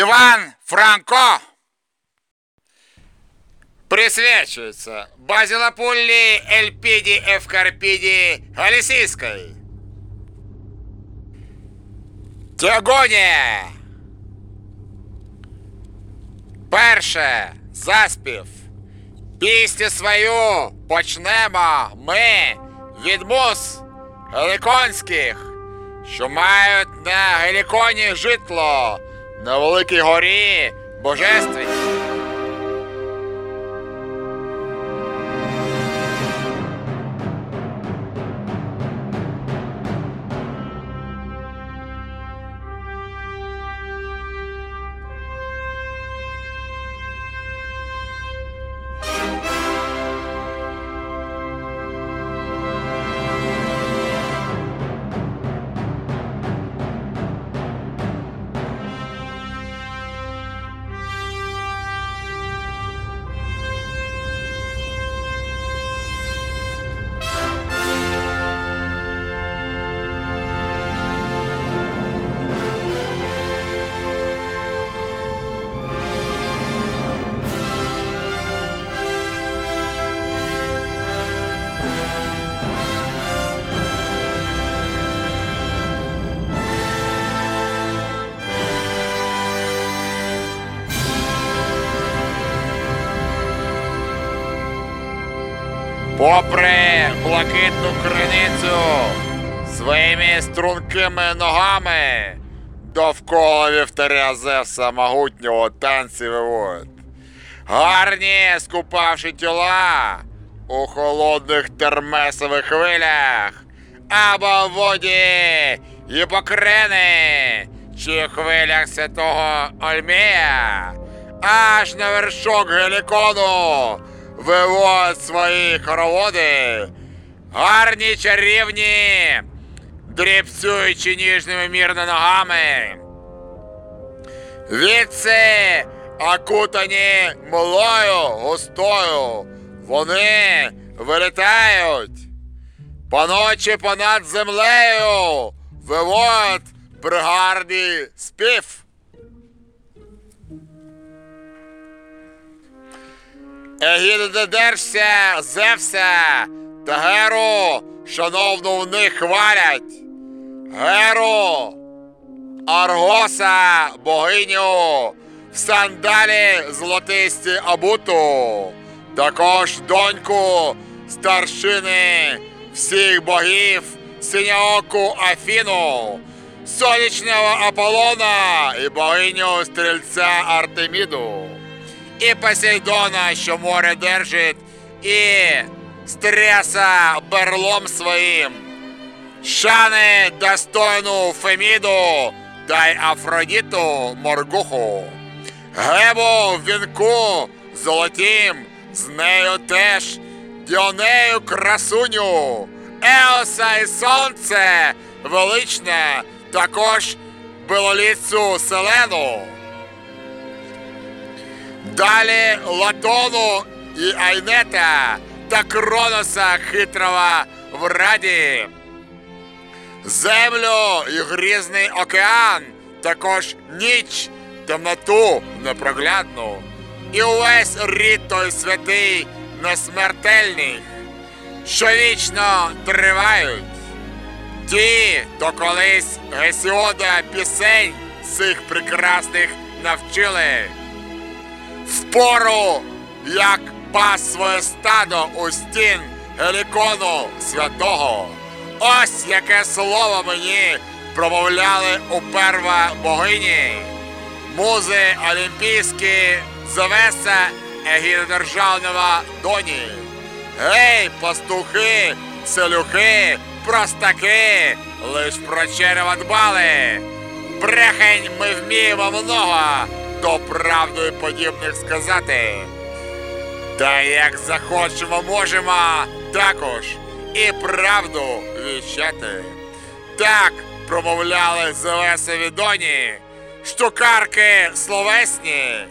Іван Франко присвячується Базілапуллі Ельпіді Евкарпіді Галісійської. Тягоні! Перше заспів. Пісню свою почнемо ми від мус геліконських, що мають на геліконі житло На великій горі божественній. Своїми ногами. Довкола вівтаря Зевса могутнього танці виводить. Гарні, скупавши тіла у холодних термесових хвилях, або в воді гіпокрени, чи хвилях святого Ольмія, аж на вершок гелікону виводять свої хороводи, гарні чарівні, дрібцюючи ніжними мірно ногами. Віці, окутані млою густою, вони вилітають. Поночі понад землею виводять пригарний спів. Егіда додержся Зевса та Геру, шановну в них хвалять. Геру, Аргоса, богиню, в сандалі золотисті обуту, також доньку старшини всіх богів, синьооку Афіну, сонячного Аполлона і богиню стрільця Артеміду. І Посейдона, що море держить, і стряса берлом своїм. Шани достойну Феміду та й Афродіту Моргуху. Гебу в вінку золотім, з нею теж Діонею красуню, Еоса і сонце величне, також білоліцю Селену. Далі Латону і Айнета та Кроноса хитрого в раді. Землю і грізний океан, також ніч, темноту непроглядну. І увесь рід той святий несмертельний, що вічно тривають. Ті, то колись Гесіода пісень цих прекрасних навчили впору, як пас своє стадо у стін гелікону святого. Ось яке слово мені промовляли уперва богині. Музи олімпійські Зевеса егідодержавного доні. Гей, пастухи, селюхи, простаки, лиш про черева дбали. Брехень ми вміємо много, до правдою подібних сказати. Та як захочемо, можемо також і правду віщати. Так промовляли Зелесові доні, штукарки словесні,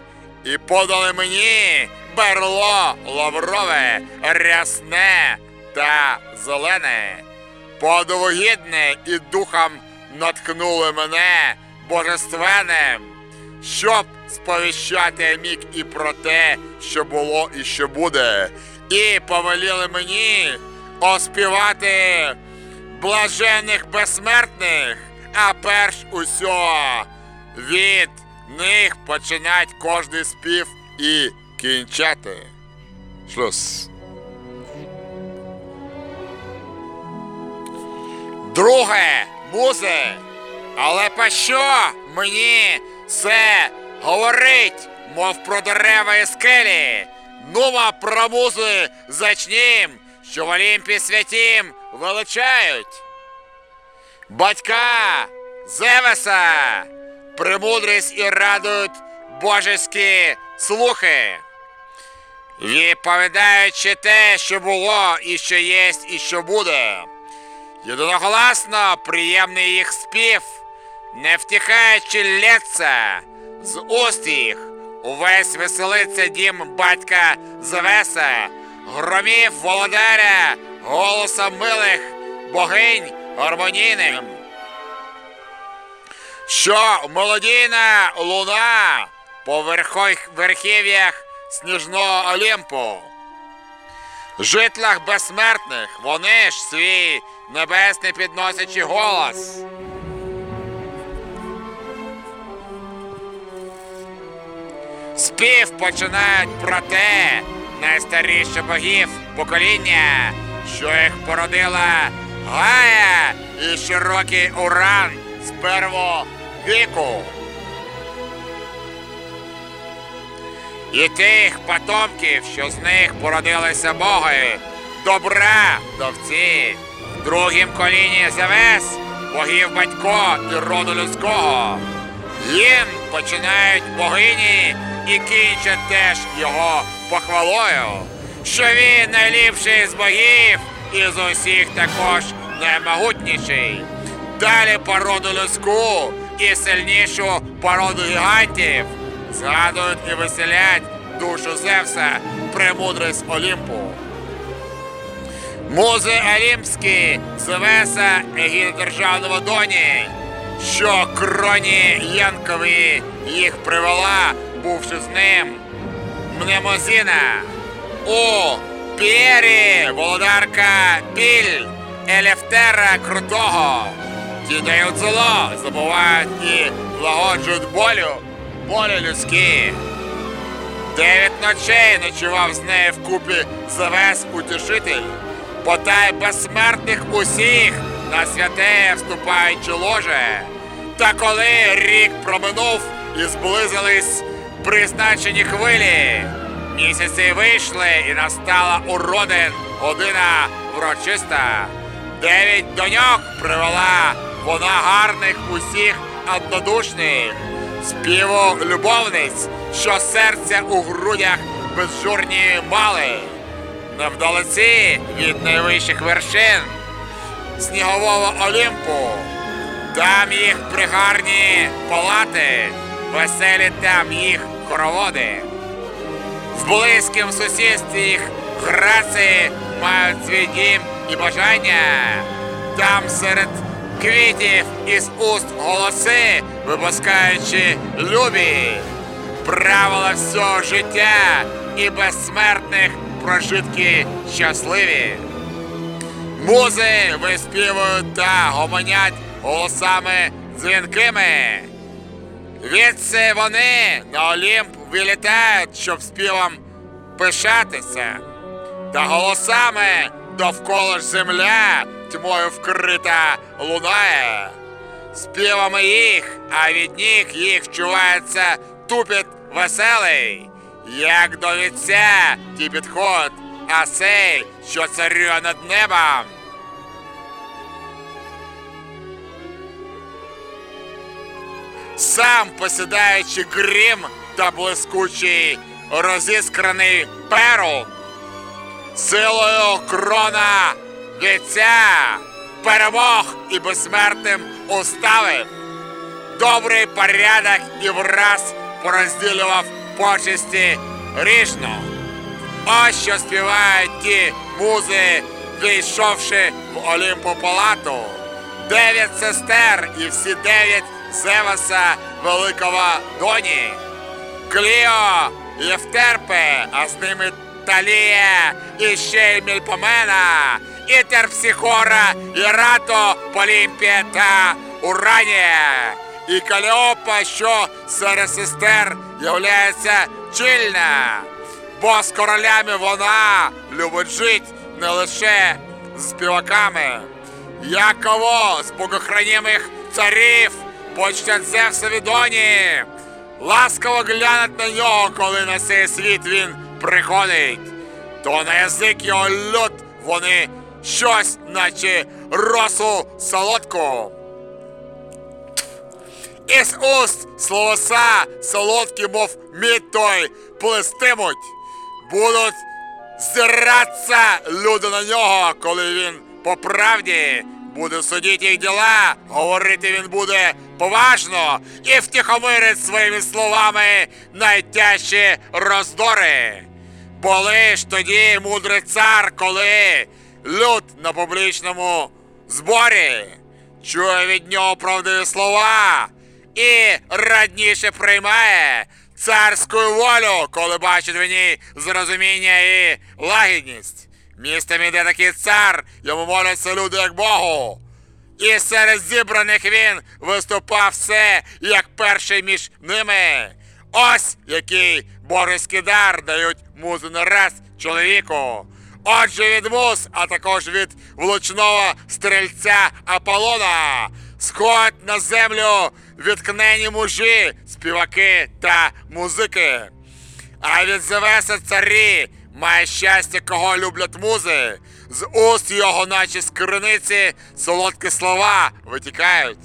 і подали мені берло лаврове, рясне та зелене. Подовогідне і духом наткнули мене божественним. щоб сповіщати мік і про те, що було і що буде, і повеліли мені оспівати блажених безсмертних, а перш усього від них починать кожний спів і кінчати. Шлюс. Друге, музе, але по що мені це говорить, мов про дерева і скелі? Нума про музи зачнім, що в Олімпі святім величають. Батька Зевеса, премудрість і радують божеські слухи. Відповідаючи те, що було, і що єсть, і що буде. Єдиногласно приємний їх спів, не втіхаючи лється, з уст їх увесь веселиться дім батька Зевеса, громів володаря, голосом милих богинь гармонійним. Що молодійна луна по верхів'ях сніжного Олімпу. Житлах безсмертних вони ж свій небесний підносячи голос. Спів починають про те, найстаріше богів покоління, що їх породила Гая і широкий уран з первого віку. І тих потомків, що з них породилися боги, добра вдовці, в другім коліні Зевес, богів батько і роду людського. Їм починають богині і кінчать теж його похвалою, що він найліпший з богів і з усіх також наймогутніший. Далі породу людську і сильнішу породу гігантів згадують і веселять душу Зевса, премудрість Олімпу. Музи Олімпські, Зевеса, егіда державного доні, що кроні Янкові їх привела, бувши з ним. Мнемозіна, у П'єрі, володарка Біль, Елефтера Крутого. Ті дають зло, забувають і влагоджують болю, болі людські. Дев'ять ночей ночував з нею вкупі Зевес утішитель, потай безсмертних усіх на святе вступаючи ложе. Та коли рік проминув і зблизились призначені хвилі, місяці вийшли і настала уродин година врочиста. Дев'ять доньок привела вона гарних усіх однодушних, співу любовниць, що серця у грудях безжурні мали, невдалеці від найвищих вершин снігового Олімпу. Там їх пригарні палати, веселі там їх хороводи. В близькім сусідстві їх граці мають свій дім і бажання. Там серед квітів із уст голоси, випускаючи любі, правила всього життя і безсмертних прожитки щасливі. Музи виспівують та гомонять голосами дзвінкими. Відси вони на Олімп вилітають, щоб співом пишатися, та голосами довкола ж земля тьмою вкрита лунає. Співами їх, а від ніг їх вчувається тупіт веселий, як до вітця ті підход, а сей, що царює над небом. Сам посідаючи грім та блискучий розіскраний перл, силою крона віця перемог і безсмертним уставив. Добрий порядок і враз порозділював почесті ріжно. Ось що співають ті музи, війшовши в Олімпу палату. Дев'ять сестер і всі дев'ять Зеваса Великого Доні. Кліо, Євтерпе, а з ними Талія, і ще й Мільпомена, і Терпсіхора, і Рато, Полімпія та Уранія, і Каліопа, що серед сестер являється чільна, бо з королями вона любить жить не лише з співаками. Як кого з богохранимих царів? Почтять Зевсові доні, ласкаво глянуть на нього, коли на цей світ він приходить, то на язик його люд вони щось, наче росу солодку. Із уст словоса солодкі, мов мід той, плестимуть, будуть зиратися люди на нього, коли він по правді буде судити їх діла, говорити він буде поважно і втихомирить своїми словами найтяжчі роздори. Бо лиш тоді мудрий цар, коли люд на публічному зборі чує від нього правдиві слова і радніше приймає царську волю, коли бачить в ній зрозуміння і лагідність. Містом іде такий цар, йому моляться люди як Богу. І серед зібраних він виступав все як перший між ними. Ось який божеський дар дають музи не раз чоловіку. Отже, від муз, а також від влучного стрільця Аполлона, сходять на землю відкнені мужі, співаки та музики. А від Зевеса царі має щастя, кого люблять музи. З уст його, наче з криниці, солодкі слова витікають.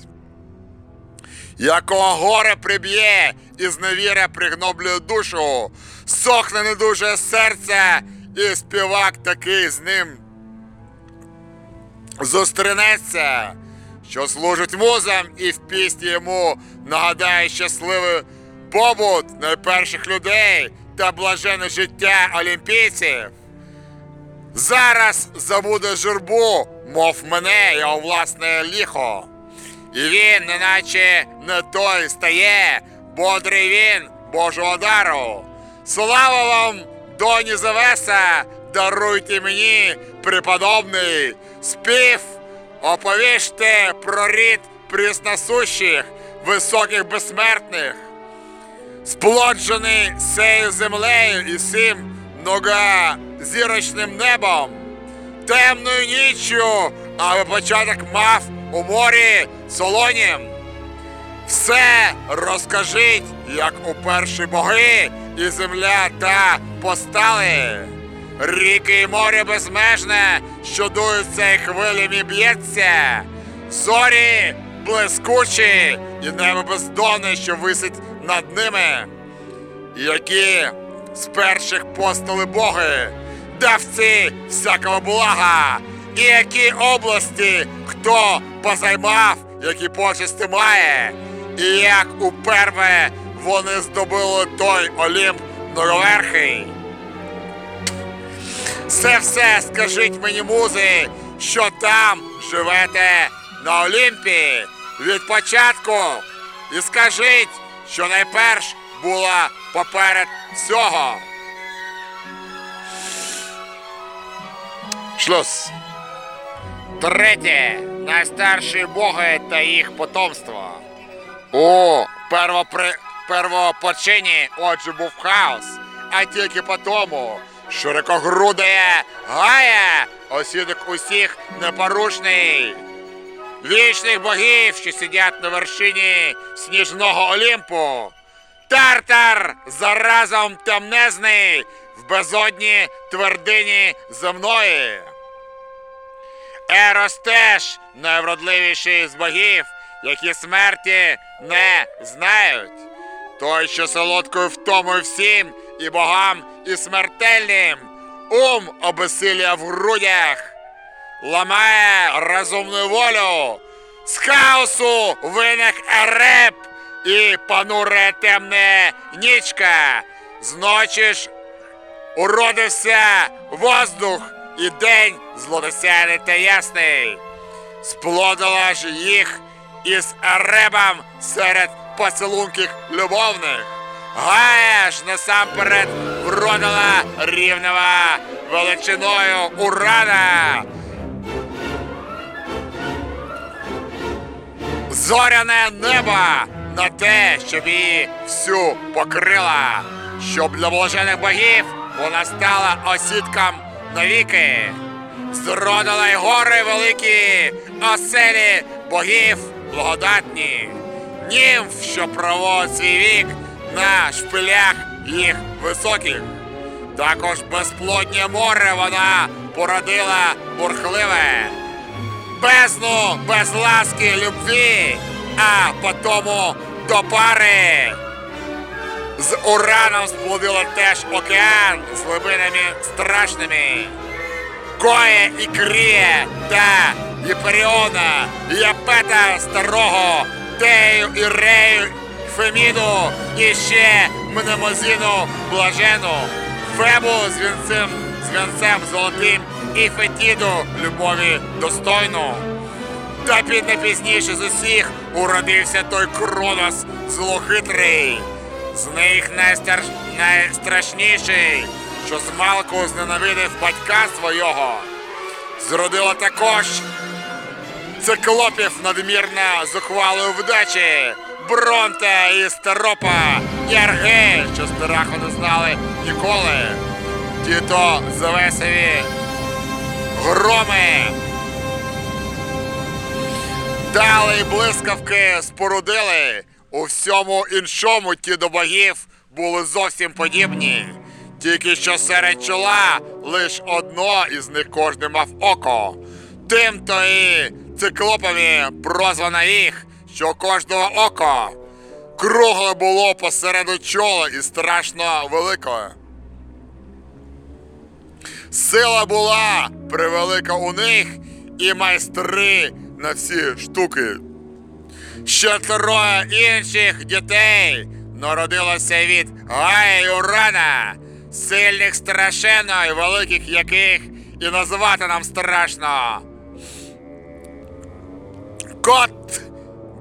Якого горе приб'є і зневіра пригноблює душу, сохне недуже серце, і співак такий з ним зустрінеться, що служить музам і в пісні йому нагадає щасливий побут найперших людей та блажене життя олімпійців. Зараз забуде журбу, мов мене його власне ліхо. І він, неначе не той стає, бодрий він Божого дару. Слава вам, доні Зевеса, даруйте мені, преподобний, спів, оповіжте про рід прісносущих, високих безсмертних, сплоджений сею землею і сим многозірочним небом, темною ніччю, аби початок мав у морі солонім. Все розкажіть, як у перші боги і земля та постали. Ріки і море безмежне, що дуються і хвилями б'ється. Зорі блискучі і небо бездонне, що висить над ними. Які з перших постали боги, давці всякого блага, і які області хто позаймав, які почесті має, і як уперше вони здобули той Олімп многоверхий. Це все скажіть мені, музи, що там живете на Олімпі від початку. І скажіть, що найперш була поперед всього. Шлюз. Третє. Найстарші боги та їх потомство. У первопри... первопочині, отже, був хаос, а тільки по тому, широкогрудає Гая, осідок усіх непорушний. Вічних богів, що сидять на вершині сніжного Олімпу. Тартар заразом темнезний в безодні твердині земної. Ерос теж найвродливіший з богів, які смерті не знають. Той, що солодкою втомою всім і богам, і смертельним, ум обесилля в грудях, ламає розумну волю, з хаосу виник ереп і пануре темне нічка, зночі ж уродився воздух і день злодосяний та ясний. Сплодила ж їх із рибам серед поцілунків любовних. Гая ж насамперед вродила рівнева величиною урана. Зоряне небо на те, щоб її всю покрила, щоб для блажених богів вона стала осідком навіки. Зродила й гори великі, оселі богів благодатні, німф, що проводить свій вік на шпилях їх високих. Також безплоднє море вона породила бурхливе. Бездну без ласки любві, а потому до пари. З ураном сплодила теж океан з глибинами страшними. Кое і Кріє та Єперіона, Єпета старого, Тею і Рею, Феміду і ще Мнемозіну блажену, Фебу з вінцем, з вінцем золотим і Фетіду любові достойну. Та під найпізніше з усіх уродився той Кронос злохитрий. З них найстар... найстрашніший, що змалку зненавидив батька свого. Зродила також циклопів надмірна зухвалої вдачі, Бронта і Старопа, і Аргель, що страху не знали ніколи. Ті то завесові громи. Дали блискавки спорудили. У всьому іншому ті до богів були зовсім подібні. Тільки що серед чола лиш одно із них кожний мав око. Тим то і циклопами прозвано їх, що кожного око. Кругле було посереду чола і страшно велике. Сила була превелика у них і майстри на всі штуки. Ще троє інших дітей народилося від Гая Урана, сильних страшенно і великих яких і назвати нам страшно. Кот,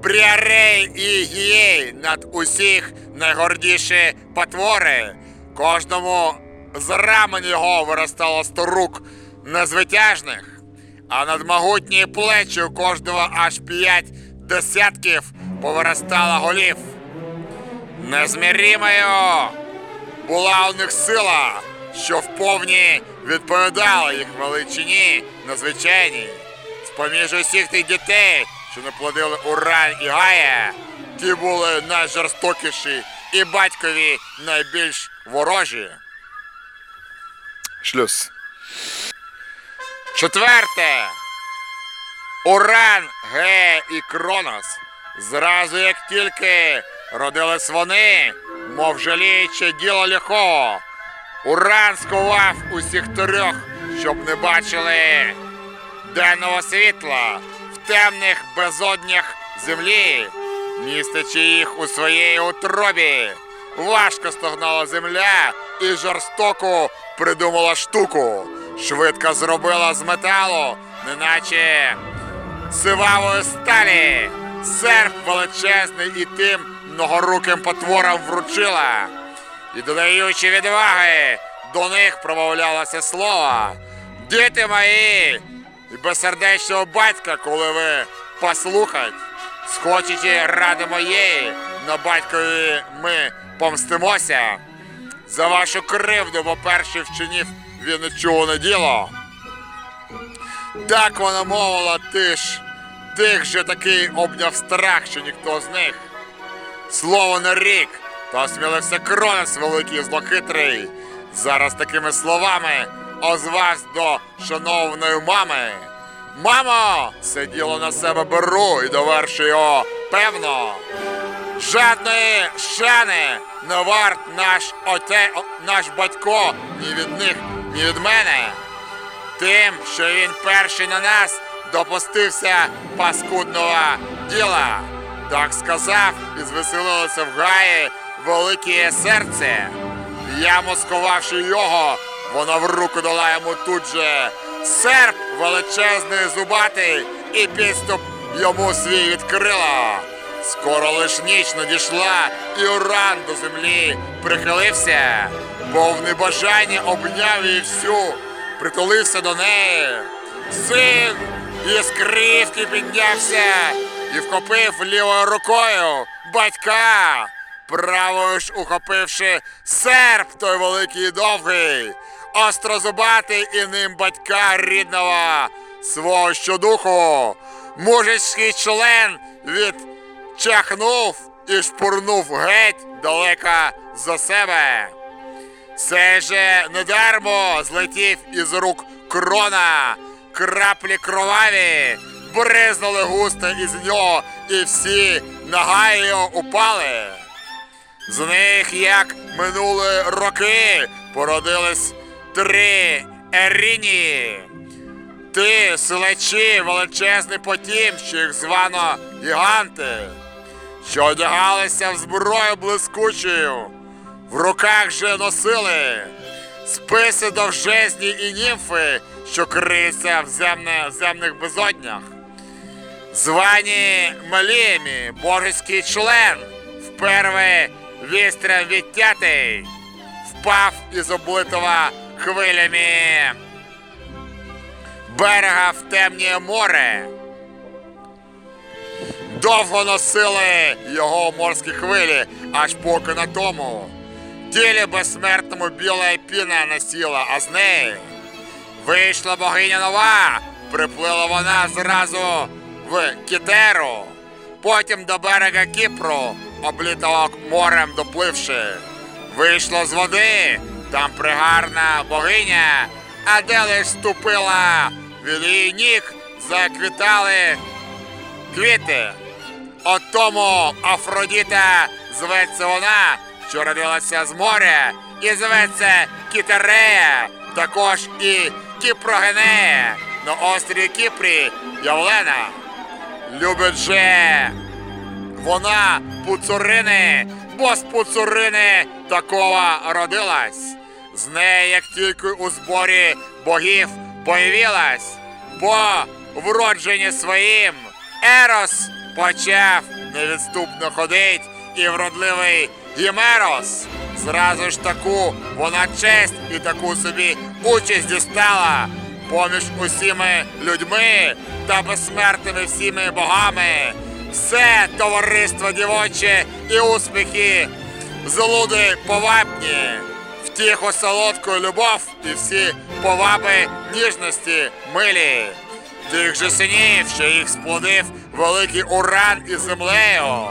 Бріарей і Гієй над усіх найгордіші потвори. Кожному з рамен його виростало сто рук незвитяжних, а над могутні плечі кожного аж п'ять десятків повиростало голів. Незмірімою була у них сила, що вповні відповідала їх величині надзвичайній. З-поміж усіх тих дітей, що не плодили Уран і Гая, ті були найжорстокіші і батькові найбільш ворожі. Шлюз. Четверте. Уран, Ге і Кронос. Зразу як тільки родились вони, мов жаліюче діло лихого. Уран сховав усіх трьох, щоб не бачили денного світла темних безоднях землі, містячи їх у своїй утробі. Важко стогнала земля і жорстоку придумала штуку. Швидко зробила з металу, неначе сивавої сталі. Серп величезний і тим многоруким потворам вручила. І додаючи відваги, до них промовлялося слово. Діти мої, і безсердечного батька, коли ви послухать, схочете ради моєї, на батькові ми помстимося. За вашу кривду, бо перший вчинів він нічого не діло. Так вона мовила ти ж, тих же такий обняв страх, що ніхто з них. Слово на рік, то осмілився Кронос великий злохитрий. Зараз такими словами озвався до шановної мами. Мамо, це діло на себе беру і довершу його певно. Жадної шани не варт наш оте, наш батько ні від них, ні від мене. Тим, що він перший на нас допустився паскудного діла. Так сказав і звеселилося в гаї велике серце. Яму сховавши його, вона в руку дала йому тут же серп величезний зубатий і підступ йому свій відкрила. Скоро лиш ніч надійшла, і уран до землі прихилився, бо в небажанні обняв її всю, притулився до неї. Син із кривки піднявся і вхопив лівою рукою батька, правою ж ухопивши серп той великий і довгий, острозубатий і ним батька рідного, свого щодуху, мужицький член відчахнув і шпурнув геть далеко за себе. Це же недармо злетів із рук крона, краплі кроваві, бризнули густо із нього, і всі його упали. З них, як минули роки, породились три еріні. Ти, силачі, величезний потім, їх звано гіганти, що одягалися в зброю блискучою, в руках же носили списи довжезні і німфи, що криються в, земне, земних безоднях. Звані Маліємі, божеський член, вперве вістрям відтятий, впав із облитого хвилями берега в темне море. Довго носили його морські хвилі, аж поки на тому. Тілі безсмертному біла піна насіла, а з неї вийшла богиня нова, приплила вона зразу в Кітеру, потім до берега Кіпру, облітого морем допливши. Вийшла з води, там пригарна богиня, а де лиш ступила, від її ніг заквітали квіти. От тому Афродіта зветься вона, що родилася з моря, і зветься Кітерея, також і Кіпрогенея на острові Кіпрі Явлена. Любить же вона пуцурини, бо з пуцурини такого родилась. З неї, як тільки у зборі богів появилась, бо вроджені своїм Ерос почав невідступно ходить і вродливий Гімерос. Зразу ж таку вона честь і таку собі участь дістала поміж усіми людьми та безсмертними всіми богами. Все товариство дівоче і успіхи, злуди повабні, втіху солодку любов і всі поваби ніжності милі. Тих же синів, що їх сплодив великий уран із землею.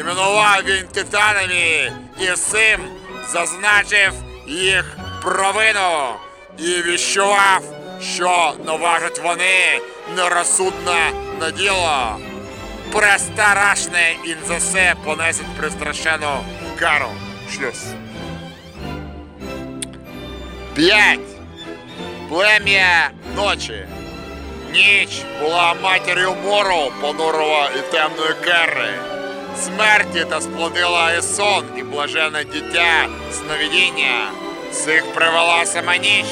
Іменував він титанами і сим зазначив їх провину і віщував, що наважать вони нерозсудно на діло. Престарашне і за все понесуть пристрашену кару. Шлюз. П'ять. Плем'я ночі. Ніч була матір'ю мору понурого і темної керри. Смерті та сплодила і сон, і блажене дитя сновидіння. Цих привела сама ніч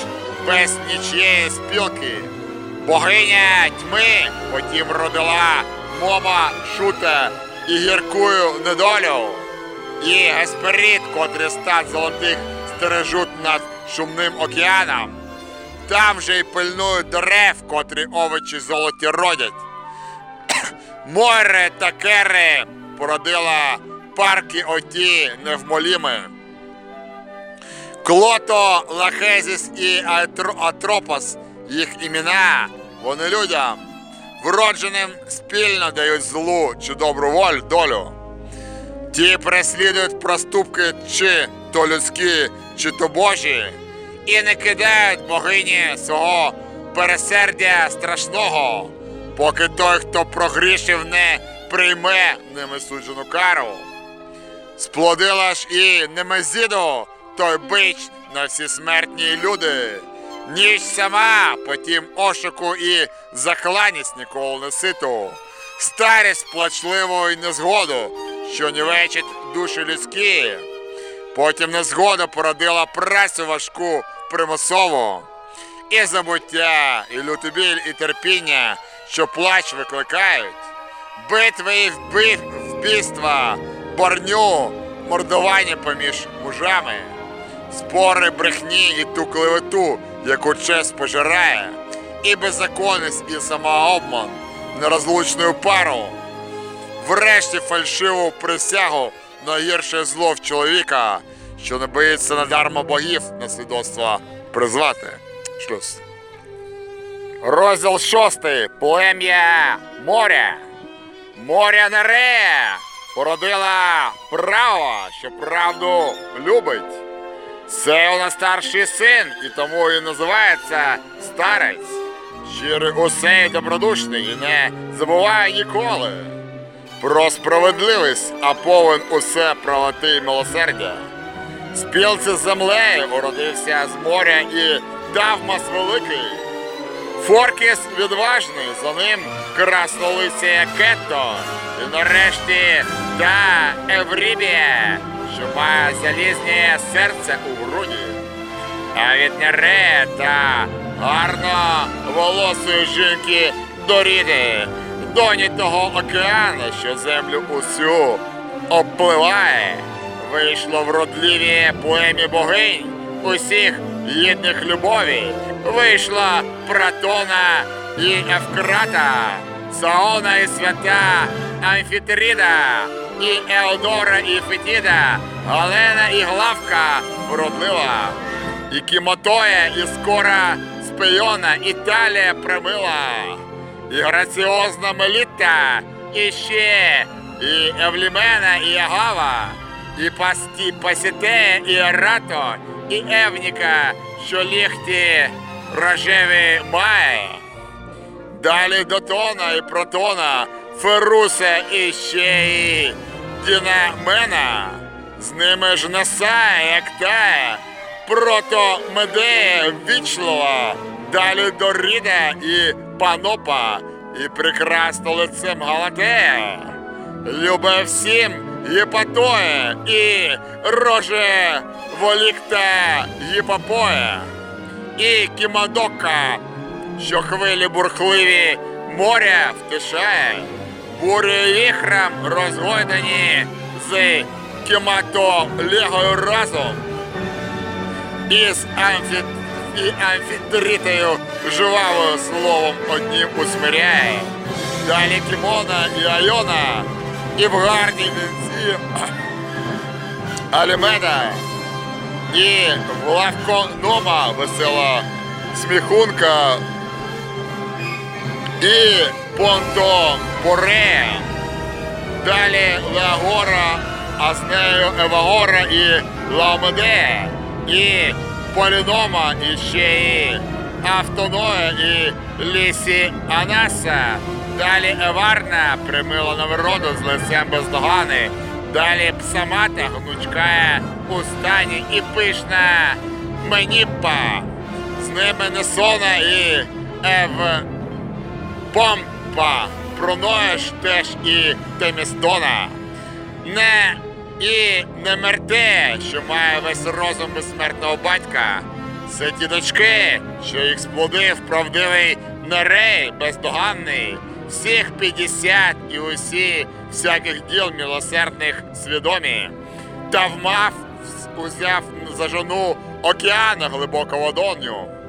без нічєї спілки. Богиня тьми потім родила мома шута і гіркую недолю. І Гесперід, котрий стат золотих стережуть над шумним океаном. Там же й пильнують дерев, котрі овочі золоті родять. Море та кери породила парки оті невмоліми. Клото, Лахезіс і Атро- Атропос їх імена, вони людям, вродженим спільно дають злу чи добру волю долю. Ті переслідують проступки чи то людські, чи то божі, і не кидають богині свого пересердя страшного, поки той, хто прогрішив, не прийме ними суджену кару. Сплодила ж і Немезіду, той бич на всі смертні люди. Ніч сама, потім ошуку і захланість ніколи не ситу. Старість плачливу і незгоду, що нівечить душі людські. Потім незгода породила працю важку примусову. І забуття, і лютий біль, і терпіння, що плач викликають. битви і вбив, вбивства, борню, мордування поміж мужами, спори брехні і ту клевету, яку честь пожирає, і беззаконність, і самообман, нерозлучну пару, врешті фальшиву присягу на гірше зло в чоловіка, що не боїться надарма богів на свідоцтво призвати. Шлюз. Розділ шостий. Плем'я моря. Моря Нерея породила право, що правду любить. Це вона старший син, і тому і називається старець. Щирий усе добродушний і не забуває ніколи. Про справедливість, а повен усе правоти й милосердя. Спілці з землею уродився з моря і Давмас великий. Форкіс відважний, за ним краснолиця Кетто. І нарешті та Еврібія, що має залізне серце у груді. А від Нерея та гарно волосої жінки Доріди, доні того океану, що землю усю обпливає, вийшло вродливі плем'я богинь. Усіх гідних любові, вийшла Протона і Евкрата, Саона і свята Амфітеріда, і Еодора і Фетіда, Галена і Главка вродлива, і Кімотоя, і скора Спейона, Італія примила, і граціозна Меліта, і ще, і Евлімена, і Агава, і Пасті, Пасітея, і Ерато, і Евніка, що ліхті рожеві має. Далі Дотона і Протона, Феруса і ще і Дінамена. З ними ж Насая, як тая, прото Медея вічлива, далі Доріда і Панопа, і прекрасно лицем Галатея. Любе всім Єпатоя і роже Волікта Єпапоя і Кімадока, що хвилі бурхливі моря втишає, бурі віхрам розгойдані з кіматолегою разом, із амфі... і амфітритою жвавою словом одним усмиряє. Далі Кімона і Айона, і в гарній вінці Алімеда, і в лавконома весела сміхунка, і Понто Поре, далі Леагора, а з нею Евагора і Лаомедея, і Полінома, і ще і Автоноя, і Лісі Анаса, далі Еварна, примила новороду з лицем бездогани, далі Псамата, гнучкає у стані і пишна Меніпа, з ними Несона і Ев Помпа, проноєш теж і Темістона. Не і не мерте, що має весь розум безсмертного батька. Це ті дочки, що їх сплодив правдивий Нерей бездоганний, всіх 50 і усі всяких діл милосердних свідомі. Та вмав узяв за жону океана глибокого доню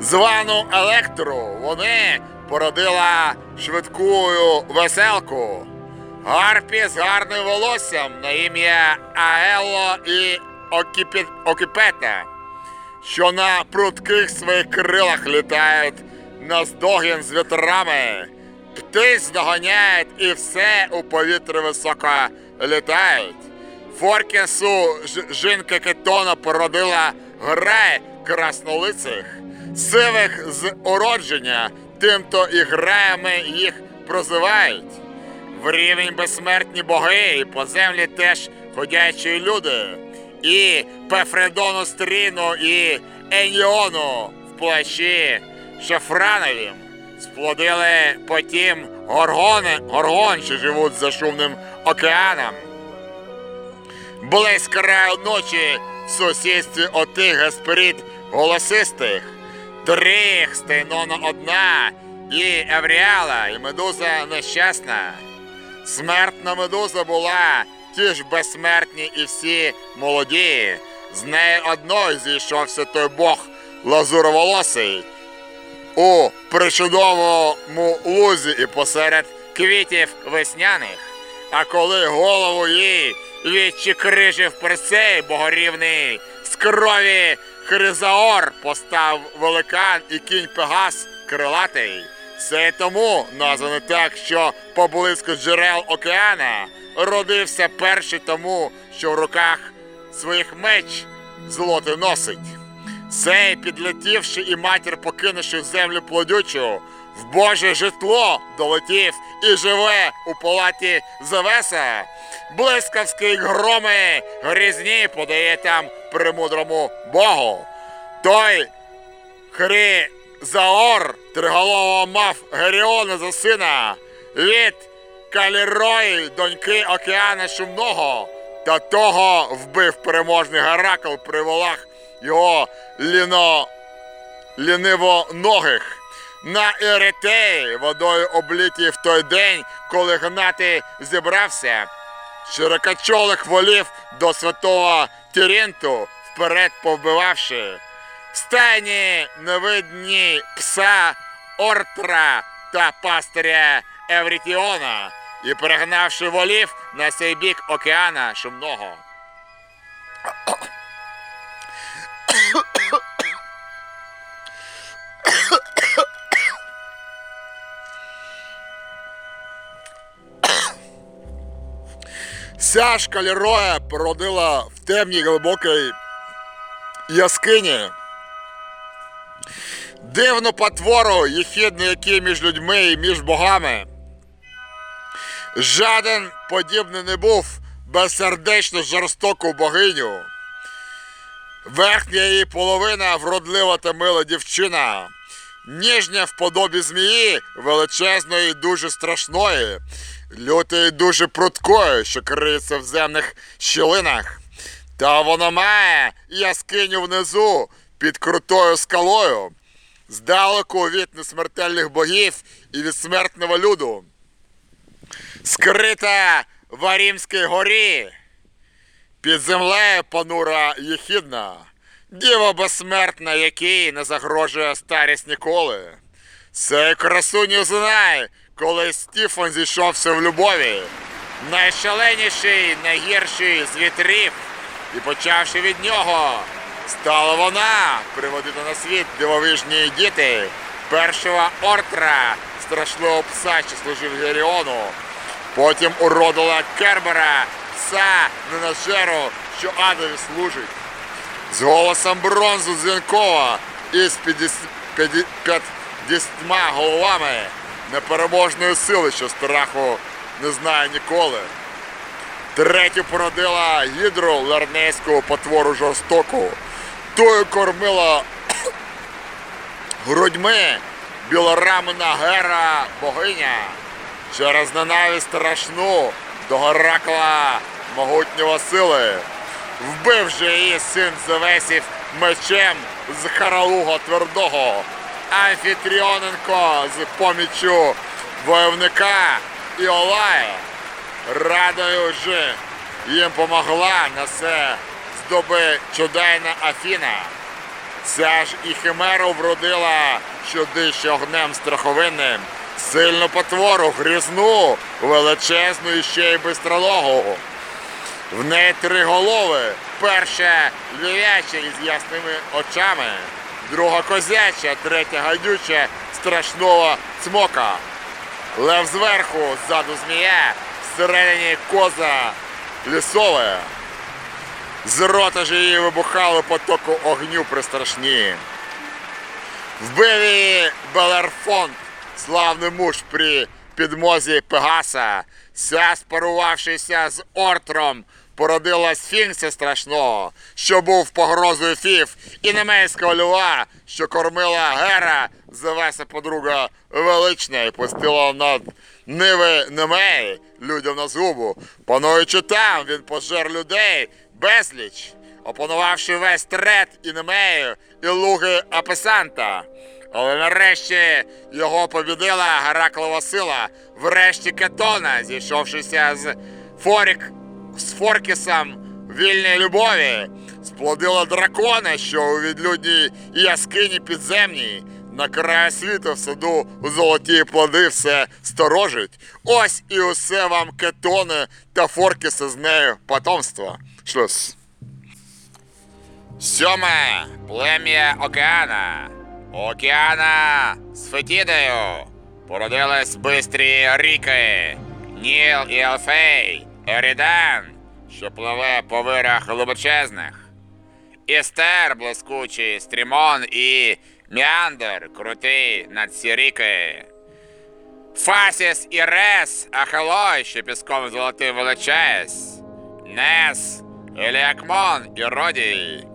звану Електру, вони породила швидкую веселку. Гарпі з гарним волоссям на ім'я Аело і Окіпі... Окіпета, що на прудких своїх крилах літають наздогін з вітрами. Птиць доганяють і все у повітрі високо літають. Форкінсу жінка Кетона породила грай краснолицих, сивих з уродження, тимто і граями їх прозивають. В рівень безсмертні боги і по землі теж ходячі люди. І Пефредону Стріну, і Еніону в плащі Шафрановім сплодили потім горгони, горгон, що живуть за шумним океаном. Близько краю ночі в сусідстві отих гесперид голосистих. Трих стейнона одна, і Евріала, і медуза нещасна. Смертна медуза була, ті ж безсмертні і всі молоді. З неї одною зійшовся той бог лазуроволосий у причудовому лузі і посеред квітів весняних. А коли голову їй відчикрижив персей богорівний, з крові Хризаор постав великан і кінь Пегас крилатий. Це тому названо так, що поблизько джерел океана родився перший тому, що в руках своїх меч злоти носить. Цей, підлетівши і матір покинувши землю плодючу, в Боже житло долетів і живе у палаті Завеса. Блискавські громи грізні подає там премудрому Богу. Той Хризаор триголового мав Геріона за сина від Калірої, доньки океана Шумного, та того вбив переможний Геракл при волах його ліно... лінивоногих. На Еретеї водою обліті в той день, коли гнати зібрався, широкочолих волів до святого Тірінту вперед повбивавши. Стайні невидні пса Ортра та пастиря Еврітіона і перегнавши волів на цей бік океана шумного. Ця шкалероя породила в темній глибокій яскині. Дивну потвору, єхідну, який між людьми і між богами. Жаден подібний не був безсердечно жорстоку богиню. Верхня її половина вродлива та мила дівчина, ніжня в подобі змії, величезної і дуже страшної, лютої дуже пруткої, що криється в земних щілинах. Та вона має яскиню внизу під крутою скалою, здалеку від несмертельних богів і від смертного люду. Скрита в Арімській горі, під землею понура єхідна, діва безсмертна, якій не загрожує старість ніколи. Цей красуню знає, коли Стіфан зійшовся в любові, найшаленіший, найгірший з вітрів, і почавши від нього, стала вона приводити на світ дивовижні діти, першого Ортра, страшного пса, що служив Геріону, потім уродила Кербера, пса ненажеру, що Адові служить. З голосом бронзу дзвінкова і з п'ятдесятьма головами непереможної сили, що страху не знає ніколи. Третю породила гідру ларнейську потвору жорстоку, тою кормила грудьми білорамена гера богиня. Через ненависть страшну до Геракла могутнього сили. Вбив же її син Зевесів мечем з Харалуга твердого, Амфітріоненко з поміччю войовника Іолая. Радою ж їм помогла на це здоби чудайна Афіна. Ця ж і химеру вродила, що дище огнем страховинним, сильну потвору, грізну, величезну і ще й бистрологу. В неї три голови. Перша львяча із ясними очами, друга козяча, третя гадюча, страшного цмока. Лев зверху, ззаду змія, всередині коза лісове. З рота ж її вибухали потоку огню пристрашні. Вбив її Белерфонт, славний муж при підмозі Пегаса, ся спарувавшися з Ортром, породила сфінкса страшного, що був погрозою фів, і немейського льва, що кормила Гера, Зевеса подруга велична, і пустила над ниви Немеї людям на згубу. Пануючи там, він пожер людей безліч, опанувавши весь трет і Немею, і луги Апесанта. Але нарешті його побідила Гераклова сила, врешті Кетона, зійшовшися з Форік з Форкісом вільної любові, сплодила дракона, що у відлюдній яскині підземній, на краю світу в саду у золоті плоди все сторожить. Ось і усе вам кетони та Форкіси з нею потомство. Шлюз. Сьоме плем'я океана. Океана з Фетідою породились бистрі ріки Ніл і Алфей, Ерідан, що пливе по вирах глибочезних, Істер блискучий, Стрімон і Міандр крутий над ці ріки. Фасіс і Рес, Ахелой, що піском золотим величез, Нес, Еліакмон і Родій,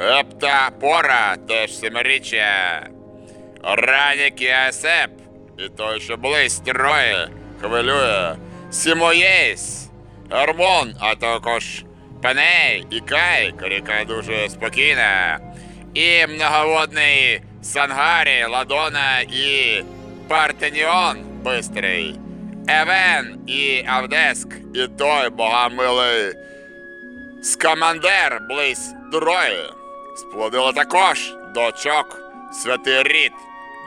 Епта Пора, теж семиріччя, Ранік Асеп, і той, що близь троє, хвилює, Сімоєс, Гормон, а також Пеней і Кай, ріка дуже спокійна, і многоводний Сангарі, Ладона і Партеніон бистрий, Евен і Авдеск, і той богомилий Скамандер близь Трої. Сплодила також дочок святий рід,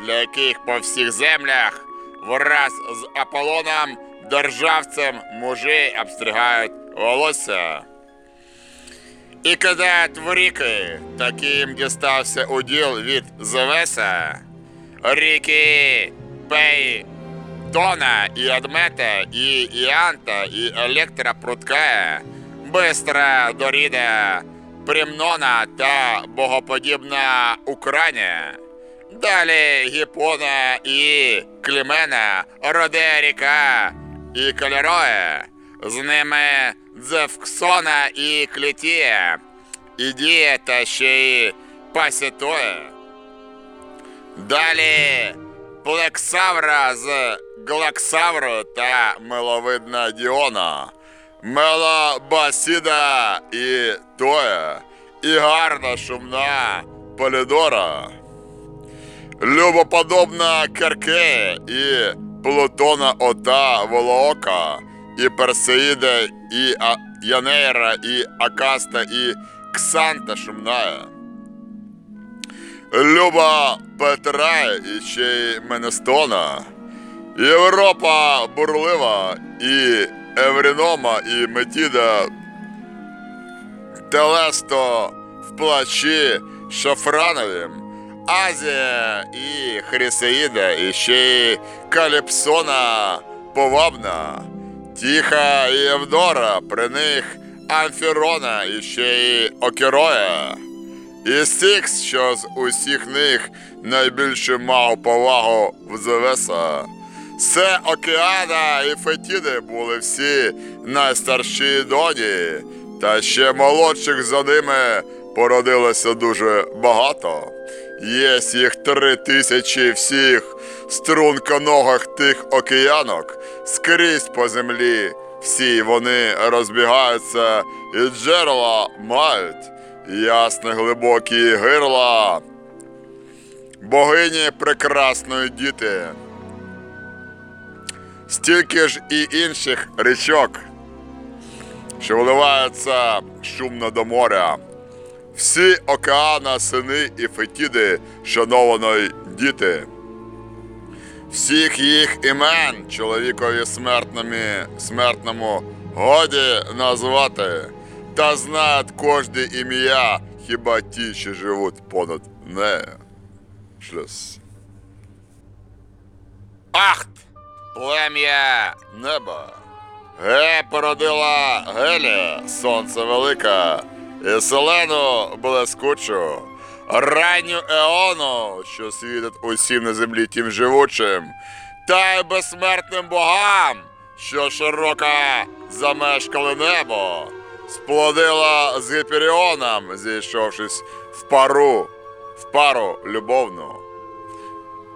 для яких по всіх землях враз з Аполлоном державцем мужі обстригають волосся. І кидають в ріки, таким дістався уділ від Зевеса, ріки Пей, Дона і Адмета, і Іанта, і Електра Прудкая, Бистра Доріда, Примнона та богоподібна Украня. Далі Гіпона і Клімена, Роде ріка і Калероя, з ними Дзевксона і Клітія, Ідія та ще й Пасітоя. Далі Плексавра з Глаксавру та миловидна Діона, Мелабасіда і Тоя, і гарна шумна Полідора, Любоподобна Керке і Плутона Ота Волоока, і Персеїда, і А- Янейра, і Акаста, і Ксанта шумная. Люба Петра і ще й Менестона, Європа бурлива, і Еврінома, і Метіда, Телесто в плачі шафрановім, Азія і Хрисеїда, і ще й Каліпсона повабна, Тіха і Евдора, при них Амфірона, і ще й Окероя. І Стікс, що з усіх них найбільше мав повагу в Зевеса. Все Океана і Фетіди були всі найстарші доні, та ще молодших за ними породилося дуже багато. Є їх три тисячі всіх струнконогих тих океанок скрізь по землі. Всі вони розбігаються і джерела мають ясне глибокі гирла, богині прекрасної діти. Стільки ж і інших річок, що вливаються шумно до моря. Всі океана, сини і фетіди, шанованої діти. Всіх їх імен чоловікові смертному, смертному годі назвати, та знають кожне ім'я, хіба ті, що живуть понад нею. Шлюз. Ахт! Плем'я неба. Ге породила Гелія, сонце велика, і селену блискучу, ранню Еону, що світить усім на землі тим живучим, та й безсмертним богам, що широко замешкали небо, сплодила з Гіперіоном, зійшовшись в пару, в пару любовну.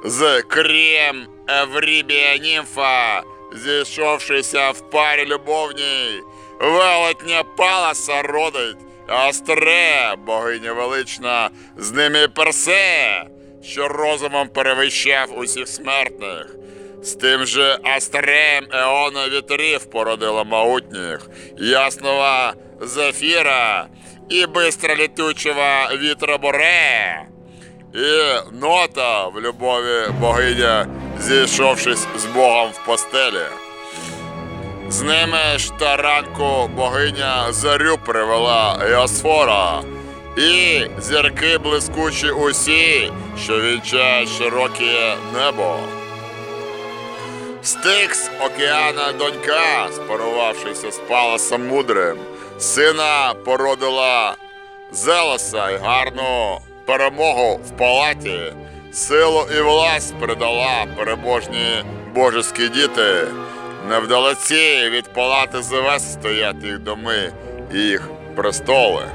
З Крієм Еврібія німфа, зійшовшися в парі любовній, велетня Паласа родить, Астре, богиня велична, з ними Персе, що розумом перевищав усіх смертних. З тим же Астреєм Еона вітрів породила могутніх, ясного Зефіра і бистро літучого вітра Борея. І нота в любові богиня, зійшовшись з Богом в постелі. З ними ж та ранку богиня зарю привела Еосфора, і зірки блискучі усі, що вінчають широке небо. Стикс океана донька, спарувавшися з паласом мудрим, сина породила Зелоса й гарну перемогу в палаті, силу і власть придала переможні божеські діти. Невдалеці від палати Зевес стоять їх доми і їх престоли.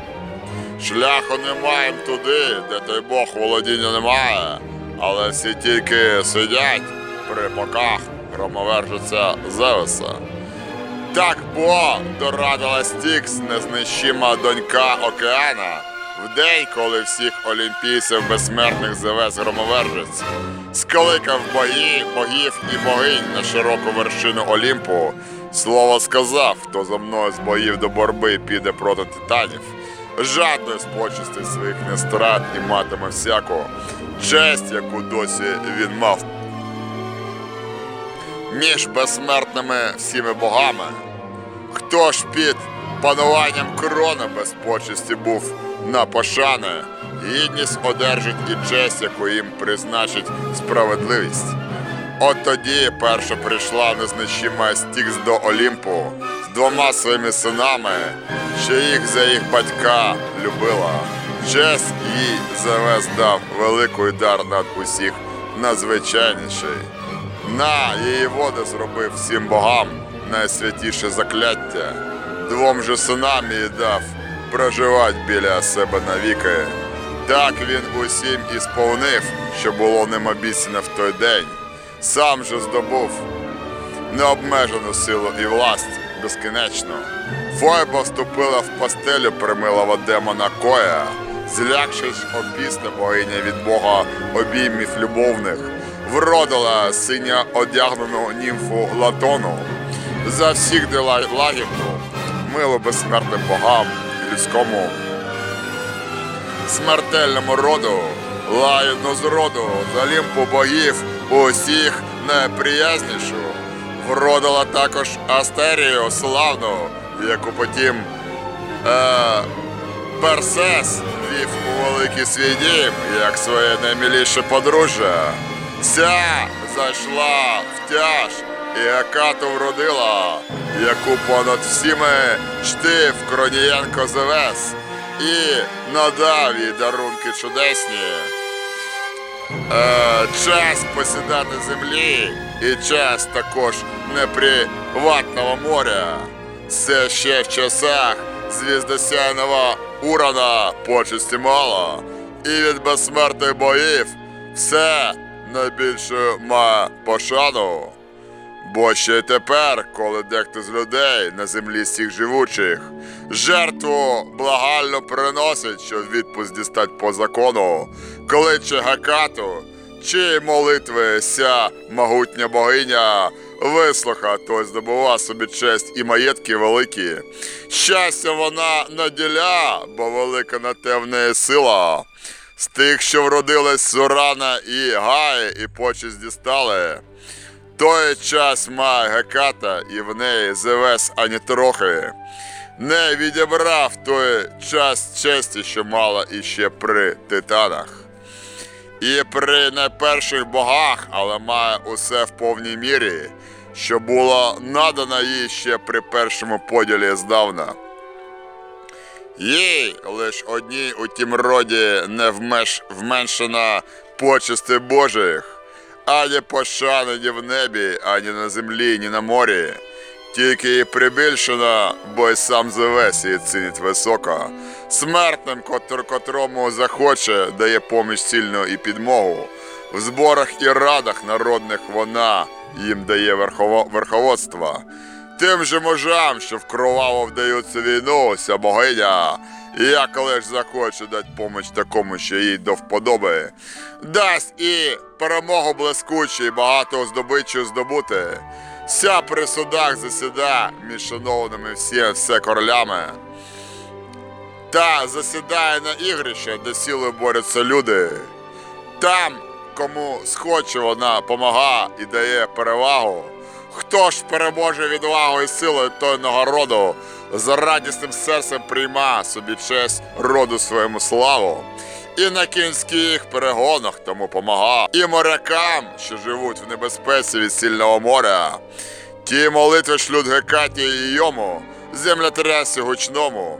Шляху не маєм туди, де той Бог володіння немає, але всі тільки сидять при боках громовержиця Зевеса. Так бо дорадила Стікс, незнищима донька океана, день, коли всіх олімпійців безсмертних Зевес громовержець, скликав бої, богів і богинь на широку вершину Олімпу. Слово сказав, хто за мною з боїв до борби піде проти титанів. Жадної з почестей своїх не страт і матиме всяку честь, яку досі він мав між безсмертними всіми богами. Хто ж під пануванням крона без почесті був на пошани, гідність одержить і честь, яку їм призначить справедливість. От тоді перша прийшла незнищима Стікс до Олімпу з двома своїми синами, що їх за їх батька любила. Честь їй Зевес дав великий дар над усіх надзвичайніший. На її води зробив всім богам найсвятіше закляття. Двом же синам їй дав проживать біля себе навіки. Так він усім і сповнив, що було ним обіцяно в той день. Сам же здобув необмежену силу і власть безкінечну. Фойба вступила в постелю примилого демона Коя, злякшись опісне богиня від Бога обіймів любовних, вродила синя одягнену німфу Латону. За всіх дела лагідну, мило безсмертним богам людському смертельному роду, лагідну зроду, з Олімпу богів усіх найприязнішу. Вродила також Астерію славну, яку потім е, Персес вів у великий свій дім, як своє найміліше подружжя. Ця зайшла в тяж і Акату вродила, яку понад всіми чтив Кронієнко Зевес і надав їй дарунки чудесні. Е, час посідати землі і час також неприватного моря. Це ще в часах звіздосяйного урана почесті мало, і від безсмертних боїв все найбільше має пошану. Бо ще й тепер, коли дехто з людей на землі всіх живучих жертву благально приносить, що відпуск дістать по закону, коли чи гакату, чи молитви ся могутня богиня вислуха, той здобува собі честь і маєтки великі. Щастя вона наділя, бо велика на те в неї сила. З тих, що вродились Сурана і Гай, і почесть дістали. Той час має Геката, і в неї Зевес ані трохи. Не відібрав той час честі, що мала іще при титанах. І при найперших богах, але має усе в повній мірі, що було надано їй ще при першому поділі здавна. Їй лиш одній у тім роді не вмеш, вменшена почести Божих, ані пошани ні в небі, ані на землі, ні на морі. Тільки і прибільшена, бо й сам Зевес її цінить високо. Смертним, котрому захоче, дає поміч сильну і підмогу. В зборах і радах народних вона їм дає верхово, верховодство. Тим же мужам, що вкроваво вдаються війну, ся богиня, я коли ж захоче дати поміч такому, що їй до вподоби, дасть і перемогу блискучу, і багато здобичу здобути. Ся при судах засіда між шановними всі все королями. Та засідає на ігрище, де сілою борються люди. Там, кому схоче, вона помага і дає перевагу. Хто ж переможе відвагу і силою той нагороду, за радісним серцем прийма собі честь роду своєму славу. І на кінських перегонах тому помага, і морякам, що живуть в небезпеці від сильного моря. Ті молитви шлють Гекаті і йому, землетрясі гучному.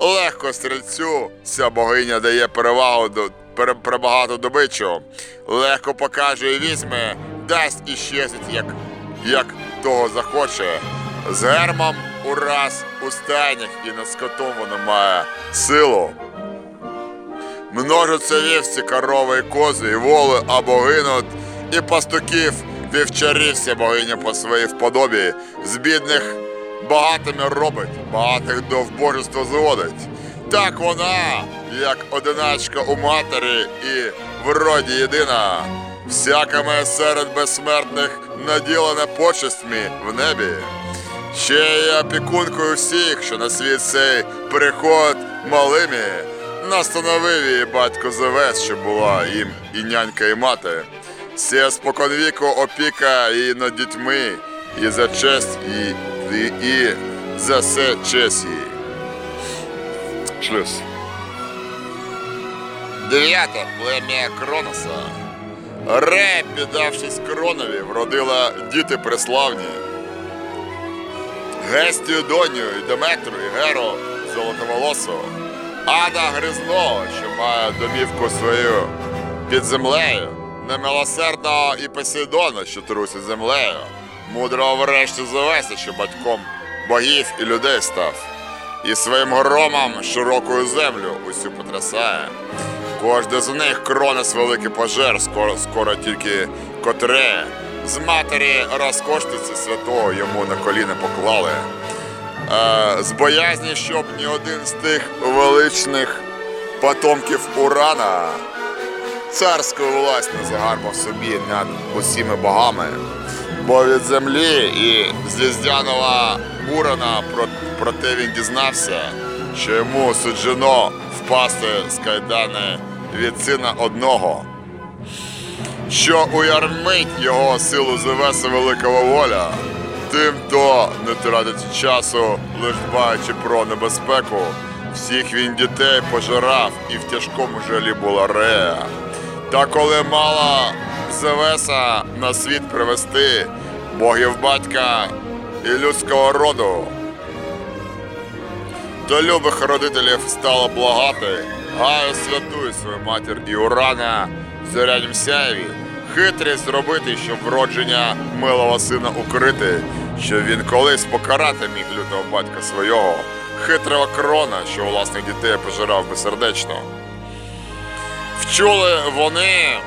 Легко стрільцю ця богиня дає перевагу до пере- перебагату добичу. Легко покаже і візьме, дасть і щезить, як, як того захоче. З гермом ураз у стайнях і над скотом воно має силу. Множаться вівці, корови і кози, і воли або гинуть, і пастуків вівчарів вся богиня по своїй вподобі, з бідних багатими робить, багатих до вбожества зводить. Так вона, як одиначка у матері і в роді єдина, всякими серед безсмертних наділена почестьми в небі. Ще є опікункою всіх, що на світ цей приход малими. Настановив її батько Зевес, що була їм і нянька, і мати. Сє споконвіку опіка її над дітьми, і за честь і, і, і за все честь її. Шлюз. Дев'яте плем'я Кроноса. Ре, піддавшись кронові, вродила діти преславні. Гестію доню і Деметру, і Геру золотоволосу, Ада Гризного, що має домівку свою під землею, немилосердного і Посейдона, що трусить землею, мудрого врешті Зевеса, що батьком богів і людей став, і своїм громом широкою землю усю потрясає. Кожне з них кронес великий пожер, скоро, скоро тільки котре. З матері розкоштиці святого йому на коліна поклали. Е, з боязні, щоб ні один з тих величних потомків Урана царську власть не загарбав собі над усіми богами. Бо від землі і з Ліздяного Урана проте він дізнався, що йому суджено впасти з кайдани від сина одного, що уярмить його силу Зевеса великого воля, тим то, не тратячи часу, лиш дбаючи про небезпеку, всіх він дітей пожирав, і в тяжкому жалі була рея. Та коли мала Зевеса на світ привести богів батька і людського роду, до любих родителів стало благати, Гаю святуй свою матір і Урана зорянім сяєві, хитрість зробити, щоб вродження милого сина укрити, щоб він колись покарати міг лютого батька свого, хитрого крона, що власних дітей пожирав безсердечно. Вчули вони.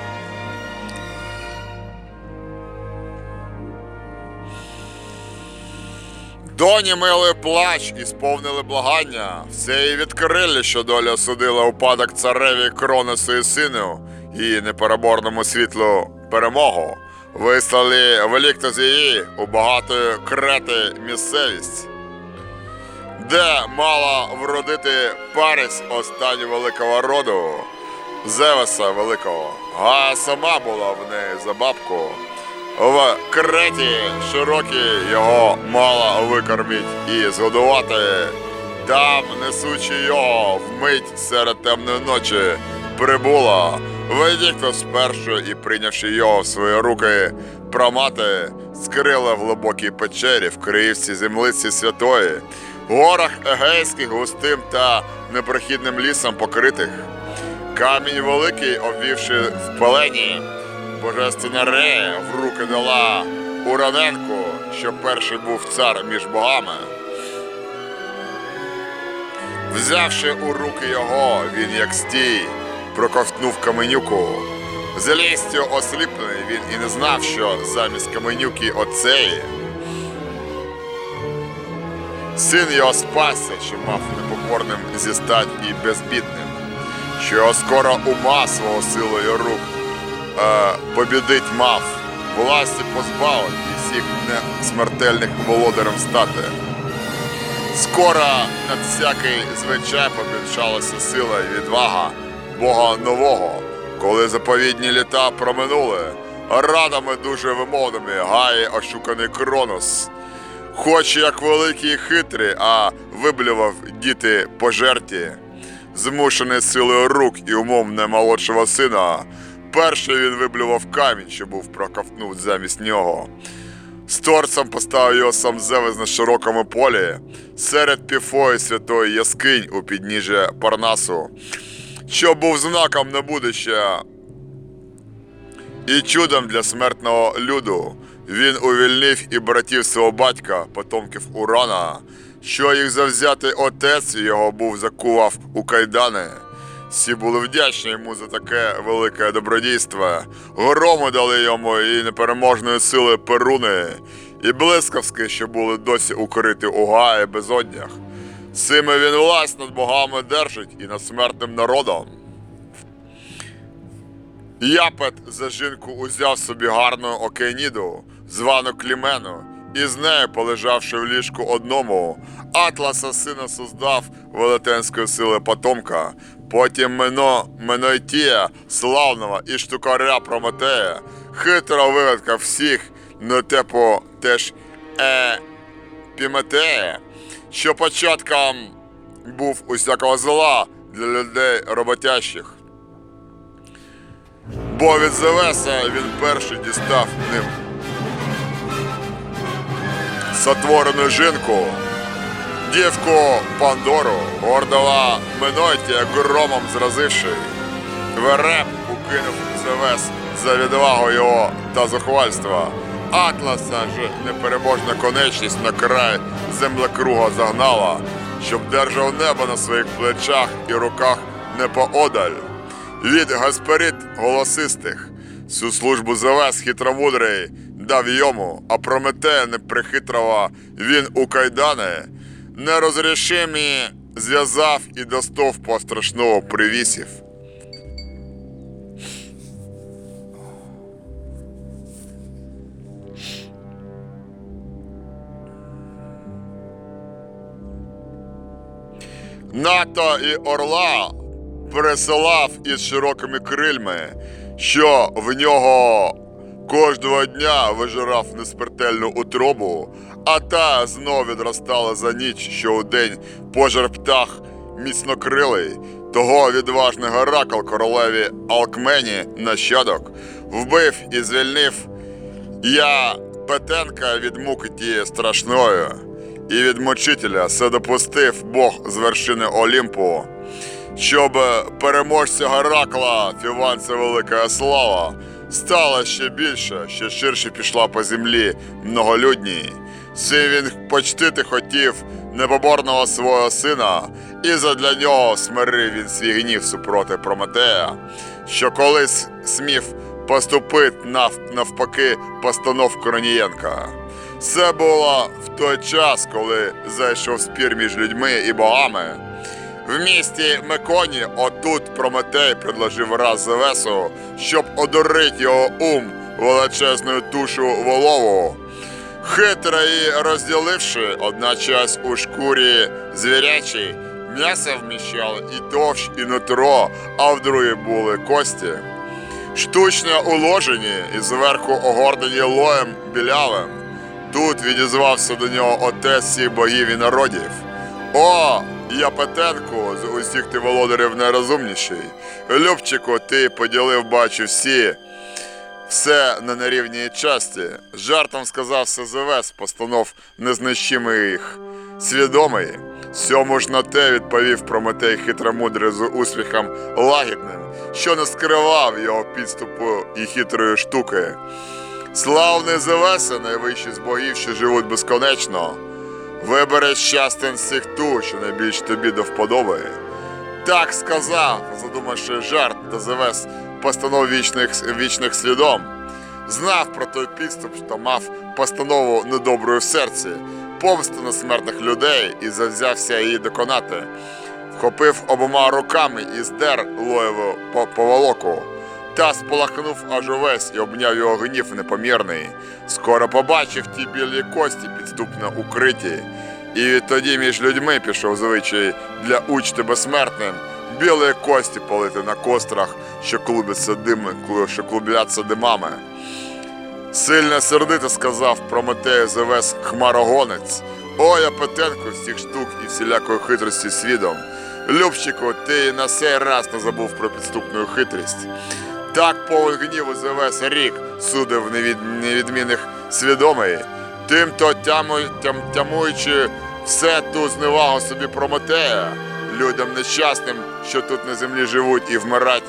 Доні мили плач і сповнили благання. Все і відкрили, що доля судила упадок цареві Кроносу і сину і непереборному світлу перемогу. Вислали великто з її у багатої крети місцевість, де мала вродити Парис останній великого роду. Зевеса великого. Гая сама була в неї за бабку. В креті широкі його мала викорміть і згодувати. Там, несучи його вмить серед темної ночі, прибула. Ведікто спершу і прийнявши його в свої руки, промати скрила в глибокій печері в Київці землиці святої, в горах егейських густим та непрохідним лісом покритих. Камінь великий, обвівши в пелені, божественна рея в руки дала Ураненку, що перший був цар між богами. Взявши у руки його, він як стій, проковтнув каменюку. Злістю осліплений він і не знав, що замість каменюки оцеї Син його спасся, що мав непокорним зістать і безбідним, що скоро ума свого силою рук е, побідить мав, власті позбавить і всіх несмертельних володарем стати. Скоро над всякий звичай побільшалася сила і відвага Бога нового, коли заповідні літа проминули, радами дуже вимовними гає ошуканий Кронос. Хоч як великий і хитрий, а виблював діти пожерті, змушений силою рук і умом наймолодшого сина, перший він виблював камінь, що був проковтнув замість нього. З торцем поставив його сам Зевес на широкому полі, серед піфої святої яскинь у підніжжя Парнасу, що був знаком на будуще і чудом для смертного люду. Він увільнив і братів свого батька, потомків Урана, що їх завзятий отець його був закував у кайдани. Всі були вдячні йому за таке велике добродійство. Грому дали йому і непереможної сили перуни, і блискавки, що були досі укриті у гаї безоднях. Цими він власть над богами держить і над смертним народом. Япет за жінку узяв собі гарну океаніду, звану Клімену, і з нею, полежавши в ліжку одному, Атласа сина создав велетенської сили потомка, потім Мено, Менойтія, славного і штукаря Прометея, хитро вигадка всіх, но тепо теж е, Піметея, що початком був усякого зла для людей роботящих. Бо від Зевеса він перший дістав ним сотворену жінку, дівку Пандору, гордова Менойтія громом зразивши. Вереп укинув Зевес за відвагу його та зухвальства. Атласа ж непереможна конечність на край землекруга загнала, щоб держав небо на своїх плечах і руках не поодаль від Гаспарит голосистих. Цю службу завез хитромудрий, дав йому, а Прометея неприхитрого він у кайдани, нерозрішимі зв'язав і до стовпа страшного привісів. НАТО і Орла пересилав із широкими крильми, що в нього кожного дня вижирав несмертельну утробу, а та знов відростала за ніч, що у день пожер птах міцнокрилий. Того відважний Геракл королеві Алкмені нащадок вбив і звільнив я Петенка від муки тієї страшної, і від мучителя все допустив Бог з вершини Олімпу щоб переможця Геракла, Фіванця Велика Слава, стало ще більше, ще ширше пішла по землі многолюдній. Цим він почтити хотів непоборного свого сина, і задля нього смирив він свій гнів супроти Прометея, що колись смів поступити нав, навпаки постанов Коронієнка. Це було в той час, коли зайшов спір між людьми і богами. В місті Меконі отут Прометей предложив раз Зевесу, щоб одурить його ум величезною тушу волову. Хитро її розділивши, одна часть у шкурі звірячій, м'ясо вміщало і товщ, і нутро, а в другій були кості. Штучно уложені і зверху огордені лоєм білявим. Тут відізвався до нього отець всіх богів і народів. О, я Петенко, з усіх ти володарів найрозумніший. Любчику, ти поділив, бачу, всі, все на нерівній часті. Жартом сказав Сизевес, постанов незнищимий їх. Свідомий, сьому ж на те відповів Прометей хитромудрий з успіхом лагідним, що не скривав його підступу і хитрої штуки. Славний Зевесе, найвищий з богів, що живуть безконечно. Вибери щастин з цих ту, що найбільш тобі до вподоби. Так сказав, задумавши жарт та завез постанов вічних, вічних слідом. Знав про той підступ, що мав постанову недоброю в серці. помсту на смертних людей і завзявся її доконати. Вхопив обома руками і здер Лоєву по- поволоку. Та спалахнув аж увесь і обняв його гнів непомірний. Скоро побачив ті білі кості підступно укриті. І відтоді між людьми пішов звичай для учти безсмертним білі кості полити на кострах, що клубяться дими, що клубляться димами. Сильно сердито сказав Прометею Зевес хмарогонець. Ой, Апетенко всіх штук і всілякої хитрості свідом. Любчику, ти на сей раз не забув про підступну хитрість. Так повен гніву Зевес рік судив невід... невідмінних свідомий. Тим-то тяму... тям... тямуючи все ту зневагу собі Прометея, людям нещасним, що тут на землі живуть і вмирать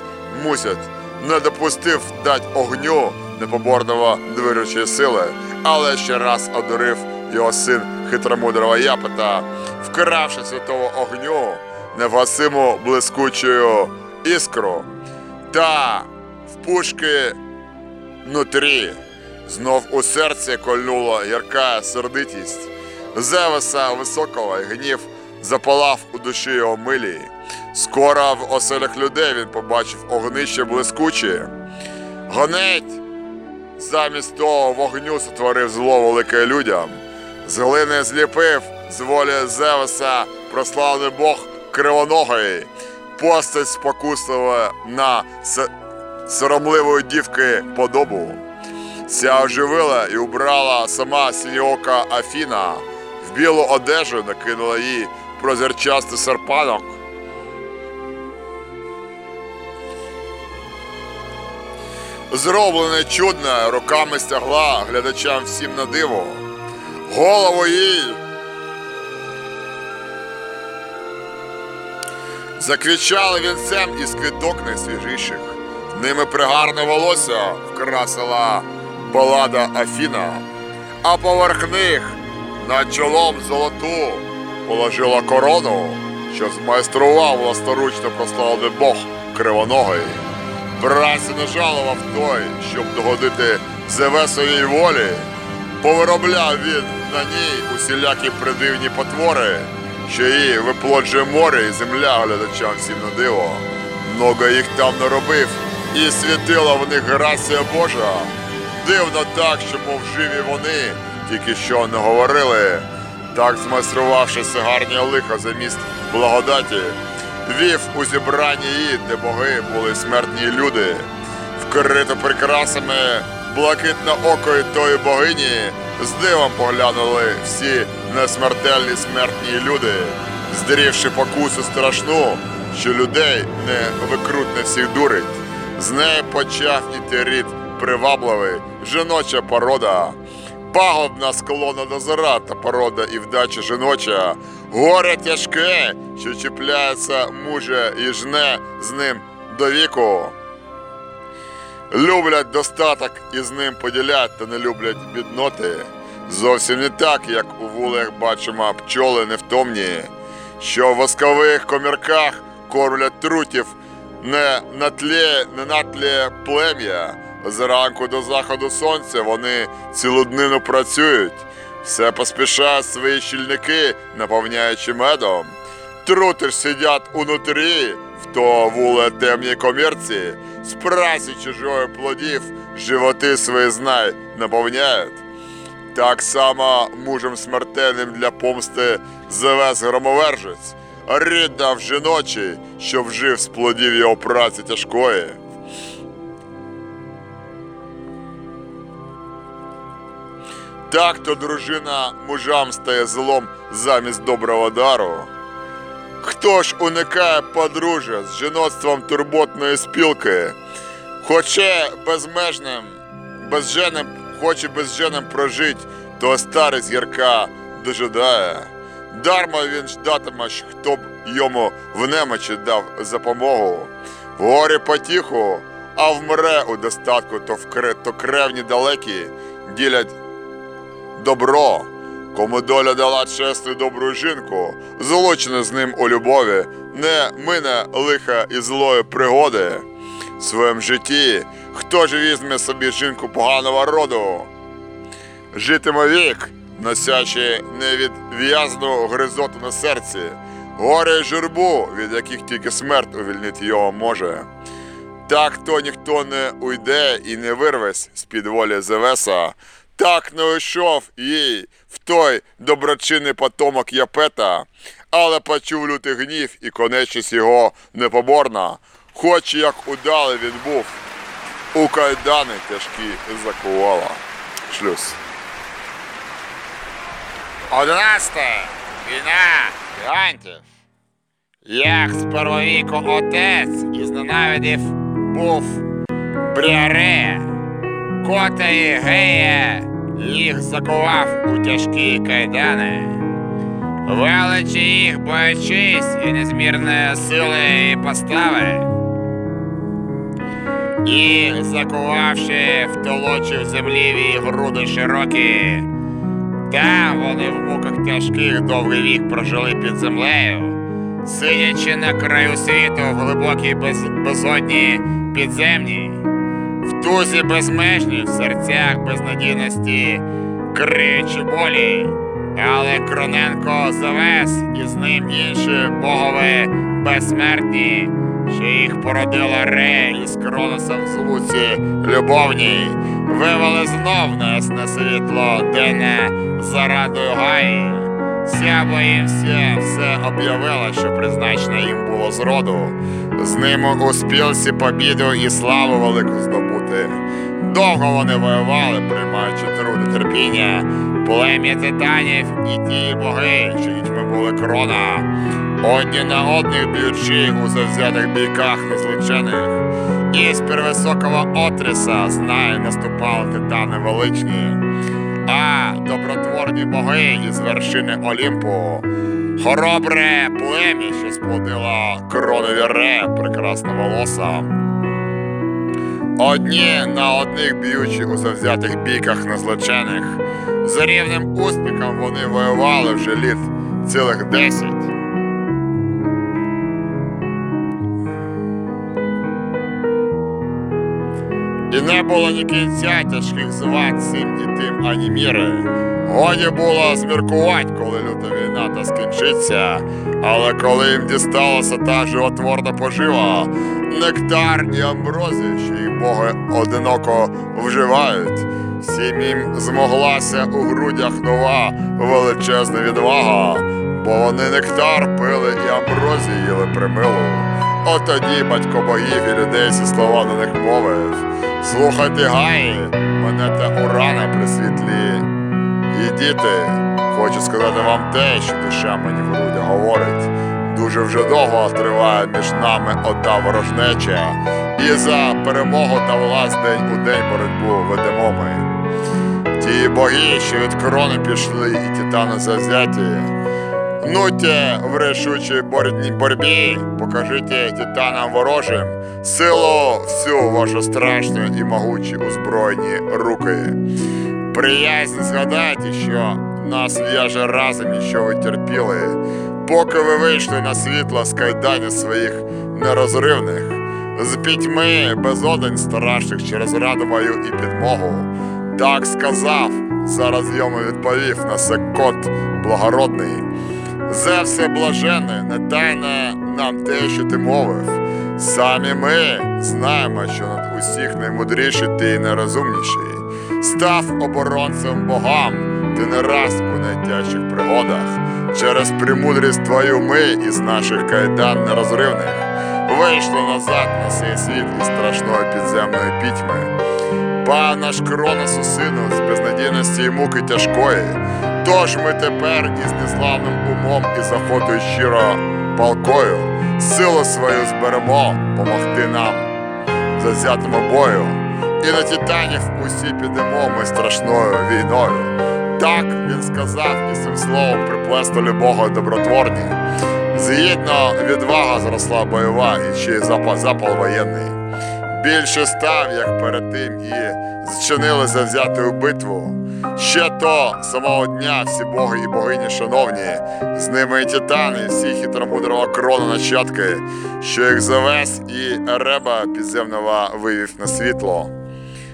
мусять, не допустив дать огню непоборного двирючої сили, але ще раз одурив його син хитромудрого Япета, вкравши святого огню невгасиму блискучою іскру. Та пушки нутрі знов у серці кольнула гірка сердитість. Зевеса високого гнів запалав у душі його милі. Скоро в оселях людей він побачив огнище блискуче. Гонеть замість того вогню сотворив зло велике людям. З глини зліпив з волі Зевеса прославлений Бог кривоногий, постать спокуслива на соромливої дівки подобу. Ця оживила і убрала сама синьока Афіна, в білу одежу накинула їй прозерчастий серпанок. Зроблене чудне, руками стягла глядачам всім на диво. Голову їй заквічали вінцем із квіток найсвіжіших. Ними пригарне волосся вкрасила балада Афіна, а поверх них над чолом золоту положила корону, що змайстрував власторучно прославлений Бог кривоногий. Праці не жалував той, щоб догодити Зевесовій волі. Повиробляв він на ній усілякі придивні потвори, що її виплоджує море і земля глядачам всім на диво. Много їх там наробив, і світила в них грація Божа. Дивно так, що мов живі вони, тільки що не говорили. Так змайструвавшися гарні лиха за міст благодаті, вів у зібранні її, де боги були смертні люди, вкрито прикрасами блакитне око і тої богині, з дивом поглянули всі несмертельні смертні люди, здирівши покусу страшну, що людей не викрутне всіх дурить. З неї почав іти рід привабливий, жіноча порода. Пагубна склона до зара та порода і вдача жіноча, горе тяжке, що чіпляється муже і жне з ним до віку. Люблять достаток і з ним поділять, та не люблять бідноти. Зовсім не так, як у вулеях бачимо пчоли невтомні, що в воскових комірках кормлять трутів не на тлі, не на тлі плем'я. Зранку до заходу сонця вони цілоднину працюють, все поспішають свої щільники, наповняючи медом. Трути ж сидять унутрі, в то вуле темній комірці, з праці чужої плодів животи свої знай наповняють. Так само мужем смертельним для помсти завез громовержець, рідав жіночий, що вжив з плодів його праці тяжкої. Так то дружина мужам стає злом замість доброго дару. Хто ж уникає подружжя з жіноцтвом турботної спілки, хоче безмежним, безженим, хоче безженим прожить, то старість гірка дожидає. Дарма він ждатиме, хто б йому в немочі дав запомогу. В горі потіху, а вмре у достатку, то, вкре, то кревні далекі ділять добро. Кому доля дала чесну добру жінку, злочено з ним у любові, не мине лиха і злої пригоди. В своєму житті хто ж візьме собі жінку поганого роду? Житиме вік, носячи невідв'язну гризоту на серці, горе й журбу, від яких тільки смерть увільнити його може. Так то ніхто не уйде і не вирвесь з-під волі Зевеса, так не уйшов їй в той доброчинний потомок Япета, але почув лютий гнів і конечність його непоборна, хоч як удалий він був, у кайдани тяжкі закувала. Шлюз. Одинадцяте. Війна гігантів. Як з первовіку отець із ненавидів був Бріарея, котої гея їх закував у тяжкі кайдани. Величі їх боячись і незмірної сили і постави. І закувавши, втолочив земліві груди широкі. Там вони в муках тяжких довгий вік прожили під землею, сидячи на краю світу в глибокій без... безодні підземній, в тузі безмежній, в серцях безнадійності, криючи болі. Але Кроненко завез і з ним інші богови безсмертні, що їх породила Ре із Кроносом в злуці любовній, вивели знов на світло денне зарадою гаї. Сябо їм все, все об'явила, що призначено їм було зроду. З ними у спілці побіду і славу велику здобути. Довго вони воювали, приймаючи труди терпіння, плем'я титанів і ті боги, що дітьми були крона. Одні на одних б'ючи у завзятих бійках незличених. І з первисокого отріса знає наступали титани величні. А добротворні боги із вершини Олімпу. Хоробре плем'я, що сплодила кронові ре прекрасна волоса. Одні на одних б'ючи у завзятих бійках незличених. За рівним успіхом вони воювали вже літ цілих десять. І не було ні кінця тяжких звад цим і тим ані міри. Годі було зміркувати, коли люта війна та скінчиться, але коли їм дісталася та животворна пожива, нектар і амброзія, що їх боги одиноко вживають, всім їм змоглася у грудях нова величезна відвага, бо вони нектар пили і амброзію їли примилу. От тоді батько богів і людей ці слова до них мовив. Слухайте, гаї, мене та урана при світлі. І діти, хочу сказати вам те, що душа мені в грудях говорить. Дуже вже довго триває між нами ота ворожнеча, і за перемогу та день у день боротьбу ведемо ми. Ті боги, що від корони пішли, і титани завзяті. Нуте в рішучій борьбі, покажите титанам ворожим силу всю вашу страшну і могучі озброєні руки. Приязнь згадайте, що нас в'яже разом і що ви терпіли, поки ви вийшли на світло з кайданів своїх нерозривних, з пітьми безодень страшних через раду мою і підмогу. Так сказав, зараз йому відповів на це кот благородний. Зевсе блажене, не тайне нам те, що ти мовив. Самі ми знаємо, що над усіх наймудріший ти і. Став оборонцем богам, ти не раз у найтяжчих пригодах. Через премудрість твою ми із наших кайдан нерозривних вийшли назад на цей світ із страшної підземної пітьми. Пан наш Кроносу сину з безнадійності і муки тяжкої. Тож ми тепер із неславним умом і заходою щиро палкою силу свою зберемо помогти нам в завзятому бою. І на титанів усі підемо ми страшною війною. Так він сказав і цим словом приплесто любого добротворні. Згідно відвага зросла бойова і ще й запал воєнний. Більше став, як перед тим, і зчинили завзяту битву. Ще то самого дня всі боги і богині шановні, з ними і титани, і всі хитромудрого крона нащадки, що їх завез і Ереба підземного вивів на світло.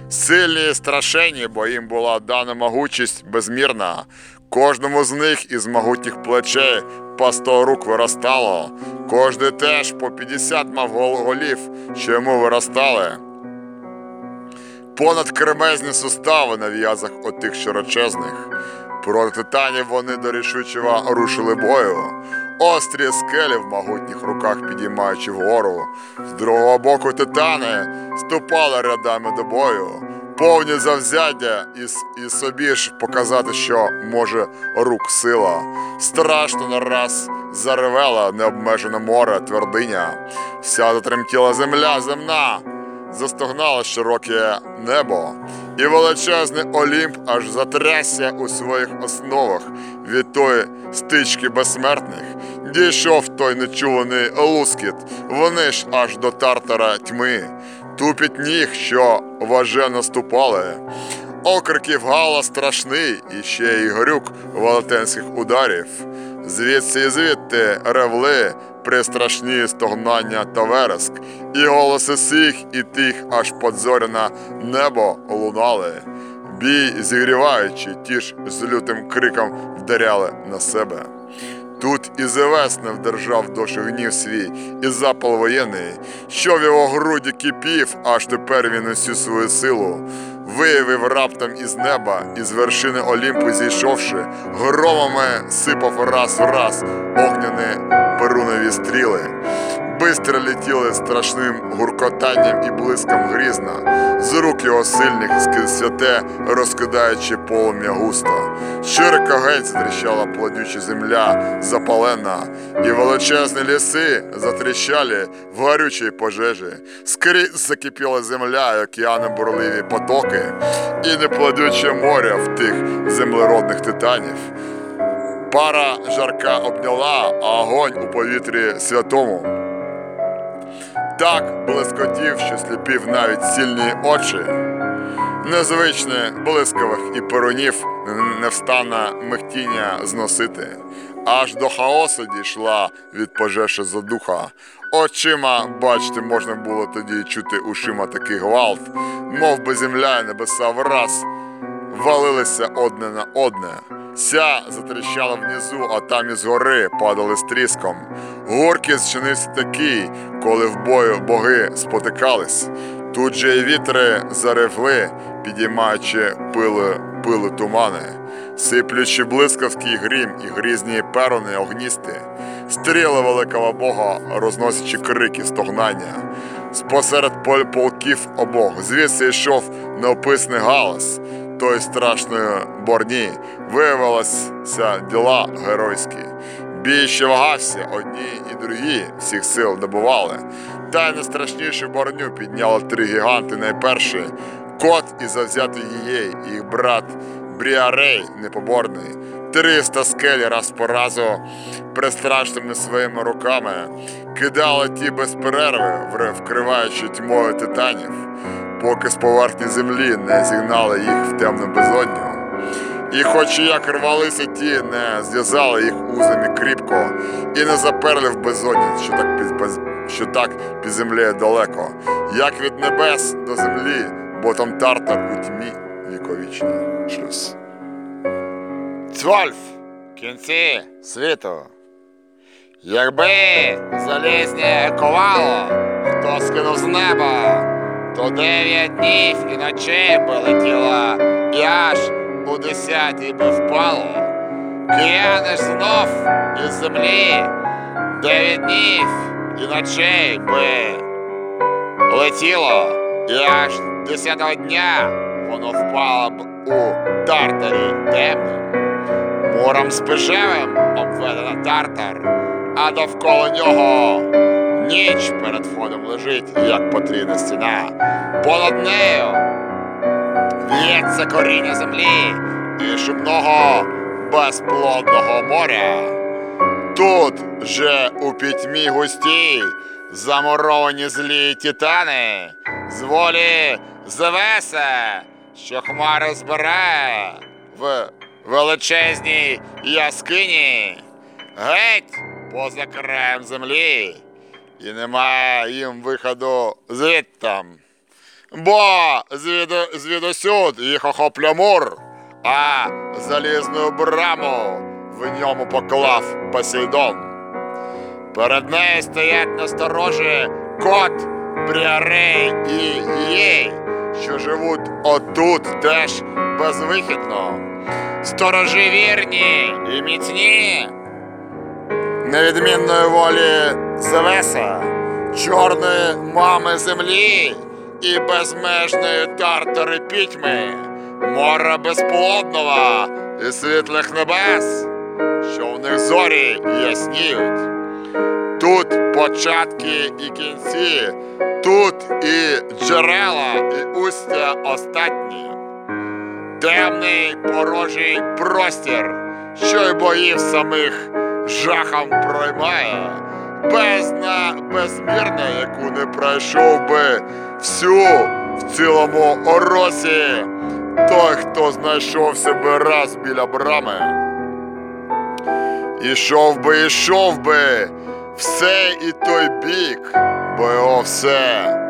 Сильні і страшені, бо їм була дана могучість безмірна, Кожному з них із могутніх плечей по сто рук виростало. Кожний теж по 50 мав гол- голів, що йому виростали. Понад кремезні сустави на в'язах отих широчезних. Проти титанів вони до рішучого рушили бою. Острі скелі в могутніх руках підіймаючи вгору. З другого боку титани ступали рядами до бою. Повні завзяття і, і собі ж показати, що може рук сила. Страшно нараз заревела необмежене море твердиня. Вся затремтіла земля земна застогнало широке небо, і величезний Олімп аж затрясся у своїх основах від тої стички безсмертних. Дійшов той нечуваний лускіт, вони ж аж до тартара тьми, тупіт ніг, що важе наступали. Окриків гала страшний, і ще й грюк велетенських ударів. Звідси і звідти ревли пристрашні стогнання та вереск, і голоси сих і тих аж подзоряне небо лунали. Бій зігріваючи, ті ж з лютим криком вдаряли на себе. Тут і Зевесне вдержав дощ гнів свій, і запал воєнний, що в його груді кипів, аж тепер він усю свою силу. Виявив раптом із неба, із вершини Олімпу зійшовши, громами сипав раз в раз огняні перунові стріли. Бистро летіли страшним гуркотанням і блиском грізно, з рук його сильних святе, розкидаючи полум'я густо. Широко геть затріщала плодюча земля запалена, і величезні ліси затріщали в горючій пожежі. Скрізь закипіла земля, і океани бурливі потоки, і неплодюче море в тих землеродних титанів. Пара жарка обняла, а огонь у повітрі святому. Так блискотів, що сліпів навіть сильні очі. Незвичне блискавих і перунів невстане михтіння зносити. Аж до хаосу дійшла від пожежі задуха. Очима, бачити, можна було тоді чути ушима такий гвалт, мов би земля і небеса враз валилися одне на одне. Ся затріщала внизу, а там із гори падали з тріском. Гуркіт зчинився такий, коли в бою боги спотикались. Тут же й вітри заревли, підіймаючи пили, пили тумани, сиплючи блискавки і грім і грізні перони огністи, стріли великого бога, розносячи крики стогнання. Спосеред поль полків обох звідси йшов неописний галас той страшної борні виявилися діла геройські. Бій ще вагався, одні і другі всіх сил добували. Та й найстрашнішу борню підняли три гіганти найперші. Кот і завзятий її, їх брат Бріарей непоборний. Триста скелі раз по разу пристрашними своїми руками кидали ті без перерви, вкриваючи тьмою титанів поки з поверхні землі не зігнали їх в темну безодню. І хоч як рвалися ті, не зв'язали їх узами кріпко і не заперли в безодні, що так під, що так під землею далеко, як від небес до землі, бо там тартар у тьмі віковічний шлюз. Цвольф, кінці світу. Якби залізне ковало, хто скинув з неба, то дев'ять днів і ночей би летіло, і аж у десятій би впало. Кияни ж знов із землі, дев'ять днів і ночей би летіло, і аж десятого дня воно впало б у тартарі темним. Муром спижевим обведено тартар, а довкола нього ніч перед входом лежить, як потрійна стіна. Понад нею в'ється коріння землі і шумного безплодного моря. Тут же у пітьмі густій замуровані злі титани, з волі Зевеса, що хмари збирає в величезній яскині, геть поза краєм землі, і немає їм виходу звідтам. Бо звіду, звідусюд їх охоплює мур, а залізну браму в ньому поклав Посейдон. Перед нею стоять насторожі кот, Бріарей і Єй, що живуть отут теж безвихідно. Сторожі вірні і міцні. Невідмінної волі Зевеса, чорної мами землі і безмежної тартари пітьми, мора безплодного і світлих небес, що в них зорі ясніють. Тут початки і кінці, тут і джерела, і устя остатні. Темний порожий простір, що й боїв самих жахом проймає, бездна безмірна, яку не пройшов би всю в цілому оросі, той, хто знайшов себе раз біля брами. Ішов би, ішов би, все і той бік, бо його все.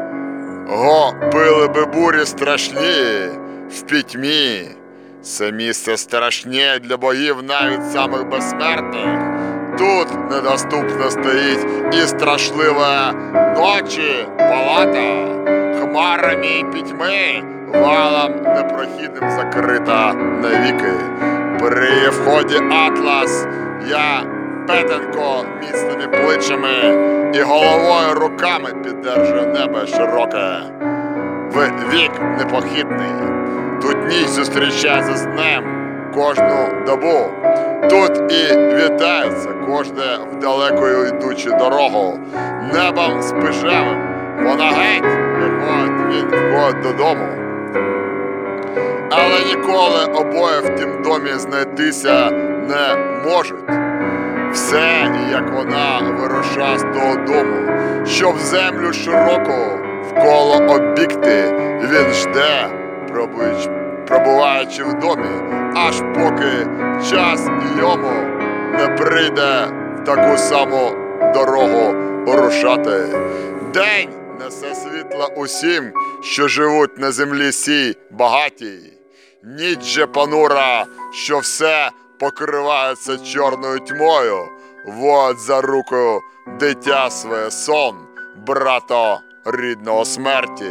Го пили би бурі страшні в пітьмі. Це місце страшне для богів навіть самих безсмертних. Тут недоступно стоїть і страшлива ночі палата, хмарами й пітьми, валом непрохідним закрита навіки. При вході Атлас я петенко міцними плечами і головою руками піддержує небо широке. В вік непохитний. Тут ніч зустрічається з днем кожну добу. Тут і вітаються кожне в далекою йдучу дорогу. Небом спижевим. Вона геть виходить він входить додому. Але ніколи обоє в тім домі знайтися не можуть. Все, як вона вируша з того дому, щоб землю широку вколо оббігти, він жде, пробуваючи в домі, аж поки час йому не прийде в таку саму дорогу рушати. День несе світла усім, що живуть на землі сій багатій. Ніч же понура, що все покривається чорною тьмою, вот за руку дитя своє сон, брато рідного смерті.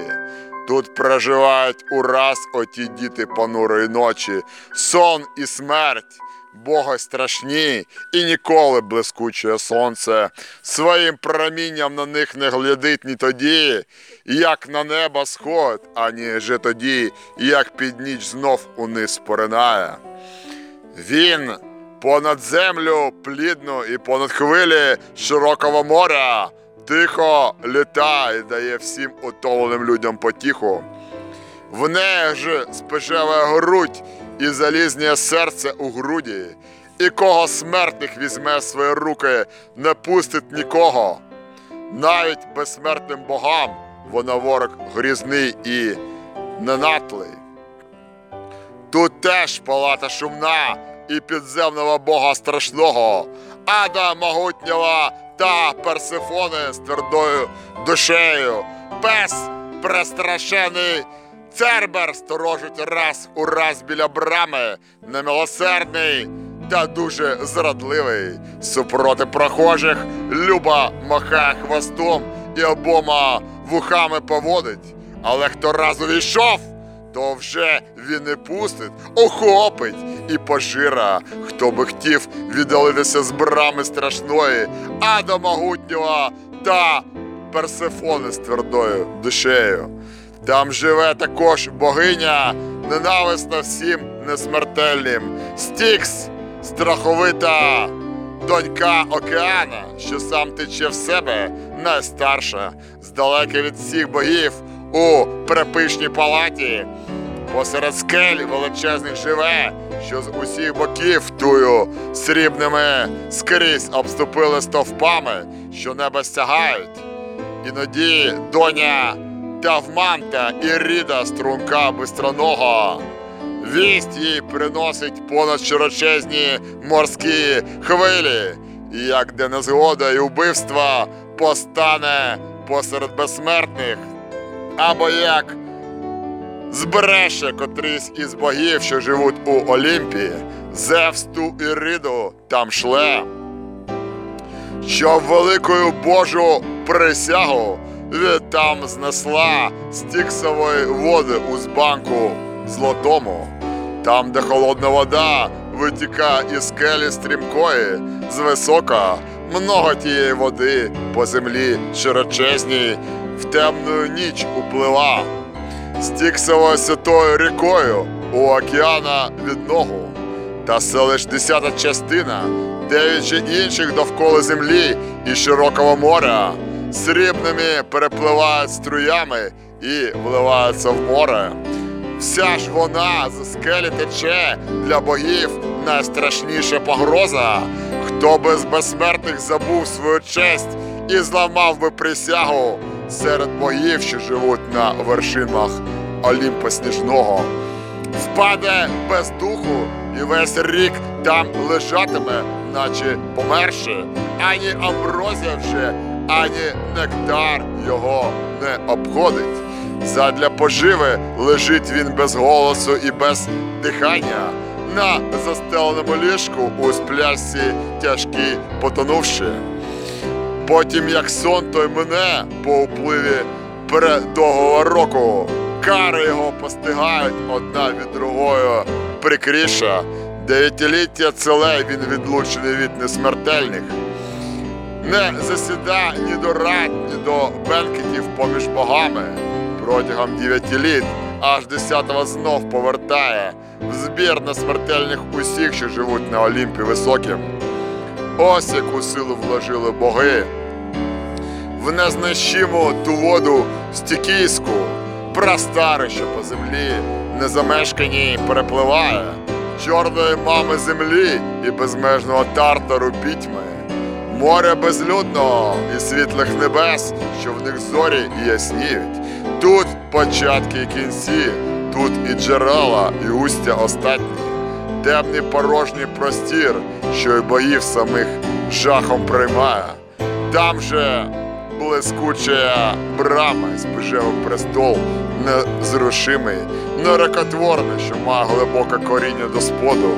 Тут проживають ураз оті діти понурої ночі, сон і смерть. Бога страшні і ніколи блискуче сонце своїм промінням на них не глядить ні тоді, як на небо сход, ані же тоді, як під ніч знов униз поринає. Він понад землю плідну і понад хвилі широкого моря тихо літає, дає всім утомленим людям потіху. В неї ж спежева грудь і залізне серце у груді, і кого смертних візьме свої руки, не пустить нікого. Навіть безсмертним богам вона ворог грізний і ненатлий. Тут теж палата шумна і підземного бога страшного, ада могутнього та Персифони з твердою душею, пес престрашений. Цербер сторожить раз у раз біля брами, немилосердний та дуже зрадливий. Супроти прохожих люба махає хвостом і обома вухами поводить. Але хто раз увійшов, то вже він не пустить, охопить і пожира, хто би хотів віддалитися з брами страшної, а до могутнього та Персифони з твердою душею. Там живе також богиня, ненависна всім несмертельним. Стікс, страховита донька океана, що сам тече в себе, найстарша, здалека від всіх богів у препишній палаті. Посеред скель величезних живе, що з усіх боків тую срібними скрізь обступили стовпами, що небо стягають. Іноді доня Тавманта і Ріда струнка бистронога. Вість їй приносить понад широчезні морські хвилі, і як де незгода і вбивства постане посеред безсмертних, або як збереше котрийсь із богів, що живуть у Олімпії, Зевсту і Риду там шле, щоб великою Божу присягу від там знесла стіксової води у збанку злотому, там, де холодна вода витікає із скелі стрімкої, з висока, много тієї води по землі широчезній, в темну ніч уплива, стіксовою святою рікою у океана від ногу, та це лиш десята частина, дев'ять же інших довкола землі і широкого моря, срібними перепливають струями і вливаються в море. Вся ж вона з скелі тече для богів найстрашніша погроза. Хто би з безсмертних забув свою честь і зламав би присягу серед богів, що живуть на вершинах Олімпа Сніжного. Впаде без духу і весь рік там лежатиме, наче померши. Ані амброзія вже, ані нектар його не обходить. Задля поживи лежить він без голосу і без дихання. На застеленому ліжку у спляшці тяжкий потонувши. Потім, як сон той мине по upливі передового року, кари його постигають одна від другої прикріша. Дев'ятиліття целе він відлучений від несмертельних. Не засіда ні до рад, ні до бенкетів поміж богами. Протягом дев'яти літ аж десятого знов повертає в збір несмертельних усіх, що живуть на Олімпі високим. Ось яку силу вложили боги. В незнищиму ту воду стікійську, прастари, що по землі незамешканій перепливає, чорної мами землі і безмежного тартару пітьми, море безлюдного і світлих небес, що в них зорі і ясніють. Тут початки і кінці, тут і джерела, і устя остатні темний порожній простір, що й боїв самих жахом приймає. Там же блискуча брама, збежевий престол, незрушимий, нерекотворний, що має глибоке коріння до споду.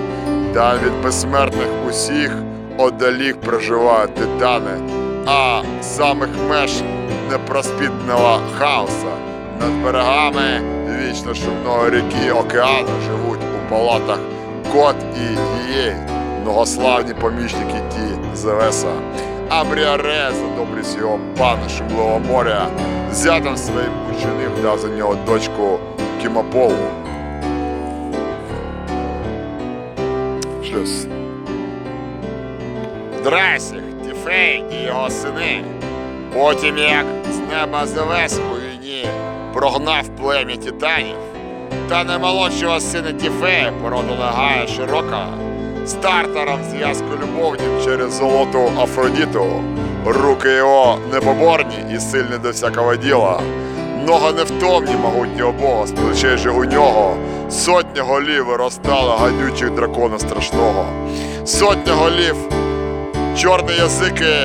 Там від безсмертних усіх одалік проживають титани, а самих меж непроспітного хаоса над берегами вічно шумної ріки океану живуть у палатах Кот і Гієй, многославні помічники ті Зевеса. А Бріаре за добрість його пана Шумливого моря, зятям своїм учинив дав за нього дочку Кімополу. Шлюз. Драсіх, Тіфей і його сини. Потім як з неба Зевес у війні прогнав плем'я титанів, та наймолодшого сина Тіфея породу Нагая широка, з Тартаром зв'язку любовнім через золоту Афродіту, руки його непоборні і сильні до всякого діла, много невтомні могутнього Бога, з плечей же у нього. Сотня голів виростала гадючих дракона страшного, сотня голів, чорні язики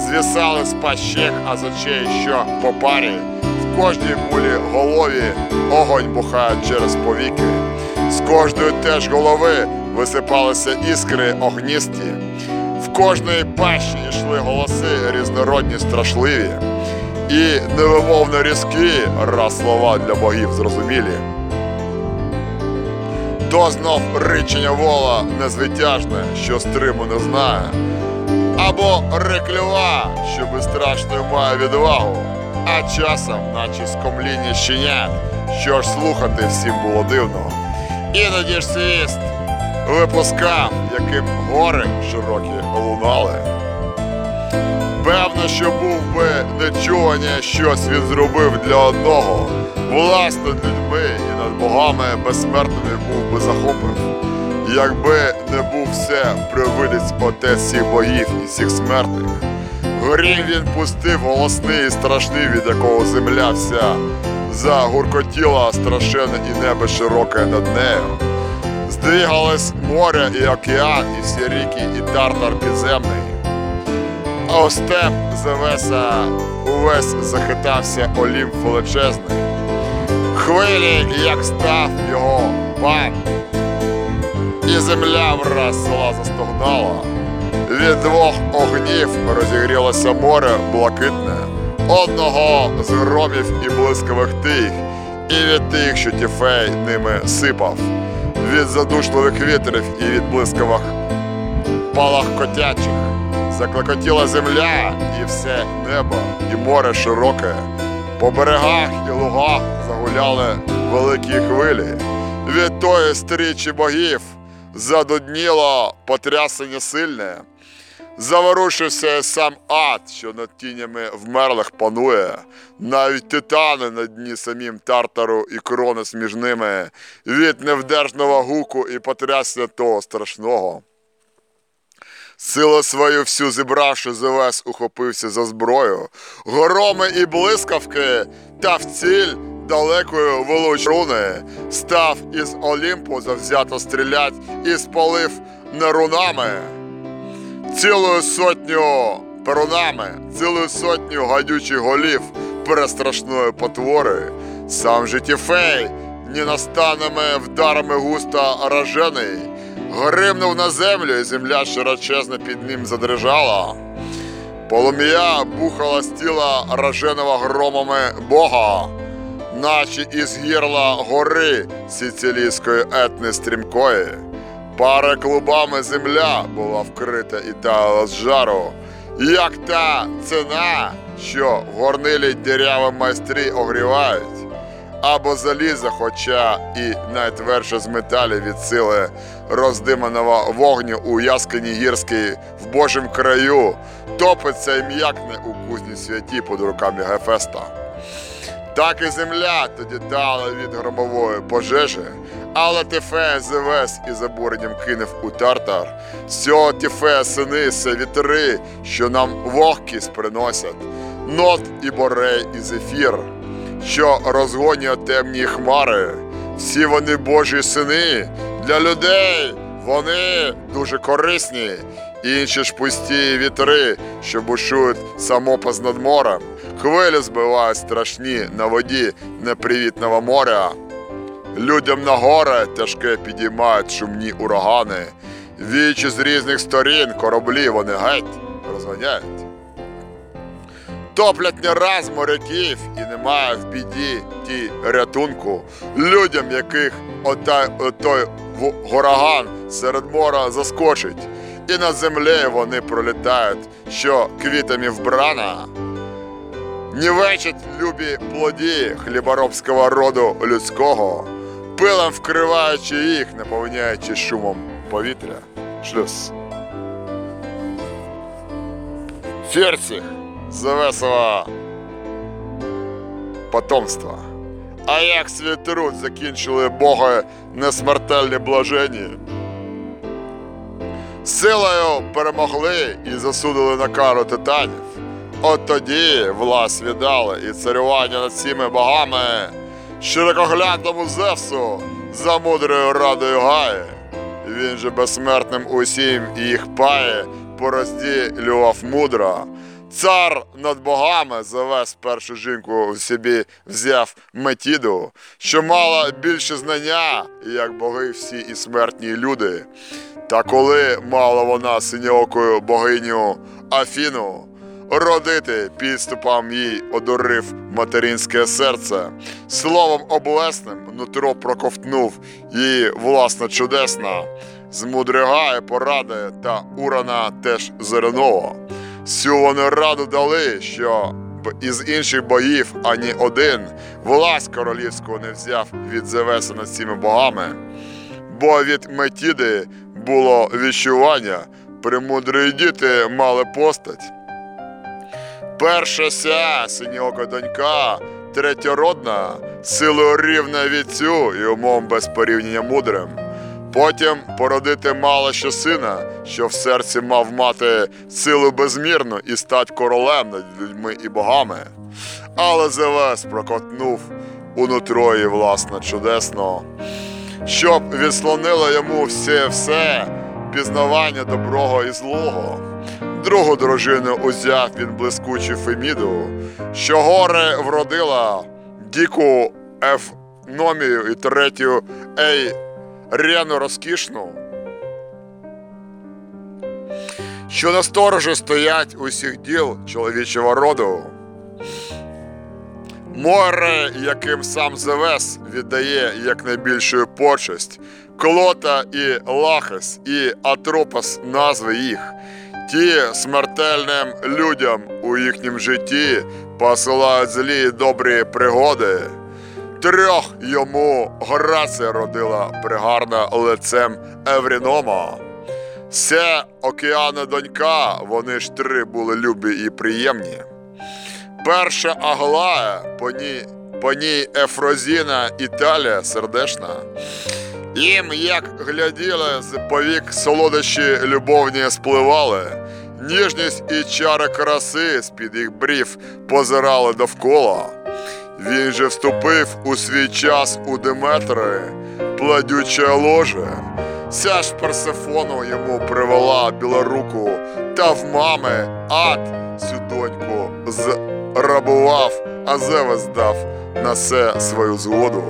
звісали з пащек, а з очей що по парі. Кожній мулі голові огонь бухає через повіки. З кожної теж голови висипалися іскри огністі. В кожної пащі йшли голоси різнородні страшливі. І невимовно різкі раз слова для богів зрозумілі. То знов ричення вола незвитяжне, що стриму не знає, або реклюва, що безстрашною має відвагу, а часом, наче скомління щенят, що ж слухати всім було дивно. Іноді ж свіст випускав, яким гори широкі лунали. Певно, що був би нечування, щось він зробив для одного, власне людьми і над богами безсмертними був би захопив. Якби не був все привидець отець всіх богів і всіх смертних. Горів він пустив голосний і страшний, від якого земля вся загуркотіла страшенне і небо широке над нею. Здвигались море і океан, і всі ріки, і тартар підземний. А остеп Зевеса увесь захитався Олімп величезний. хвилі, як став його пан. І земля враз села застогнала. Від двох огнів розігрілося море блакитне, одного з громів і блискавих тих, і від тих, що тіфей ними сипав, від задушливих вітрів і від блискавих палах котячих. Заклекотіла земля і все небо, і море широке. По берегах і лугах загуляли великі хвилі. Від тої стрічі богів задудніло потрясення сильне. Заворушився сам ад, що над тінями вмерлих панує, навіть титани на дні самім тартару і кронос між ними, від невдержного гуку і потрясся того страшного. Силу свою всю зібравши, Зевес ухопився за зброю, гороми і блискавки, та в ціль далекою велич руни, став із Олімпу завзято стрілять і спалив нерунами цілою сотню перунами, цілою сотню гадючих голів перестрашної потвори. Сам же Тіфей ненастанними вдарами густо ражений, гримнув на землю, і земля широчезно під ним задрижала. Полум'я бухала з тіла раженого громами Бога, наче із гірла гори сицилійської етни стрімкої. Пари клубами земля була вкрита і таяла з жару, як та ціна, що горнилі діряві майстрі огрівають, або залізо, хоча і найтверше з металів від сили роздиманого вогню у яскині гірській в Божім краю, топиться і м'якне у кузні святі під руками Гефеста. Так і земля тоді дала від громової пожежі, але Тефе Зевес із обуренням кинув у тартар. З цього сини се вітри, що нам вогкість приносять, нот і борей і зефір, що розгонює темні хмари. Всі вони Божі сини для людей. Вони дуже корисні, інші ж пусті вітри, що бушують само познад морем. Хвилі збивають страшні на воді непривітного моря. Людям на горе тяжке підіймають шумні урагани. Вічі з різних сторін кораблі вони геть розганяють. Топлять не раз моряків і немає в біді ті рятунку. Людям, яких отай, отой гораган серед мора заскочить, і над землею вони пролітають, що квітами вбрана. Нівечать любі плоді хліборобського роду людського, пилом вкриваючи їх, наповняючи шумом повітря. Шлюз. Ферціх Завесова потомства. А як свій труд закінчили боги несмертельні блажені. Силою перемогли і засудили на кару титанів. От тоді власть віддали і царювання над всіми богами, широкоглядному Зевсу за мудрою радою Гаї. Він же безсмертним усім їх пає порозділював мудро. Цар над богами завез першу жінку в собі взяв Метіду, що мала більше знання, як боги всі і смертні люди. Та коли мала вона синьокою богиню Афіну, родити підступам їй одурив материнське серце, словом облесним нутро проковтнув її власна чудесна, змудригає поради та урана теж зернова. Всю вони раду дали, що б із інших боїв ані один власть королівську не взяв від Зевеса над цими богами, бо від Метіди було віщування, премудрі діти мали постать. Перша ся, синьока донька, третьородна, силою рівна віцю і умом без порівняння мудрим. Потім породити мало що сина, що в серці мав мати силу безмірну і стать королем над людьми і богами. Але Зевес прокотнув у нутрої власне чудесно, щоб відслонило йому все все пізнавання доброго і злого. Другу дружину узяв він блискучу Феміду, що горе вродила діку Еф Номію і третю Ейрену розкішну, що на сторожі стоять усіх діл чоловічого роду. Море, яким сам Зевес віддає якнайбільшу почесть, Колота і Лахес, і Атропос назви їх, ті смертельним людям у їхнім житті посилають злі й добрі пригоди. Трьох йому Горація родила пригарна лицем Еврінома. Се океана донька, вони ж три були любі і приємні. Перша Аглая, по ній, по ній Ефрозіна Італія сердешна. Їм, як гляділи, з повік солодощі любовні спливали, ніжність і чари краси з-під їх брів позирали довкола. Він же вступив у свій час у Деметри, пладюче ложе. Ся ж Персефону йому привела білоруку, та в мами ад цю доньку зрабував, а Зевес дав на все свою згоду.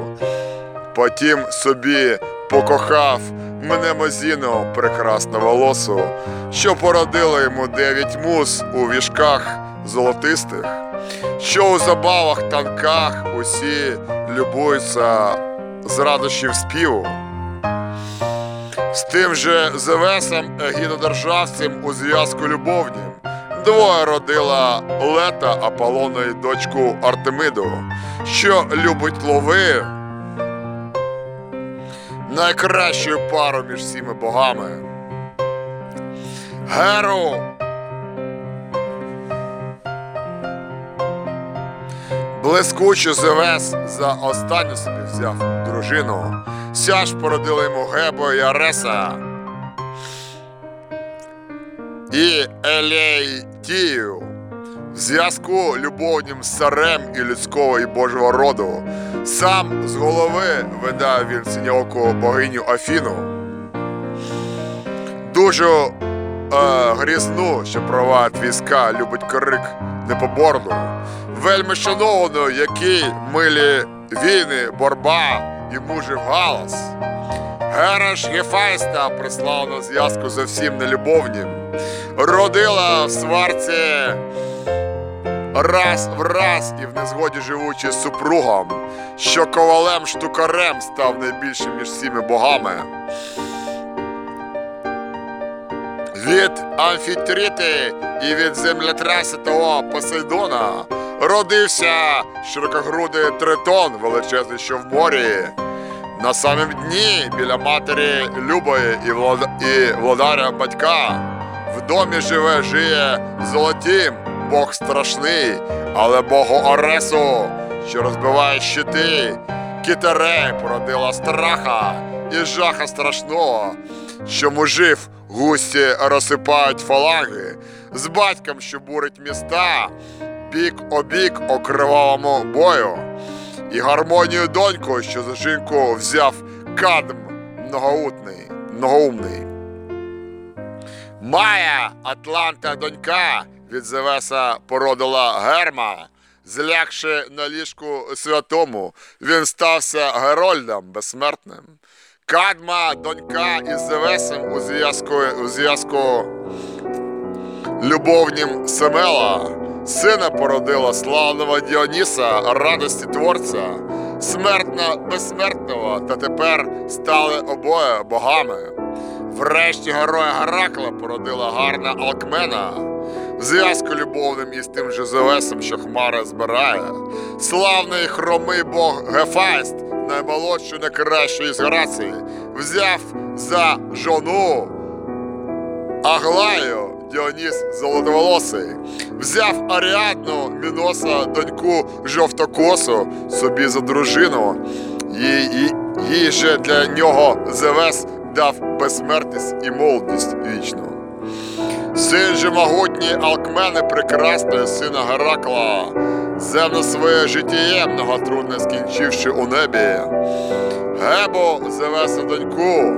Потім собі покохав мене Мозіну прекрасну волосу, що породила йому дев'ять муз у вішках золотистих, що у забавах танках усі любуються з радощів співу. З тим же Зевесом гінодержавцем у зв'язку любовнім двоє родила Лета Аполлону і дочку Артемиду, що любить лови найкращу пару між всіми богами. Геру Блискучу Зевес за останню собі взяв дружину. Ся ж породила йому Гебо і Ареса. І Елейтію. Зв'язку любовнім царем і людського і Божого роду. Сам з голови видав він синьоку богиню Афіну. Дуже е, грізну, що провадить війська, любить крик непоборну. Вельми шановну, який милі війни, борба і мужив галас. Гера ж Єфайста прислав на зв'язку за всім нелюбовнім. Родила в сварці раз в раз і в незгоді живучи з супругом, що ковалем штукарем став найбільшим між всіми богами. Від Амфітріти і від землетраси того Посейдона родився широкогрудий тритон, величезний, що в морі. На самім дні біля матері Любої і, влада... і владаря батька. В домі живе, жиє золотім, Бог страшний, але Богу Оресу, що розбиває щити, кітерей породила страха і жаха страшного, що мужів густі розсипають фаланги, з батьком, що бурить міста, бік обік о кривавому бою, і гармонію доньку, що за жінку взяв кадм многоутний, многоумний. Майя, Атланта донька від Зевеса породила Герма. Злягши на ліжку святому, він стався Герольдом безсмертним. Кадма, донька із Зевесом у зв'язку у зв'язку любовнім Семела, сина породила славного Діоніса, радості творця, смертна безсмертного, та тепер стали обоє богами. Врешті героя Геракла породила гарна Алкмена, зв'язку любовним із тим же Зевесом, що хмари збирає. Славний хромий бог Гефайст, наймолодшу, найкращу із Грації, взяв за жону Аглаю Діоніс Золотоволосий, взяв Аріадну Міноса, доньку жовтокосу, собі за дружину. Їй, їй же для нього Зевес дав безсмертність і молодість вічну. Син же могутній Алкмени прекрасної сина Геракла, земне своє житіє многотрудне скінчивши у небі. Гебо Зевеса доньку.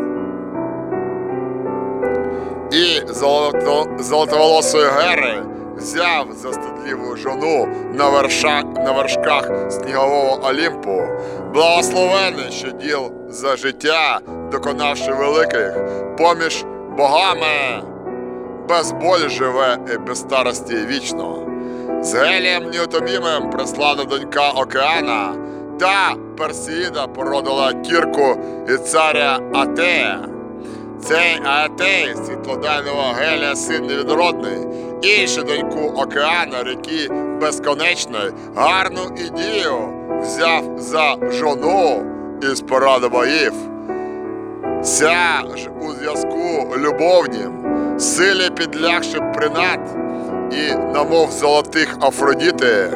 І золото, золотоволосої Гери взяв за стидліву жону на, верша... на вершках снігового Олімпу, благословений, що діл за життя, доконавши великих, поміж богами, без болі живе і без старості вічно. З Гелієм неутомімим прислана донька Океана, та Персіїда породила кірку і царя Атея. Цей Аетей, світлодайного Гелія син невідродний, іншу доньку Океана, ріки безконечної, гарну ідію взяв за жону із поради боїв. Ця ж у зв'язку любовнім, силі підлягши принад, і, намов золотих Афродіти,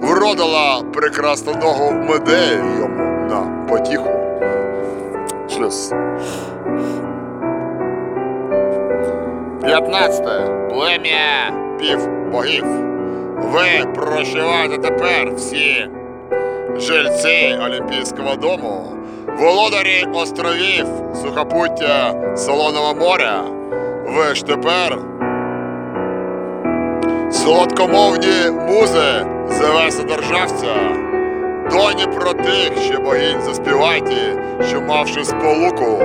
вродила прекрасного Медею йому на потіху. Шлюз. 15. Плем'я півбогів. Ви проживаєте тепер всі жильці Олімпійського дому, володарі островів, сухопуття Солоного моря. Ви ж тепер солодкомовні музи Зевеса державця, доні про тих, що богінь заспівайте, що мавши сполуку,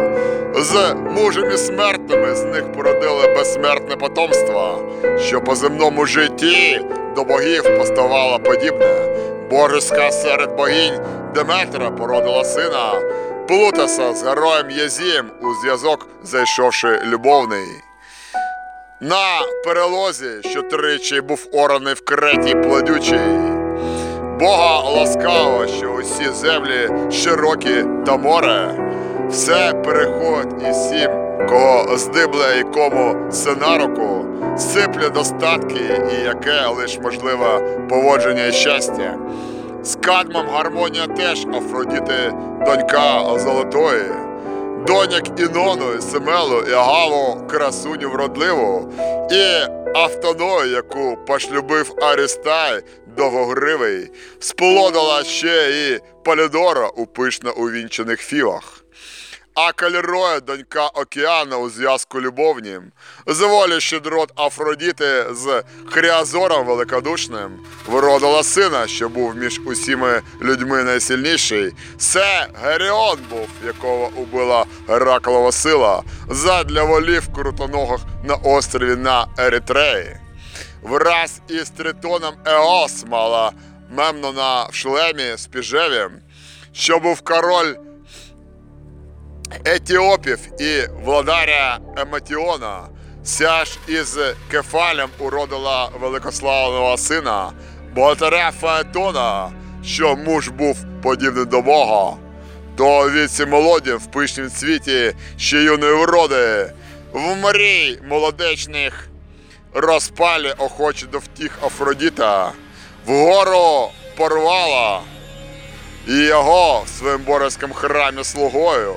з мужами смертними з них породили безсмертне потомство, що по земному житті до богів поставало подібне. Божеська серед богінь Деметра породила сина, Плутаса з героєм Єзієм у зв'язок зайшовши любовний. На перелозі, що тричі був ораний в креті плодючий. Бога ласкаво, що усі землі широкі та море, все переходить і сім, кого здибле і кому се на руку, сипле достатки, і яке лиш можливе поводження і щастя. З кадмом гармонія теж Афродіти, донька золотої, доняк Інону, і Семелу, і Агаву, красуню вродливу, і автоною, яку пошлюбив Арістай, довгогривий, сплодила ще і Полідора у пишно увінчених фівах. А Каліроя, донька Океана у зв'язку любовнім, з волі щедрот Афродіти з Хріазором великодушним, виродила сина, що був між усіми людьми найсильніший. Це Геріон був, якого убила Гераклова сила, задля волів крутоногих на острові на Еритреї. Враз із тритоном Еос мала Мемнона в шлемі з піжевім, що був король Етіопів і владаря Ематіона, ся ж із кефалем уродила великославного сина, богатиря Фаетона, що муж був подібний до Бога. То віці молоді в пишнім цвіті ще юної вроди, в мрій молодечних розпалі охочі до втіх Афродіта, вгору порвала і його в своїм борському храмі слугою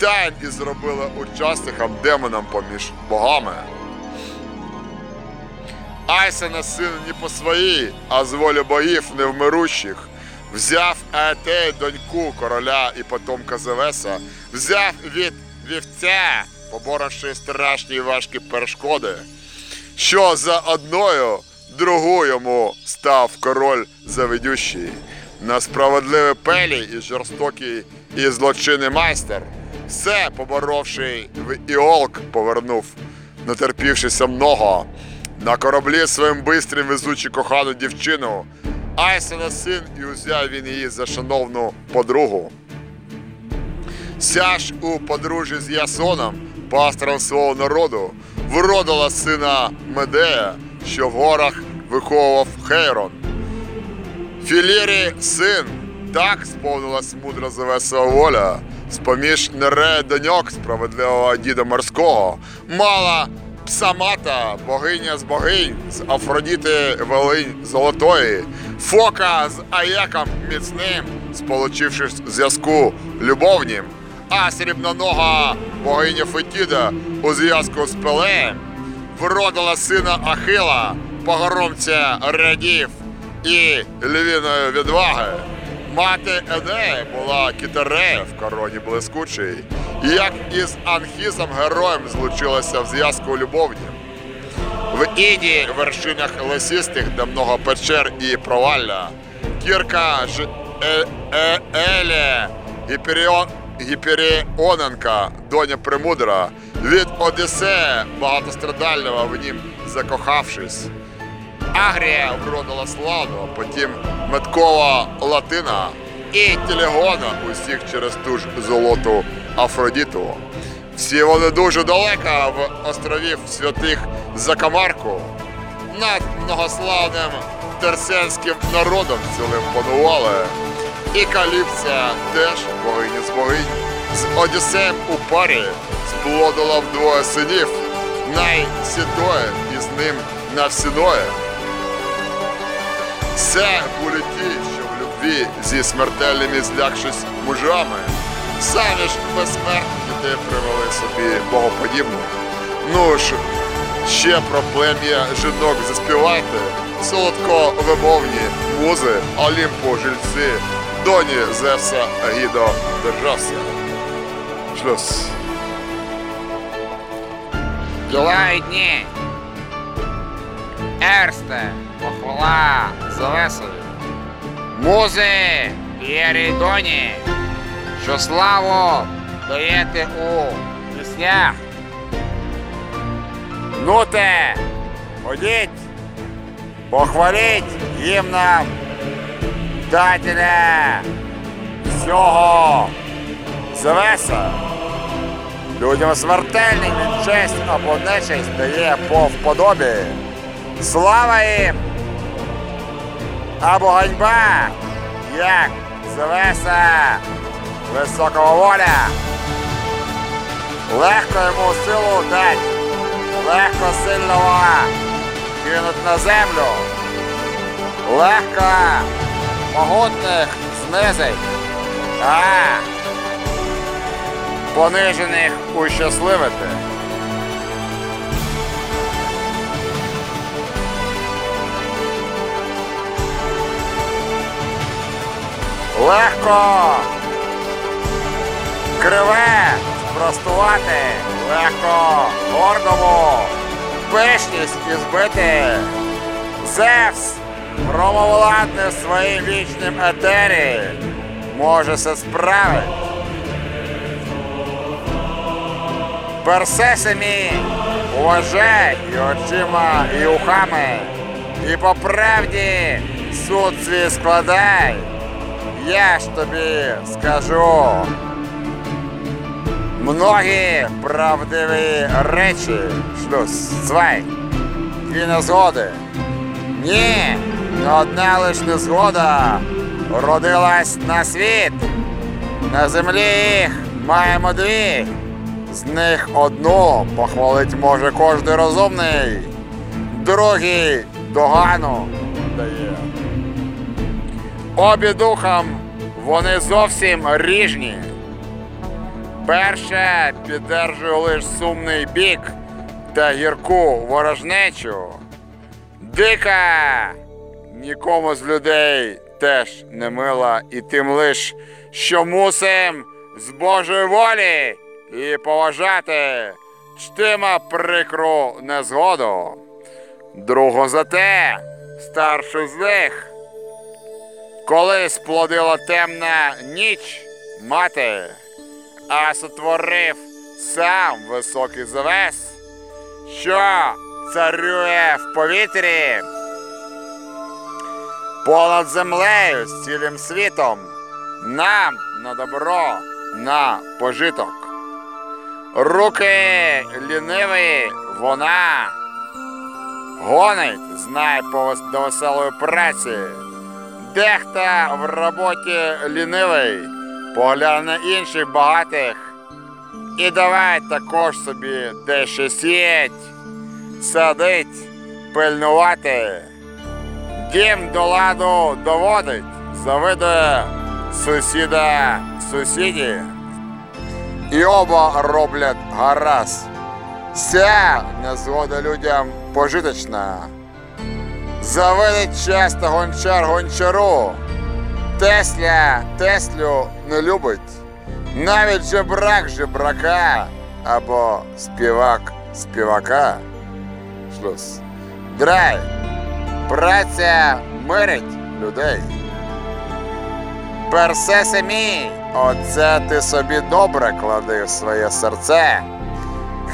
тайн і зробила учасником демоном поміж богами. Айсена син не по своїй, а з волі богів невмирущих, взяв Аетей доньку короля і потомка Зевеса, взяв від вівця, поборовши страшні і важкі перешкоди, що за одною другу став король заведющий, на справедливі пелі і жорстокий і злочинний майстер, все поборовши в Іолк, повернув, натерпівшися много. На кораблі своїм бистрим везучи кохану дівчину, Айсена син і узяв він її за шановну подругу. Ся ж у подружжі з Ясоном, пастором свого народу, вродила сина Медея, що в горах виховував Хейрон. Філірі син, так сповнилась мудра Зевесова воля, з-поміж нерея доньок справедливого діда морського, мала Псамата, богиня з богинь, з Афродіти Волинь Золотої, Фока з Аяком міцним, сполучившись зв'язку любовнім, а срібнонога богиня Фетіда у зв'язку з Пелеєм, вродила сина Ахила, погоромця рядів і львіної відваги. Мати Енея була кітерея в короні блискучій, і як із Анхізом героєм злучилася в зв'язку любовнім. В Іді вершинах лесістих, де много печер і провалля. Кірка ж е, е, Еле Гіперіон, Гіперіоненка, доня Премудра, від Одіссея багатострадального в нім закохавшись. Агрія вродила славу, потім меткова Латина і Телегона усіх через ту ж золоту Афродіту. Всі вони дуже далеко в островів святих Закамарку. Над многославним терсенським народом цілим панували. І Каліпця теж богиня з богинь. З Одіссеєм у парі сплодила вдвоє синів, найсідоє і з ним навсіноє. Це були ті, що в любві зі смертельними злягшись мужами, самі ж безсмертні дітей привели собі богоподібну. Ну ж, ще про плем'я жінок заспівайте, солодко вимовні музи, Олімпу жильці, доні Зевса Гідо держався. Шлюз. Діла дні. Ерсте, похвала Зевесові. Музи, П'єрі й що славу даєте у піснях. Ну те, ходіть, похваліть гімном дателя всього Зевеса. Людям смертельний честь або нечесть дає по вподобі. Слава їм! Або ганьба, як Зевеса високого воля. Легко йому силу дать, легко сильного кинуть на землю. Легко могутних знизить. А понижених ущасливити. Легко. Криве. Спростувати, легко. Гордому. Пишність і збити. Зевс. Промовладне своїм вічним етері. Може се справить. Персеси мій, уважай і очима, і ухами, і по правді суд свій складай. Я ж тобі скажу. Многі правдиві речі, шлюз, свай, дві незгоди. Ні, одна лиш незгода родилась на світ. На землі їх маємо дві. З них одну похвалить може кожний розумний, другий догану дає. Обі духам вони зовсім ріжні. Перше піддержує лиш сумний бік та гірку ворожнечу. Дика нікому з людей теж не мила, і тим лиш, що мусим з Божої волі і поважати чтима прикру незгоду. Другу за те, старшу з них, колись плодила темна ніч мати, а сотворив сам високий завес, що царює в повітрі понад землею з цілим світом, нам на добро, на пожиток. Руки ліниві вона гонить, знай до веселої праці. Дехто в роботі лінивий, погляне інших багатих. І давай також собі дещо сіять, садить, пильнувати. Дім до ладу доводить, завидує сусіда сусіді. І оба роблять гаразд. Ця незгода людям пожиточна. Завидить часто гончар гончару. Тесля Теслю не любить. Навіть жебрак жебрака або співак співака. Шлюз. Драй, праця мирить людей. Персесе мій, оце ти собі добре клади в своє серце.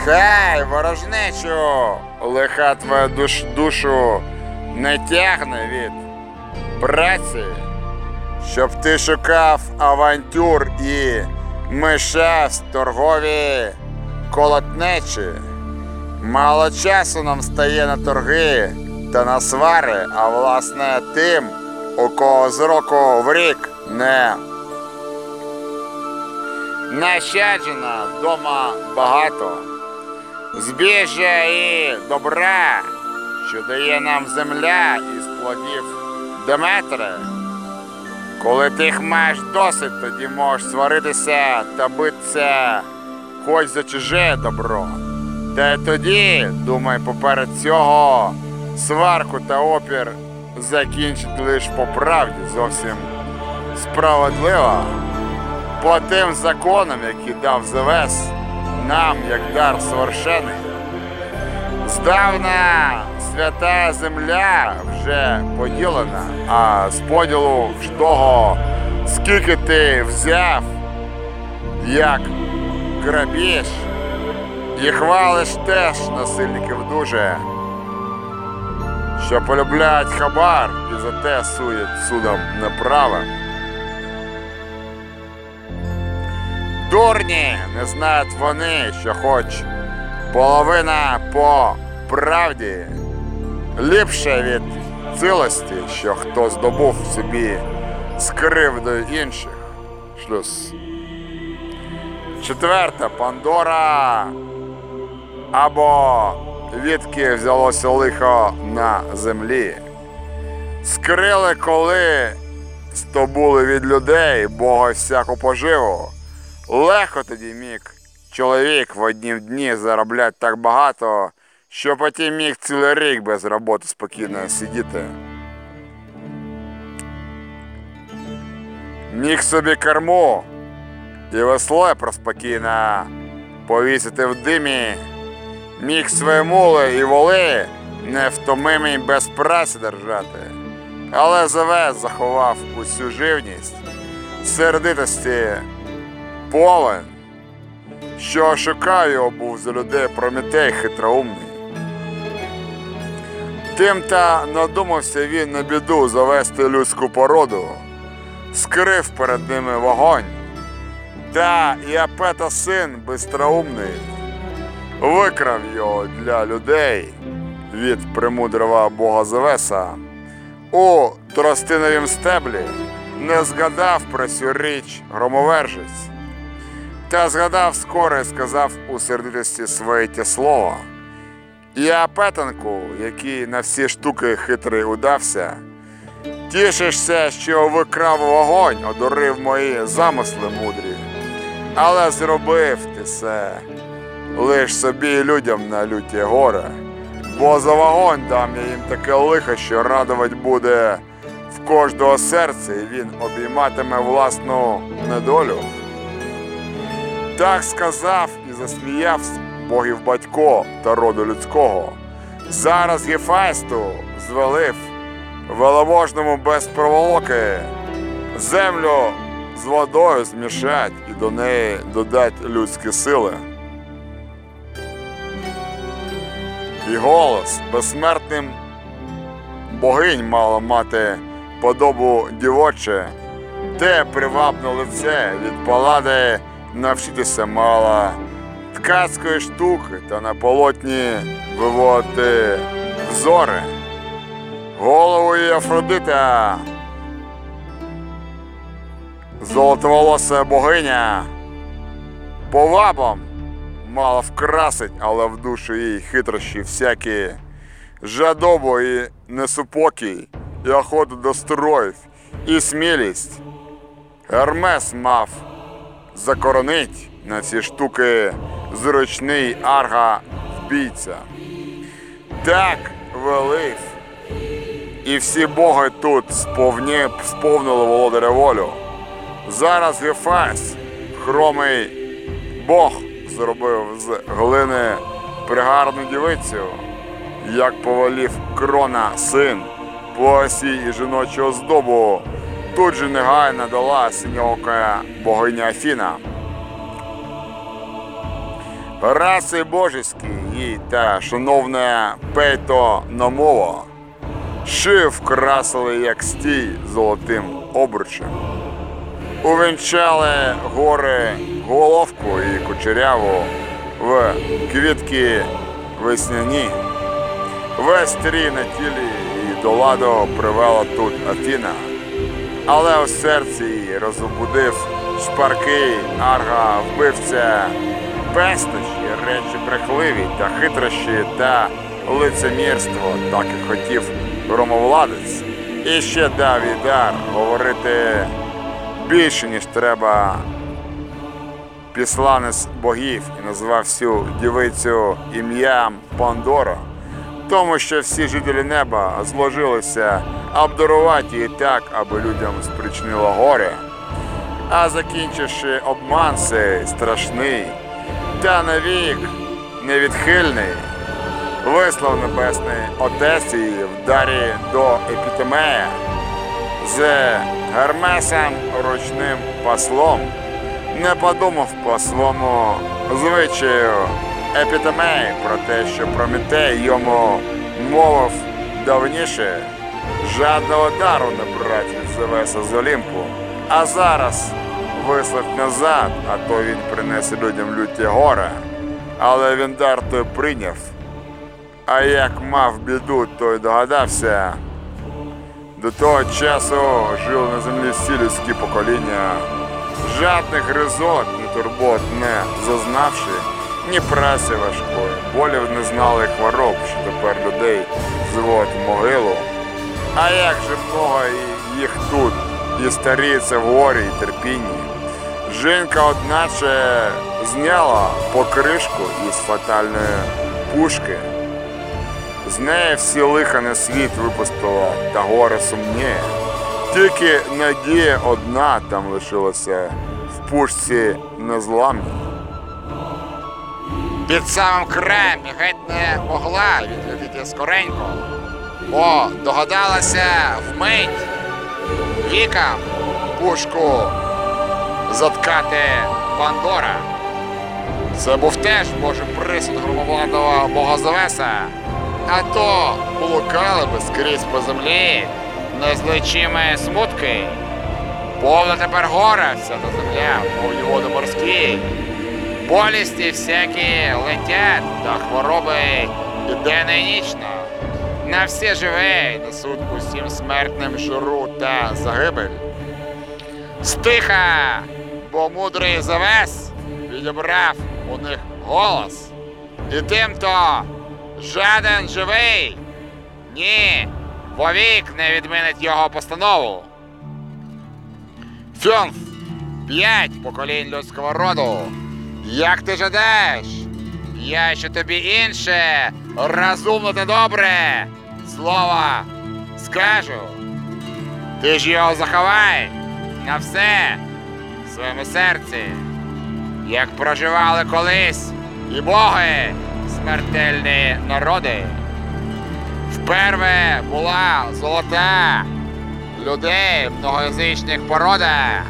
Хай ворожнечу, лиха твоя душ, душу не тягне від праці, щоб ти шукав авантюр і мишав торгові колотнечі. Мало часу нам стає на торги та на свари, а власне тим, у кого з року в рік не нащаджено дома багато. Збіжжя і добра, що дає нам земля із плодів Деметри. Коли ти їх маєш досить, тоді можеш сваритися та битися хоч за чуже добро. Та тоді, думай, поперед цього сварку та опір закінчить лише по правді зовсім справедливо. По тим законам, які дав Зевес, нам, як дар совершений. Здавна свята земля вже поділена, а з поділу ж того, скільки ти взяв, як грабіж, і хвалиш теж насильників дуже, що полюбляють хабар і за те сують судом неправим. Дурні не знають вони, що хоч половина по правді ліпше від цілості, що хто здобув собі з кривдою інших. Шлюз. Четверта Пандора. Або відки взялося лихо на землі. Скрили, коли стобули від людей Бога всяку поживу. Легко тоді міг чоловік в одні дні заробляти так багато, що потім міг цілий рік без роботи спокійно сидіти. Міг собі корму і весло проспокійно повісити в димі, міг свої мули і воли невтомимі без праці держати, але Зевес заховав усю живність, сердитості повен, що шукаю був за людей Прометей хитроумний. Тим та надумався він на біду завести людську породу, скрив перед ними вогонь. Та Іапета син бистроумний викрав його для людей від премудрого бога Зевеса. У тростиновім стеблі не згадав про цю річ громовержець. Та згадав скоро і сказав у сердитості своє ті слово. Я петанку, який на всі штуки хитрий удався, тішишся, що викрав вогонь, одурив мої замисли мудрі, але зробив ти все лиш собі і людям на люті горе, бо за вогонь дам я їм таке лихо, що радувати буде в кожного серця, і він обійматиме власну недолю. Так сказав і засміявся богів батько та роду людського. Зараз Гефайсту звелив веломожному без проволоки землю з водою змішать і до неї додать людські сили. І голос безсмертним богинь мало мати подобу дівоче, те привабне лице від палади навчитися мала ткацької штуки та на полотні виводити взори. Голову і Афродита. Золотоволоса богиня. Повабом мала вкрасить, але в душу їй хитрощі всякі. Жадобу і несупокій, і охоту до строїв, і смілість. Гермес мав закоронить на ці штуки зручний арга вбійця. Так велив. І всі боги тут сповні, сповнили володаря волю. Зараз Гефес, хромий Бог, зробив з глини пригарну дівицю. як повелів крона син по осі і жіночого здобу. Тут же негайно дала синьока богиня Афіна. Раси божеські їй та шановне пейто номово, ши вкрасили як стій золотим обручем. Увінчали гори головку і кучеряву в квітки весняні. Весь трій на тілі і до ладу привела тут Афіна, але у серці розбудив шпаркий арга вбивця пестощі, речі брехливі та хитрощі та лицемірство, так і хотів громовладець. І ще дав дар говорити більше, ніж треба післанець богів і назвав всю дівицю ім'ям Пандора, тому що всі жителі неба зложилися обдарувати її так, аби людям спричинило горе. А закінчивши обман цей страшний та навік невідхильний, вислав небесний отець її в дарі до епітемея з Гермесом ручним послом, не подумав по своєму звичаю епітемей про те, що Прометей йому мовив давніше, жадного дару не Зевеса з Олімпу, а зараз вислать назад, а то він принесе людям люті горе. Але він дар той прийняв, а як мав біду, той догадався. До того часу жили на землі всі людські покоління, жадних гризот, ні турбот не зазнавши, ні праці важкої, болів не знали хвороб, що тепер людей зводять в могилу. А як же много їх тут, і старіться в горі і терпінні. Жінка, одначе, зняла покришку із фатальної пушки. З неї всі лиха на світ випустила, та горе сумніє. Тільки надія одна там лишилася в пушці незламній. Під самим краєм геть не могла відлетіти скоренько, бо догадалася вмить вікам пушку заткати Пандора. Це був теж Божий присуд громовладного бога Зевеса, а то блукали би скрізь по землі незлечими смутки. Повна тепер гора вся та земля, повні води морські. Болісті всякі летять та хвороби і денно і нічно. На все живе несуть усім смертним журу та загибель. Стиха, бо мудрий завес відібрав у них голос. І тим-то жаден живий. Ні, вовік не відмінить його постанову. Фьонф, п'ять поколінь людського роду. Як ти жадаєш? Я ще тобі інше, розумно та добре. Слово скажу. Ти ж його заховай на все своєму серці, як проживали колись і боги, смертельні народи. Вперве була золота людей в многоязичних породах.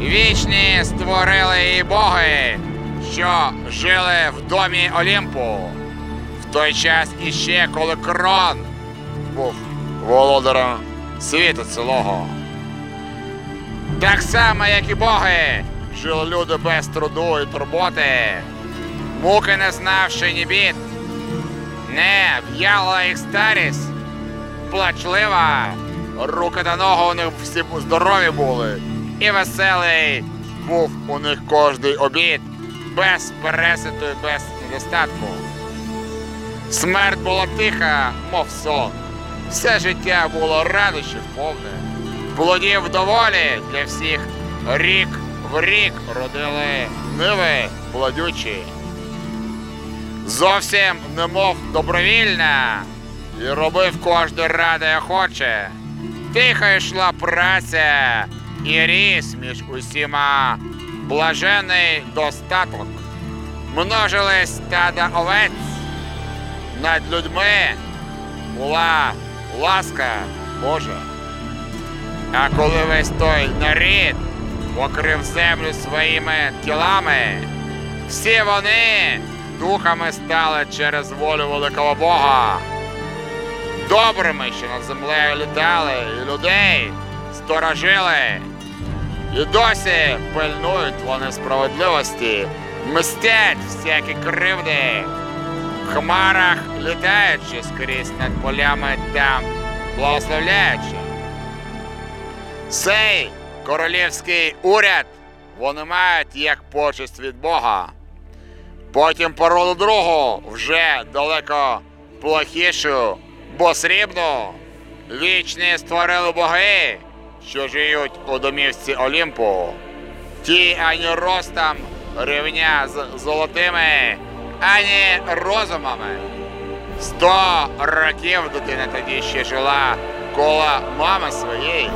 Вічні створили її боги, що жили в домі Олімпу. В той час іще, коли крон був володарем світу цілого. Так само, як і боги, жили люди без труду і турботи, муки не знавши ні бід. Не в'яла їх старість, плачлива, руки та ноги у них всі здорові були, і веселий був у них кожний обід, без переситу і без недостатку. Смерть була тиха, мов сон. Все життя було радощів повне. Плодів доволі для всіх рік в рік родили ниви плодючі. Зовсім немов добровільна, і робив кожен ради охоче. Тихо йшла праця і ріс між усіма блажений достаток. Множились стада овець, над людьми була ласка Божа. А коли весь той нарід покрив землю своїми тілами, всі вони духами стали через волю великого Бога. Добрими, що над землею літали, і людей сторожили. І досі пильнують вони справедливості, мстять всякі кривди. В хмарах літаючи скрізь над полями там, благословляючи. Цей королівський уряд вони мають як почесть від Бога. Потім породу другу вже далеко плохішу, бо срібну вічні створили боги, що живуть у домівці Олімпу. Ті ані ростом рівня з золотими, ані розумами. Сто років дитина тоді ще жила коло мами своєї.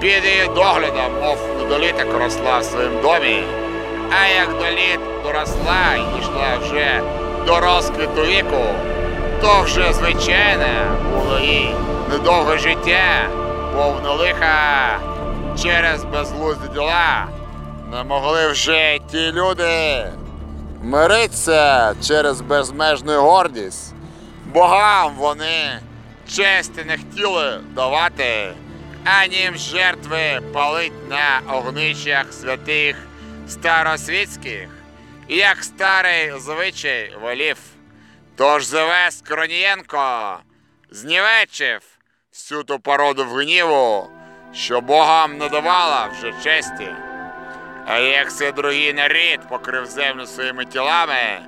Під її доглядом, мов недоліток росла в своїм домі, а як доліт доросла і йшла вже до розквіту віку, то вже звичайне було їй недовге життя, повне лиха через безглузді діла. Не могли вже ті люди миритися через безмежну гордість. Богам вони честі не хотіли давати, ані їм жертви палить на огнищах святих старосвітських, як старий звичай волів. Тож Зевес Кронієнко знівечив всю ту породу в гніву, що Богам не давала вже честі. А як це другий нарід покрив землю своїми тілами,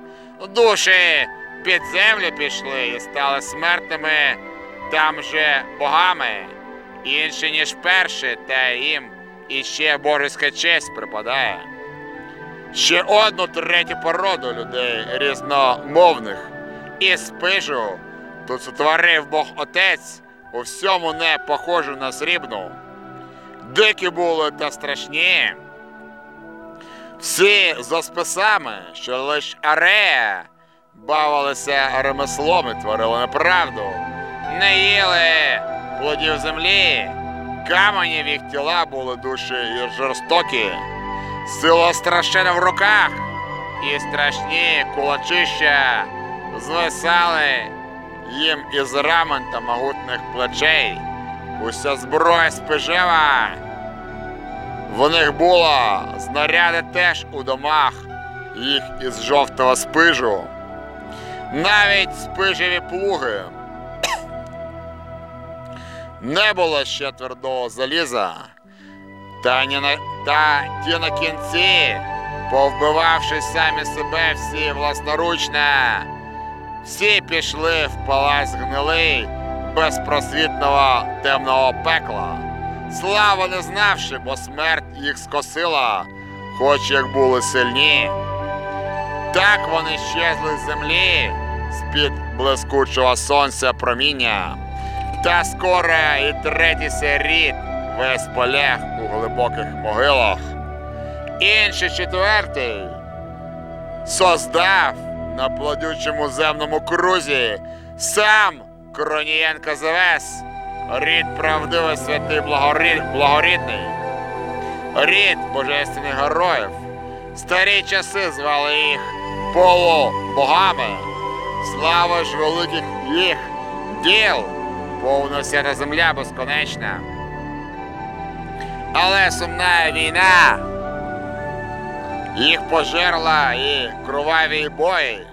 душі під землю пішли і стали смертними там же богами, інші, ніж перші, та їм іще божеська честь припадає. Ще одну третю породу людей різномовних і спижу тут сотворив Бог Отець у всьому не похожу на срібну. Дикі були та страшні. Всі за списами, що лиш арея бавилися ремеслом і творили неправду, не їли плодів землі, камені в їх тіла були душі жорстокі, сила страшена в руках, і страшні кулачища звисали їм із рамен та могутних плечей. Уся зброя спижева. В них було знаряди теж у домах, їх із жовтого спижу. Навіть спижеві плуги. Не було ще твердого заліза. Та, ні на, та ті на кінці, повбивавши самі себе всі власноручно, всі пішли в палац гнилий безпросвітного темного пекла. Слава не знавши, бо смерть їх скосила, хоч як були сильні. Так вони щезли з землі з-під блискучого сонця проміння. Та скоро і третій серід весь полег у глибоких могилах. Інший четвертий создав на плодючому земному крузі сам Кронієнко Зевес, рід правдивий святий благорід, благорідний, рід божественних героїв. Старі часи звали їх полубогами. Слава ж великих їх діл, повна вся земля безконечна. Але сумна війна їх пожерла і кроваві бої.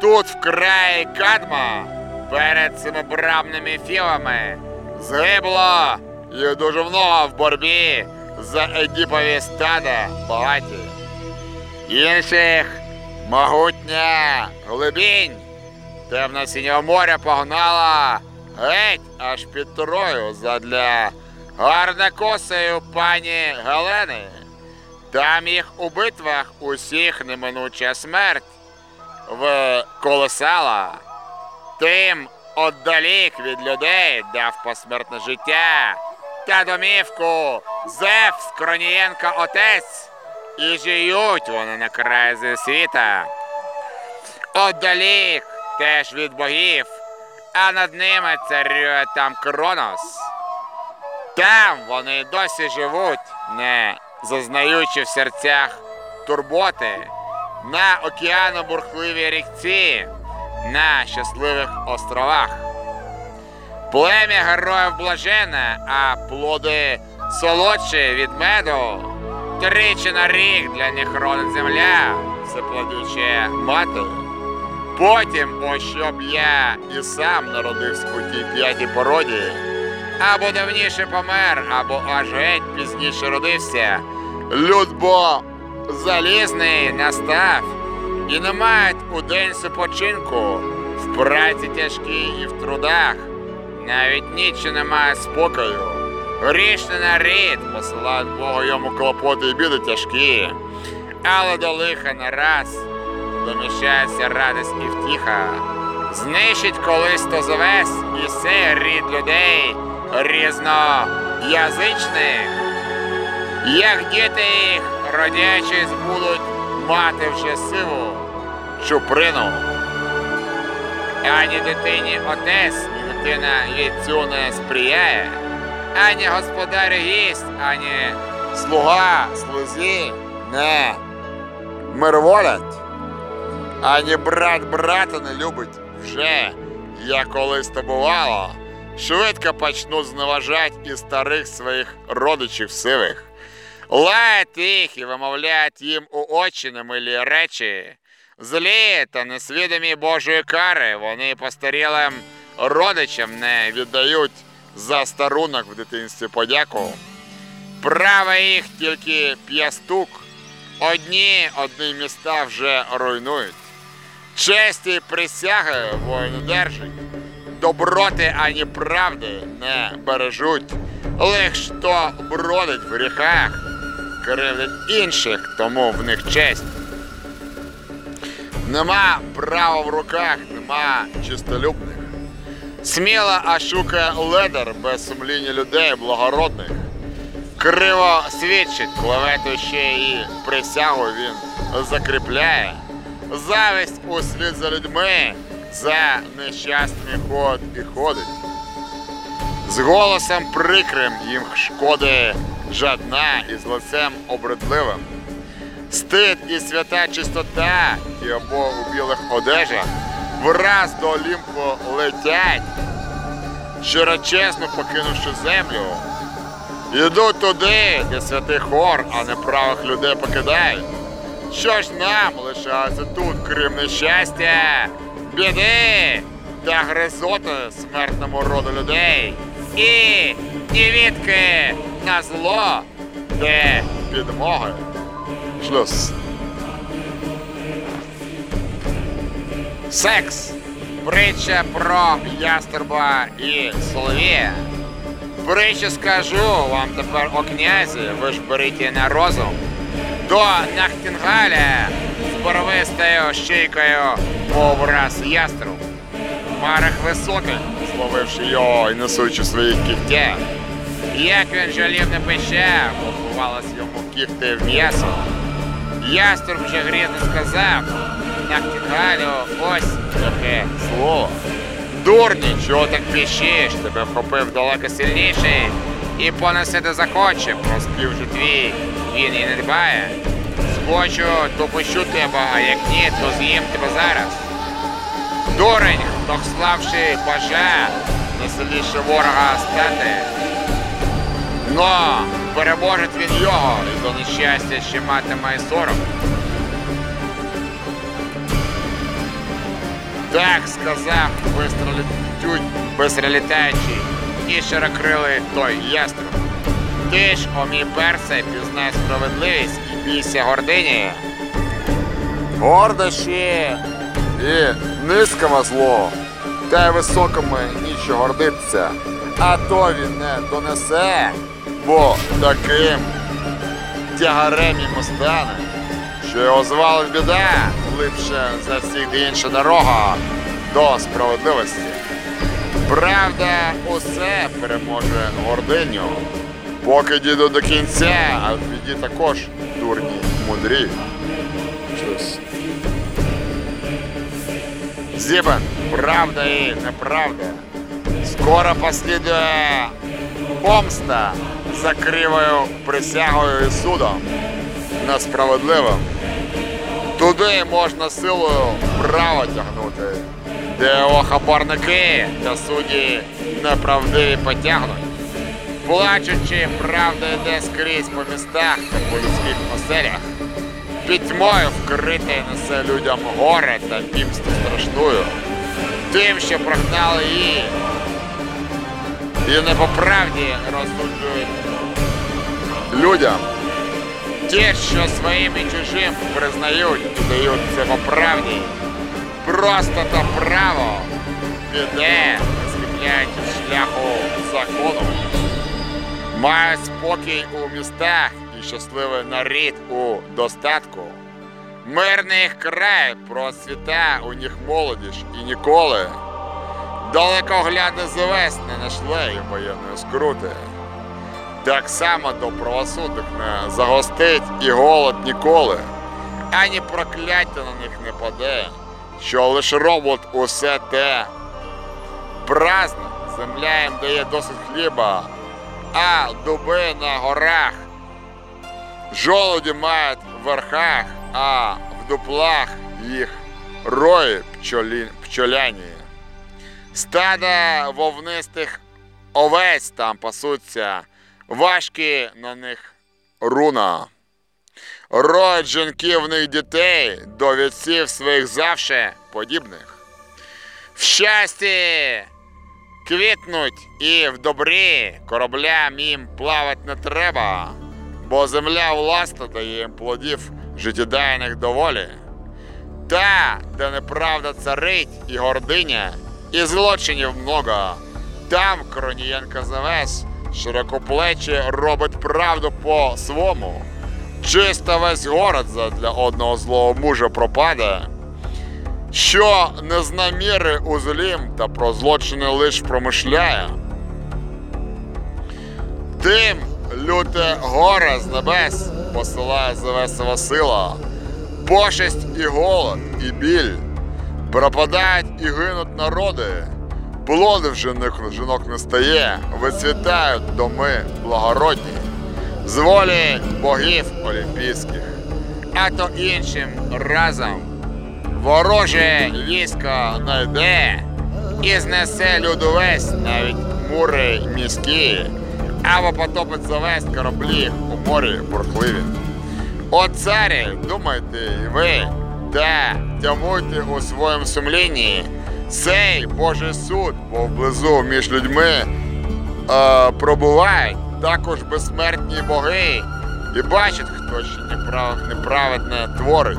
Тут в краї Кадма перед цими брамними філами згибло і дуже много в боротьбі за Едіпові стада багаті. Інших могутня глибінь темно-синього моря погнала геть аж під Трою задля гарнокосої пані Галени. Там їх у битвах усіх неминуча смерть вколесала. Тим отдалік від людей дав посмертне життя та домівку Зевс Кронієнка отець, і жиють вони на краї світа. Отдалік теж від богів, а над ними царює там Кронос. Там вони досі живуть, не зазнаючи в серцях турботи, на океано-бурхливій рікці, на щасливих островах. Плем'я героїв блажене, а плоди солодші від меду. Тричі на рік для них родить земля, всеплодюча мати. Потім, ось щоб я і сам народився у тій п'ятій породі, або давніше помер, або аж геть пізніше родився. Люд бо залізний настав, і не мають у день супочинку, в праці тяжкій і в трудах. Навіть ніч немає спокою. Грішний нарід посилають Богу йому клопоти і біди тяжкі, але до лиха не раз доміщається радість і втіха. Знищить колись то завес і сей рід людей різноязичних. Як діти їх, родячись, будуть мати вже сиву чуприну. Ані дитині отець, дитина яйцю не сприяє, ані господар гість, ані слуга слузі не мирволять, ані брат брата не любить вже, як колись то бувало. Швидко почнуть зневажати і старих своїх родичів сивих. Лаять їх і вимовляють їм у очі немилі речі. Злі та несвідомі Божої кари вони постарілим родичам не віддають за старунок в дитинстві подяку. Право їх тільки п'ястук. Одні одні міста вже руйнують. Честі присяги воїни держать. Доброти ані правди не бережуть. Лих хто бродить в гріхах, кривдить інших, тому в них честь. Нема права в руках, нема чистолюбних. Сміло ошукає ледар без сумління людей благородних. Криво свідчить, клевету ще і присягу він закріпляє. Зависть услід за людьми, за нещасними ход і ходить. З голосом прикрим їм шкоди жадна і з лицем обридливим. Стид і свята чистота, ті обо у білих одежах, враз до Олімпу летять, щирочесно покинувши землю. Йдуть туди, де святий хор, а не правих людей покидають. Що ж нам лишається тут, крім нещастя, біди та гризоти смертному роду людей. І невідки на зло, де підмоги. Шлюз. Секс. Притча про ястерба і соловія. Притчу скажу вам тепер о князі, ви ж беріть на розум. До Нахтінгаля з барвистою щейкою мов раз яструб. Марах високих, зловивши його і несучи свої кігтя. Як він жалів не пищав, поховалось йому кігти в м'ясо. Яструб вже грізно сказав, Нахтінгалю, ось таке слово. Дурні, чого так піщиш? Тебе вхопив далеко сильніший і понесити захоче, про спів же твій він і не дбає. Схочу, то пущу тебе, а як ні, то з'їм тебе зараз. Дурень, хто славши бажа, не сильніше ворога стати. Но переможить він його, і до нещастя ще матиме сором. Так сказав бистролітють, бистролітаючий і широкрилий той яструб. Ти ж, о мій персе, пізнай справедливість і бійся гордині. Гордощі і низькому зло, та й високому ніщо гордиться, а то він не донесе, бо таким тягарем йому стане, що його звали біда, липше за всіх інша дорога до справедливості. Правда, усе Переможе гординю, поки дійду до кінця, а в біді також дурні, мудрі. Щось. Зібен, правда і неправда. Скоро послідує помста за кривою присягою і судом несправедливим. Туди можна силою право тягнути, де хабарники та судді неправдиві потягнуть. Плачучи, правда йде скрізь по містах та по людських оселях. Пітьмою вкрите несе людям горе та пімсту страшною. Тим, що прогнали її, і не по правді розсуджують людям. Ті, що своїм і чужим признають дають це по правді, просто та право піде, не шляху закону. Мають спокій у містах і щасливий нарід у достатку. Мирний край процвіта у них молодіж і ніколи. Далекоглядний завес не нашле їм воєнної скрути. Так само до правосудних не загостить і голод ніколи, ані прокляття на них не паде, що лиш роблять усе те. Праздно земля їм дає досить хліба, а дуби на горах. Жолуді мають в верхах, а в дуплах їх рої пчолі, пчоляні. Стада вовнистих овець там пасуться, важкі на них руна. Роють жінки в них дітей до вітців своїх завше подібних. В щасті квітнуть і в добрі кораблям їм плавать не треба, бо земля власна дає їм плодів життєдайних доволі. Та, де неправда царить і гординя, і злочинів много, там Кронієнко завес, широкоплечі робить правду по свому. Чисто весь город для одного злого мужа пропаде, що не зна міри у злім та про злочини лиш промишляє. Тим люте горе з небес посилає завесова сила, пошесть і голод, і біль. Пропадають і гинуть народи, плодив жінок, жінок не стає, вицвітають доми благородні, з волі богів олімпійських, а то іншим разом вороже військо найде і знесе люду весь навіть мури міські, або потопить завесть кораблі у морі бурхливі. О царі, думайте і ви, та тямуйте у своєму сумлінні цей Божий суд, бо вблизу між людьми е, пробувають також безсмертні боги і бачать, хто ще неправ, неправедне творить.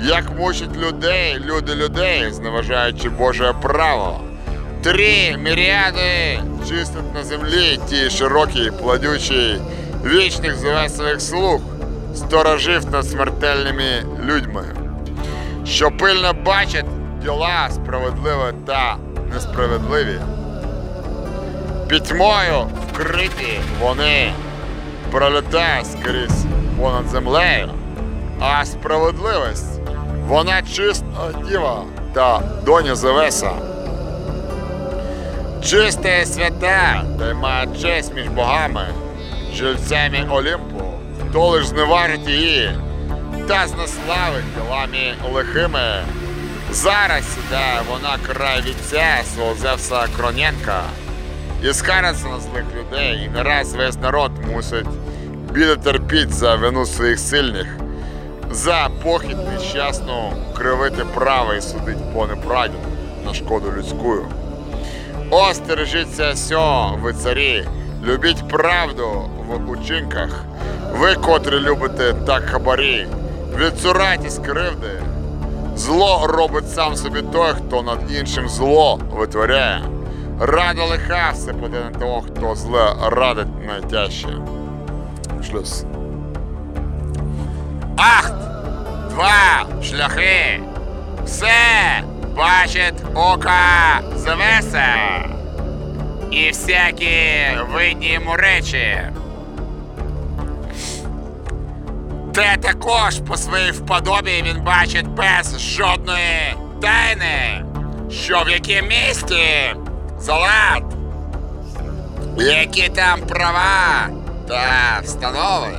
Як мучать людей, люди людей, зневажаючи Боже право. Три міріади чистять на землі ті широкі, плодючі, вічних завесових слуг, сторожив над смертельними людьми, що пильно бачать діла справедливі та несправедливі. Пітьмою. Вкриті вони. Пролітають скрізь понад землею, а справедливість вона чиста діва та доня Зевеса. Чиста і свята, та має честь між богами, жильцями Олімпу, хто лиш зневажить її та знеславить ділами лихими. Зараз сідає вона край вітця свого Зевса Кроненка і скариться на злих людей, і не раз весь народ мусить біди терпіть за вину своїх сильних, за похід нещасну кривити право і судить по неправді на шкоду людську. Остережіться сьо, ви царі, любіть правду в учинках. Ви, котрі любите так хабарі, відцурайтесь кривди. Зло робить сам собі той, хто над іншим зло витворяє. Рада лиха все буде на того, хто зле радить найтяжче. Шлюз. Ахт! Два шляхи! Все бачить ока завеса! І всякі видні йому речі. Те також по своїй вподобі він бачить без жодної тайни, що в якому місті залад, які там права та встанови.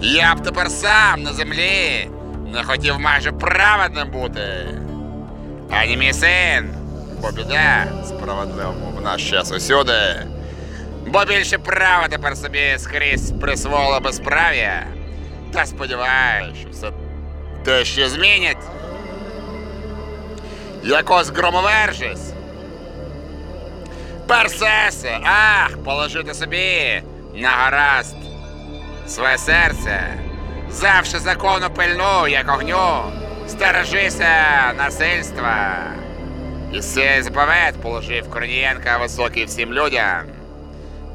Я б тепер сам на землі не хотів майже праведним бути. Ані мій син, бо біда справедливому в наш час усюди. Бо більше права тепер собі скрізь присвоїло безправ'я. Та сподіваюся, що все те ще змінять. Якось громовержись. Персесе, ах, положити собі на гаразд своє серце. Завше закону пильну, як огню, стережися насильства. І цей заповед положив Корнієнка високий всім людям.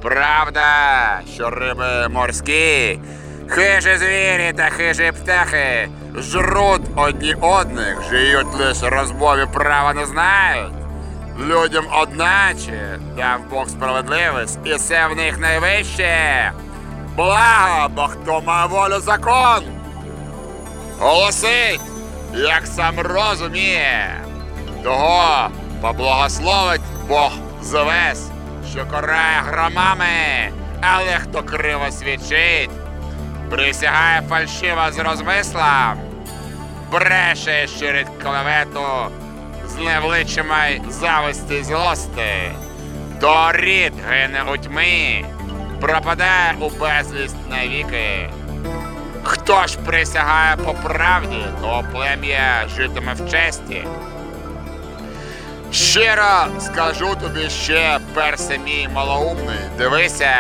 Правда, що риби морські, хижі звірі та хижі птахи жруть одні одних, жиють лише розмові права не знають. Людям одначе дав Бог справедливість, і це в них найвище. Благо, бо хто має волю закон. Голосить, як сам розуміє. Того поблагословить Бог завес, що корає громами, але хто криво свідчить, присягає фальшиво з розмислом, бреше щирить клевету з невличимой зависті злости, то рід гине у тьмі, пропадає у безвість навіки. Хто ж присягає по правді, то плем'я житиме в честі. Щиро скажу тобі ще, персе мій малоумний, дивися,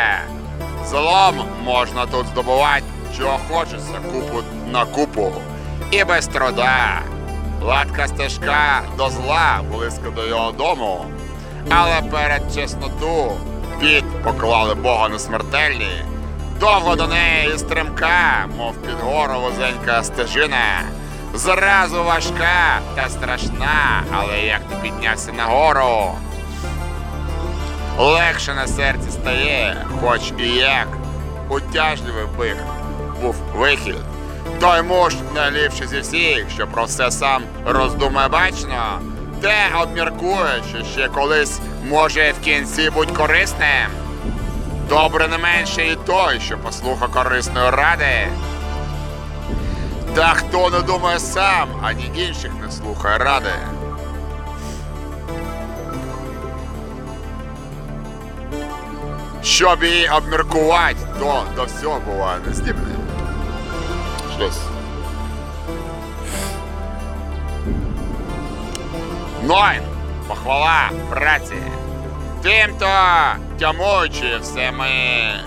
злом можна тут здобувати, чого хочеться, купу на купу, і без труда. Ладка стежка до зла близько до його дому, але перед чесноту під поклали Бога на смертельні. Довго до неї і стримка, мов під гору вузенька стежина. Зразу важка та страшна, але як ти піднявся нагору. Легше на серці стає, хоч і як утяжливий бих був вихід. Той муж найліпший зі всіх, що про все сам роздумає бачно, те обміркує, що ще колись може в кінці бути корисним. Добре не менше і той, що послухав корисної ради. Та хто не думає сам, ані інших не слухає ради. Щоб її обміркувати, то до всього буває нездібний. Щось. Нойн, похвала праці. Тим-то тямуючи все ми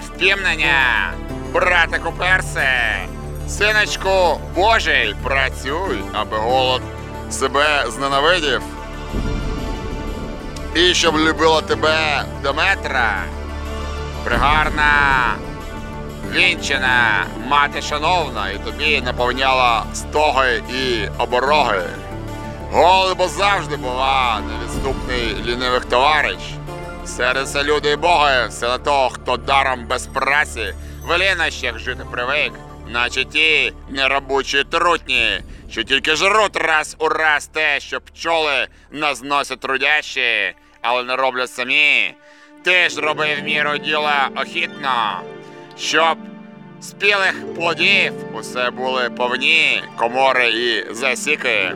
впімнення, братику персе, синочку Божий, працюй, аби голод себе зненавидів. І щоб любила тебе Деметра, пригарна, вінчена, мати шановна, і тобі наповняла стоги і обороги. Голий бо завжди бува невідступний лінивих товариш. Сердиться люди і боги, все на того, хто даром без праці в лінощах жити привик, наче ті неробочі трутні, що тільки жруть раз у раз те, що пчоли назносять трудящі, але не роблять самі. Ти ж роби в міру діла охітно, щоб спілих плодів усе були повні комори і засіки.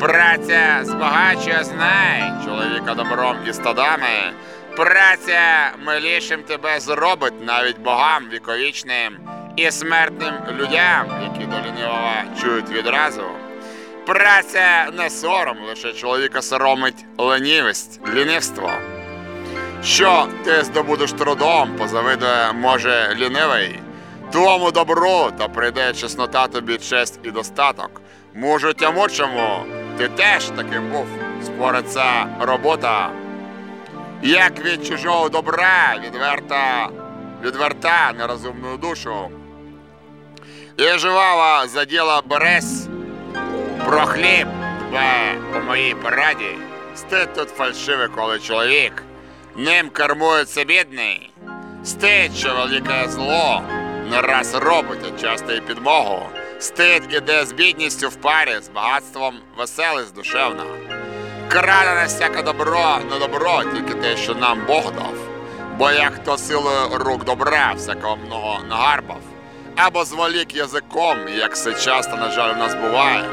Праця збагачує знай, чоловіка добром і стадами. Праця милішим тебе зробить навіть богам віковічним і смертним людям, які до лінивого чують відразу. Праця не сором, лише чоловіка соромить ленівість, лінивство. Що ти здобудеш трудом, позавидує, може, лінивий, тому добру та прийде чеснота тобі честь і достаток. Мужу тямучому, ти теж таким був, спориться робота. Як від чужого добра відверта, відверта нерозумну душу. І живава за діло бересь про хліб дбе по моїй пораді. Стид тут фальшивий, коли чоловік. Ним кермується бідний. Стид, що велике зло не раз робить, а часто і підмогу. Стид іде з бідністю в парі, з багатством веселість душевна. Крадене всяке добро, не добро, тільки те, що нам Бог дав. Бо як хто силою рук добра всякого много нагарбав, або зволік язиком, як все часто, на жаль, у нас буває,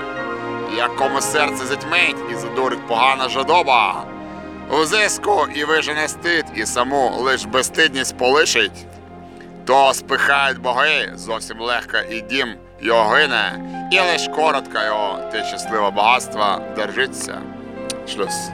як кому серце затьмить і задурить погана жадоба, у зиску і вижене стид, і саму лиш безстидність полишить, то спихають боги зовсім легко і дім його гине, і лиш коротко його те щасливе багатство держиться. Шлюз.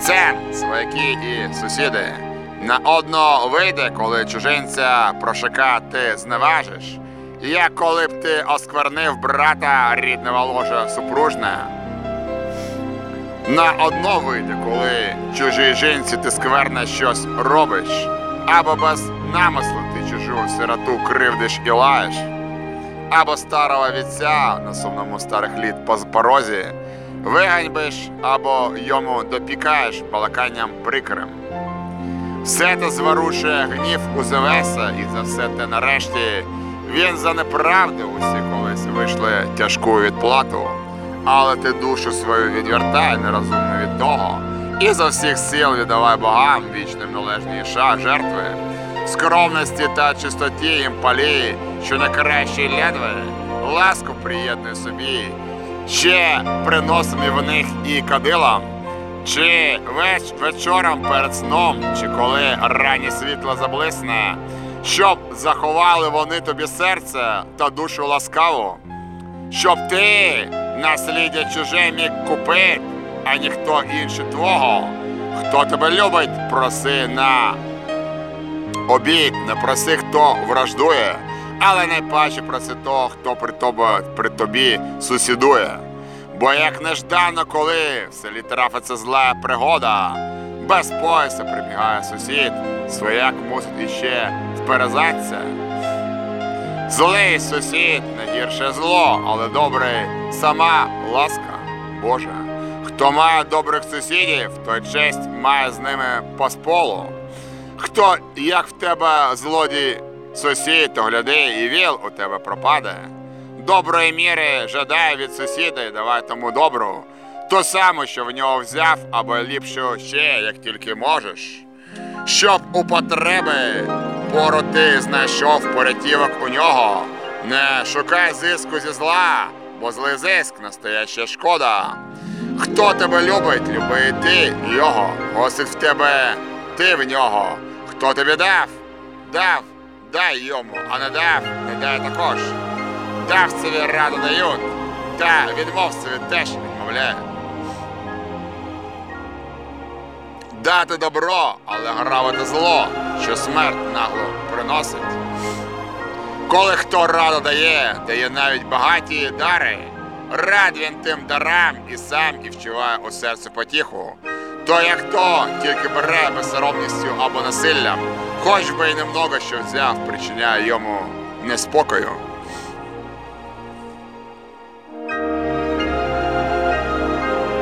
Це свояки і сусіди. На одного вийде, коли чужинця прошика ти зневажиш. Як коли б ти осквернив брата рідного ложа супружне. На одно вийде, коли чужій жінці ти скверне щось робиш, або без намислу ти чужу сироту кривдиш і лаєш, або старого вітця на сумному старих літ по порозі виганьбиш, або йому допікаєш балаканням прикрим. Все те зворушує гнів у Зевеса, і за все те нарешті він за неправди усі колись вийшли тяжку відплату, але ти душу свою відвертай нерозумно від того, і за всіх сил віддавай богам вічним належні ша жертви, скромності та чистоті їм палі, що на кращій ледве, ласку приєднуй собі, ще приносимо в них і кадилам. Чи веч вечором перед сном, чи коли раннє світло заблисне, щоб заховали вони тобі серце та душу ласкаву, щоб ти наслідя чуже міг купити, а ніхто інший твого. Хто тебе любить, проси на обід, не проси, хто враждує, але найпаче проси того, хто при тобі, при тобі сусідує. Бо як неждано, коли в селі трафиться зла пригода, без пояса прибігає сусід, свояк мусить іще вперезатися. Злий сусід не гірше зло, але добрий сама ласка Божа. Хто має добрих сусідів, той честь має з ними посполу. Хто, як в тебе злодій сусід, то гляди, і віл у тебе пропаде. Доброї міри жадає від сусіда і давай тому добру, ту саму, що в нього взяв, або ліпшу ще, як тільки можеш. Щоб у потреби пору ти знайшов порятівок у нього, не шукай зиску зі зла, бо злий зиск настояща шкода. Хто тебе любить, люби ти його, госить в тебе, ти в нього. Хто тобі дав, дав, дай йому, а не дав, не дай також. Давцеві раду дають, та відмовцеві теж відмовляють. Дати добро, але гравити зло, що смерть нагло приносить. Коли хто раду дає, дає навіть багаті дари, рад він тим дарам і сам і вчуває у серце потіху. То як хто тільки бере безсоромністю або насиллям, хоч би й немного що взяв, причиняє йому неспокою.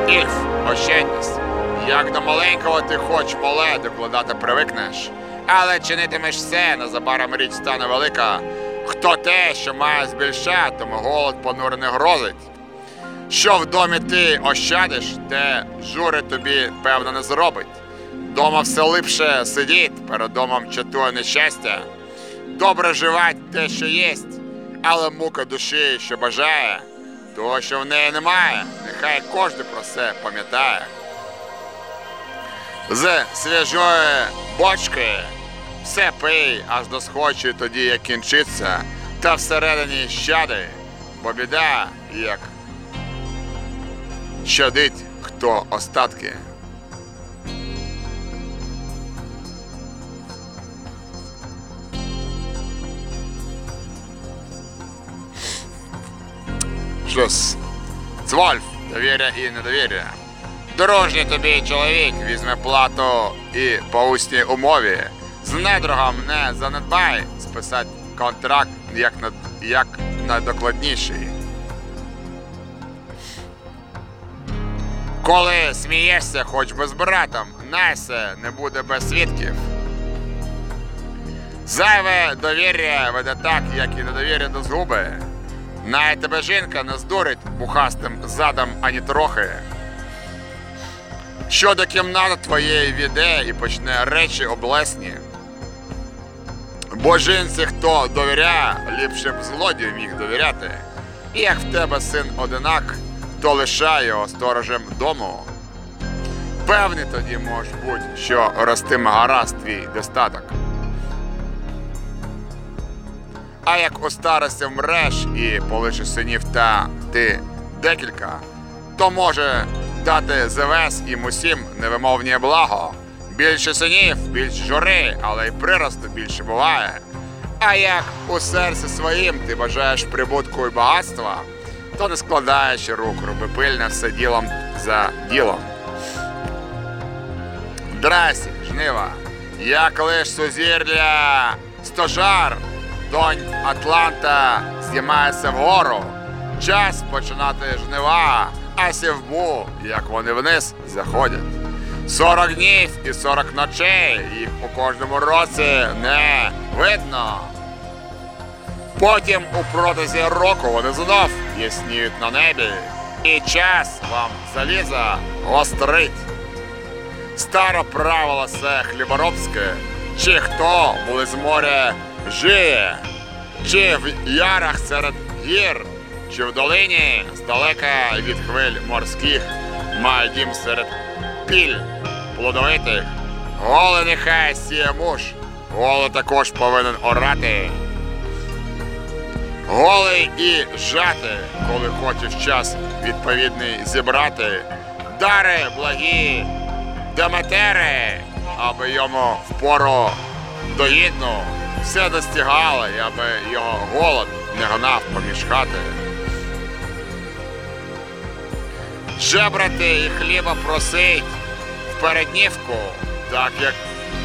Ільф, ощадність. Як до маленького ти хоч мале докладати привикнеш, але чинитимеш все, незабаром річ стане велика. Хто те, що має збільшати, тому голод понурений грозить. Що в домі ти ощадиш, те жури тобі, певно, не зробить. Дома все липше сидіть, перед домом чатує нещастя. Добре живать те, що єсть, але мука душі, що бажає, того, що в неї немає, нехай кожен про це пам'ятає. З свіжої бочки все пий, аж до схочі тоді, як кінчиться, та всередині щади, бо біда, як щадить хто остатки. Шлюз. Цвольф, довіря і недовір'я. Дорожній тобі чоловік візьме плату і по усній умові. З недругом не занедбай списати контракт як, на, як найдокладніший. Коли смієшся хоч би з братом, найсе не буде без свідків. Зайве довір'я веде так, як і недовір'я до згуби. Навіть тебе жінка не здурить бухастим задом ані трохи. Що до кімнати твоєї віде і почне речі облесні. Бо жінці, хто довіряє, ліпше б злодію міг довіряти. І як в тебе син одинак, то лишай його сторожем дому. Певний тоді може бути, що ростиме гаразд твій достаток. А як у старості вмреш і полишиш синів та ти декілька, то може дати Зевес їм усім невимовні благо. Більше синів, більше жури, але й приросту більше буває. А як у серці своїм ти бажаєш прибутку і багатства, то не складаючи рук, роби пильне все ділом за ділом. Здрасті, жнива. Як лиш сузір'я стожар, донь Атланта здіймається вгору. Час починати жнива, а сівбу, як вони вниз заходять. Сорок днів і сорок ночей, їх у кожному році не видно. Потім у протязі року вони знов ясніють на небі, і час вам заліза гострить. Старе правило це хліборобське, чи хто були з моря жиє, чи в ярах серед гір, чи в долині здалека від хвиль морських, має дім серед піль плодовитих. Голе нехай сіє муж, голе також повинен орати. Голий і жати, коли хочеш час відповідний зібрати, дари благі Деметери, аби йому впору доїдну все достигало, аби його голод не гнав поміж хати. Жебрати і хліба просить в переднівку, так як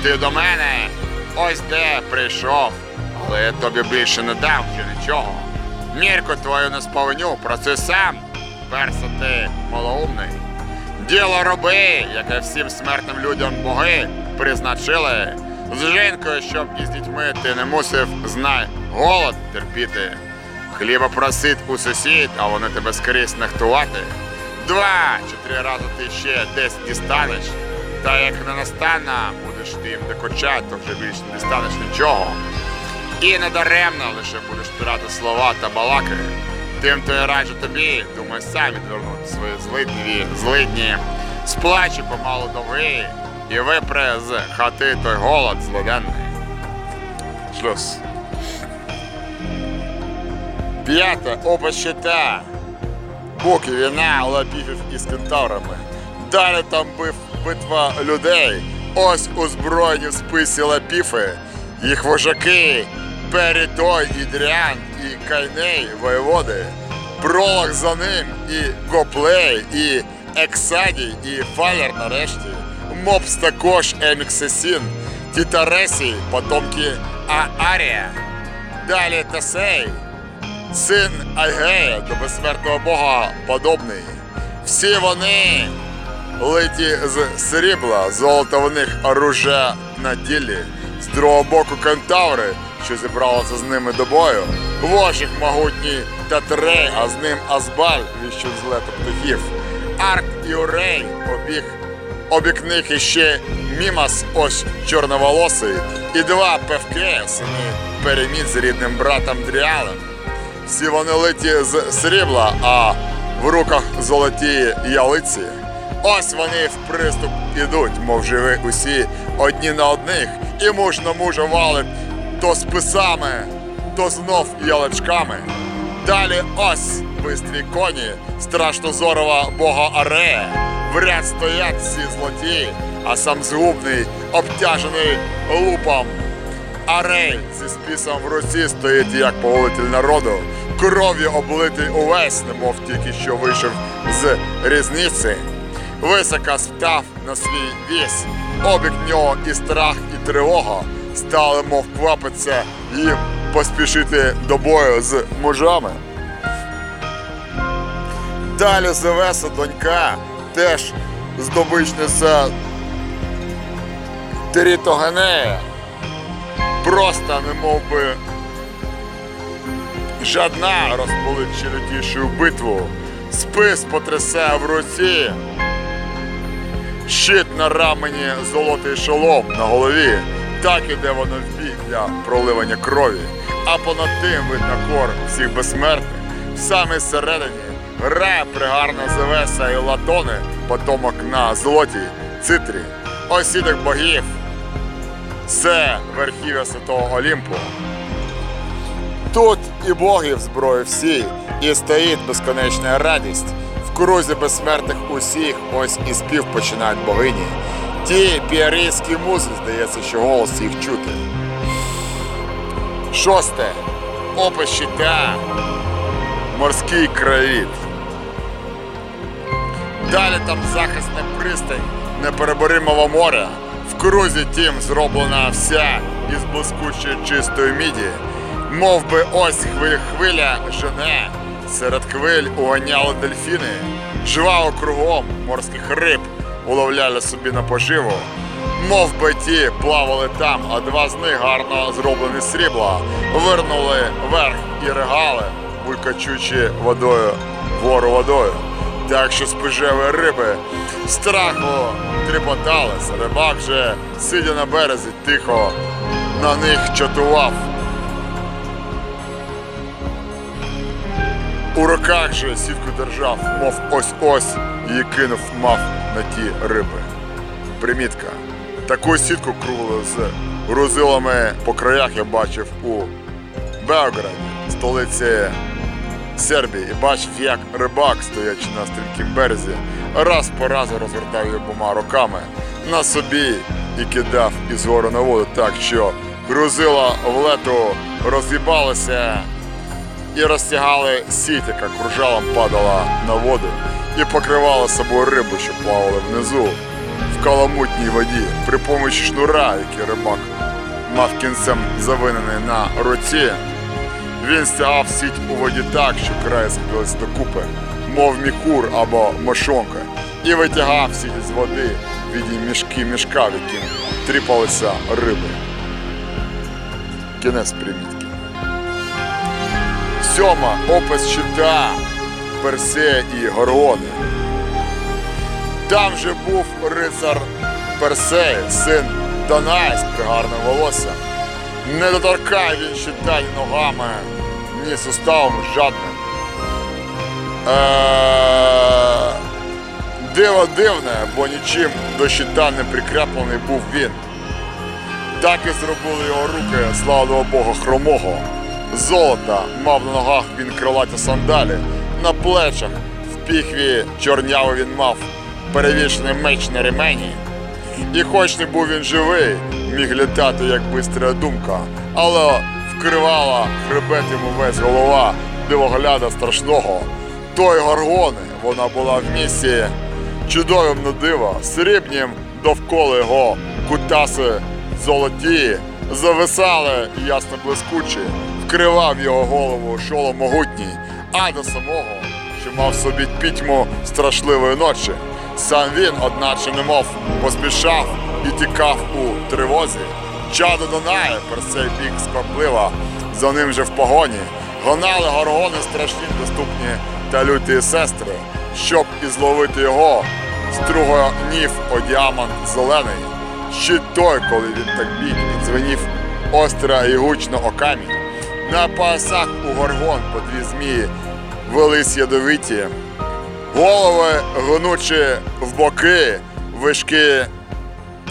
ти до мене ось де прийшов, але я тобі більше не дам вже нічого. Мірку твою не сповню, працюй сам, перса ти малоумний. Діло роби, яке всім смертним людям боги призначили. З жінкою, щоб із дітьми ти не мусив, знай, голод терпіти. Хліба просить у сусід, а вони тебе скрізь нехтувати. Два чи три рази ти ще десь дістанеш. Та як не настане, будеш ти їм докучати, то вже більше не дістанеш нічого. І недаремно лише будеш пирати слова та балаки. Тим то я раджу тобі, думай сам відвернути свої злидні, злидні, сплачі помалу довги і випре з хати той голод злоденний. Шлюз. П'яте опис Буки війна лапіфів із кентаврами. Далі там битва людей. Ось озброєні в списі лапіфи, їх вожаки, Передой і Дрян, і Кайней воєводи. Пролог за ним і Гоплей, і Ексадій, і Фалер нарешті. Мопс також Еміксесін, Тітаресі, потомки Аарія. Далі Тесей, син Айгея до безсмертного бога подобний. Всі вони литі з срібла, золото в них оружя на ділі, з другого боку кентаври, що зібралися з ними до бою, вожих могутній Татрей, а з ним Азбаль, віщун з птахів, Арк і Урей, обіг обік них іще Мімас, ось чорноволосий, і два певки, сини переміт з рідним братом Дріалем. Всі вони литі з срібла, а в руках золоті ялиці. Ось вони в приступ ідуть, мов живі усі одні на одних, і муж на мужа валить то списами, то знов яличками. Далі ось бистрі коні, страшно зорова бога Арея. В ряд стоять всі злоті, а сам згубний, обтяжений лупом. Арей. Зі спісом в руці стоїть як повелитель народу, кров'ю облитий увесь, немов тільки що вийшов з різниці. Високо став на свій вісь, обік нього і страх, і тривога. Стали, мов квапиться їм поспішити до бою з мужами. Далі Зевеса донька, теж здобичниця Терітогенея, Просто не мов би жадна розпалить ще битву. Спис потрясає в руці. Щит на рамені, золотий шолом на голові. Так іде воно в бій для проливання крові. А понад тим видно кор всіх безсмертних. В самій середині грає пригарна Зевеса і Ладони, потомок на золотій цитрі. Осідок богів. Це верхів'я Святого Олімпу. Тут і боги в зброї всі, і стоїть безконечна радість. В крузі безсмертних усіх ось і спів починають богині. Ті піарійські музи, здається, що голос їх чути. Шосте. Опис щита. Морський країд. Далі там захисна пристань непереборимого моря. Крузі тім зроблена вся із блискучої чистої міді. Мов би ось хвиль хвиля жене. Серед хвиль уганяли дельфіни. Жваво кругом морських риб уловляли собі на поживу. Мов би ті плавали там, а два з них гарно зроблені срібла, вирнули вверх і ригали, булькачучи водою, вгору водою. Так що спижеві риби страху тріпотались, рибак же, сидя на березі, тихо на них чатував. У руках же сітку держав, мов ось-ось її кинув мав на ті риби. Примітка. Таку сітку круглу з грузилами по краях я бачив у Белграді, столиці Сербії, і бачив, як рибак, стоячи на стрімкім березі, раз по разу розвертав її обома руками на собі і кидав із гору на воду так, що грузила в лету роз'їбалися і розтягали сіть, яка кружалом падала на воду, і покривала собою рибу, що плавали внизу в каламутній воді при помочі шнура, який рибак мав кінцем завинений на руці. Він стягав сіть у воді так, що краї сходились докупи, мов міхур або мошонка, і витягав сіть з води в віді мішки мішка, в яким тріпалися риби. Кінець примітки. Сьома опис щита Персея і Горгони. Там же був рицар Персей, син Даная з пригарним волоссям. Не доторкає він щита ногами, ні суставами жадним. Диво дивне, бо нічим до щита не прикреплений був він. Так і зробили його руки, слава Бога, хромого. Золота мав на ногах він крилаті сандалі, на плечах в піхві чорнявий він мав перевішений меч на ремені. І хоч не був він живий, міг літати як бистра думка, але вкривала хребет йому весь голова дивогляда страшного. Той горгони, вона була в місці чудовим на диво, срібнім довкола його кутаси золоті, зависали ясно блискучі, вкривав його голову шолом могутній, а до самого, що мав собі пітьму страшливої ночі. Сам він, одначе, немов поспішав і тікав у тривозі. Чадо Донає, персей біг скваплива, за ним же в погоні. Гонали горгони страшні доступні та люті сестри, щоб і зловити його, струго нів одіамант зелений. Щит той, коли він так він дзвенів остро і гучно о камінь. На поясах у горгон по дві змії велись ядовиті. Голови гнучі в боки, вишки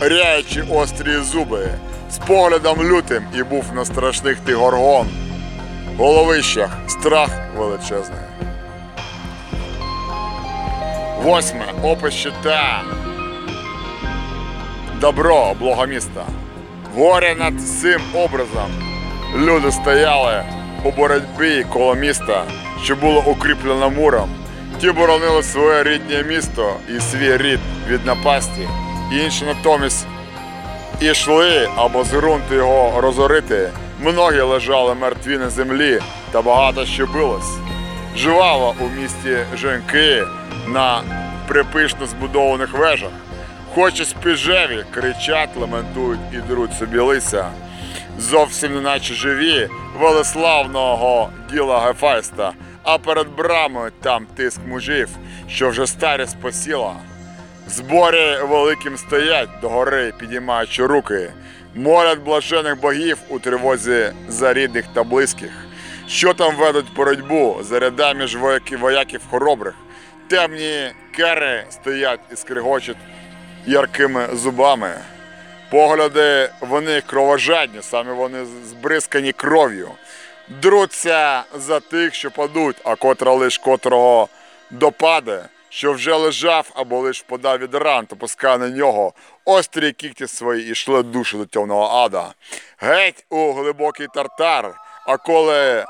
ряючі острі зуби, з поглядом лютим і був на страшних ти горгон. Головищах страх величезний. Восьме. Опис щита. Добро, облога міста. Горе над цим образом. Люди стояли у боротьбі коло міста, що було укріплено муром. Ті боронили своє рідне місто і свій рід від напасті. Інші натомість ішли або з ґрунту його розорити. Многі лежали мертві на землі та багато що билось. Жваво у місті жінки на припишно збудованих вежах. Хоч і спіжеві кричать, лементують і друть собі лися. зовсім неначе живі, велеславного діла Гефайста, а перед брамою там тиск мужів, що вже старість посіла. Зборі великим стоять догори, підіймаючи руки, молять блажених богів у тривозі за рідних та близьких, що там ведуть боротьбу за рядами ж вояків, вояків хоробрих. Темні кери стоять і скригочуть яркими зубами. Погляди вони кровожадні, саме вони збризкані кров'ю. Друться за тих, що падуть, а котра лиш котрого допаде, що вже лежав або лиш впадав від ран, то пускає на нього острі кікті свої і шле душу до темного ада. Геть у глибокий тартар, а коли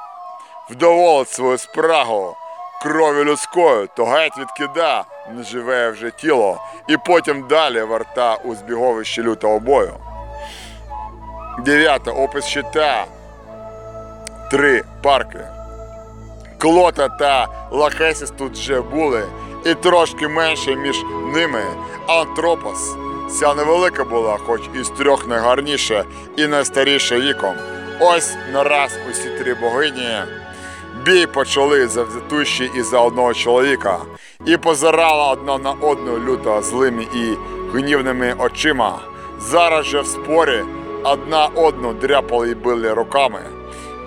вдоволить свою спрагу крові людською, то геть відкида неживе вже тіло, і потім далі варта у збіговищі лютого бою. Дев'яте. Опис щита. Три парки. Клота та Лахесіс тут вже були, і трошки менше між ними Антропос. Ця невелика була, хоч із трьох найгарніша і найстаріша віком. Ось нараз усі три богині бій почали завзятущі і за одного чоловіка, і позирала одна на одну люто злими і гнівними очима. Зараз же в спорі одна одну дряпали і били руками.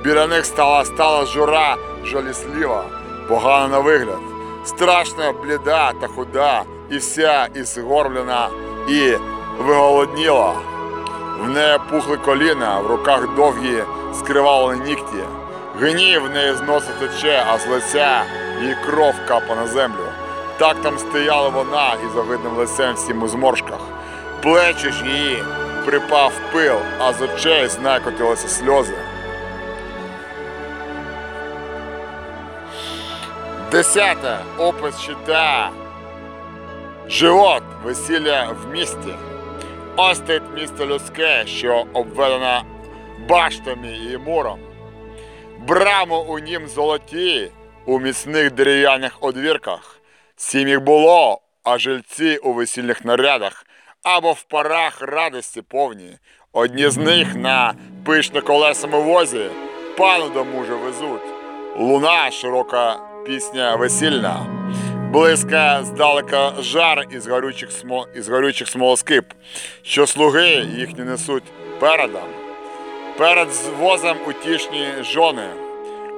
Біля них стала стала жура жаліслива, погана на вигляд, страшна, бліда та худа, і вся і згорблена, і виголодніла. В неї пухли коліна, в руках довгі скривали нігті. Гнів в неї з носа тече, а з лиця їй кров капа на землю. Так там стояла вона із огидним лицем всім у зморшках. Плечі ж її припав пил, а з очей знакотилися сльози. Десяте. Опис щита. Живот весілля в місті. Ось стоїть місто людське, що обведено баштами і муром. Браму у нім золоті, у міцних дерев'яних одвірках. Сім їх було, а жильці у весільних нарядах або в парах радості повні. Одні з них на пишно колесому возі пану до мужа везуть. Луна широка пісня весільна. Близька здалека жар із горючих, смо... із горючих смолоскип, що слуги їхні несуть передом. Перед возом утішні жони,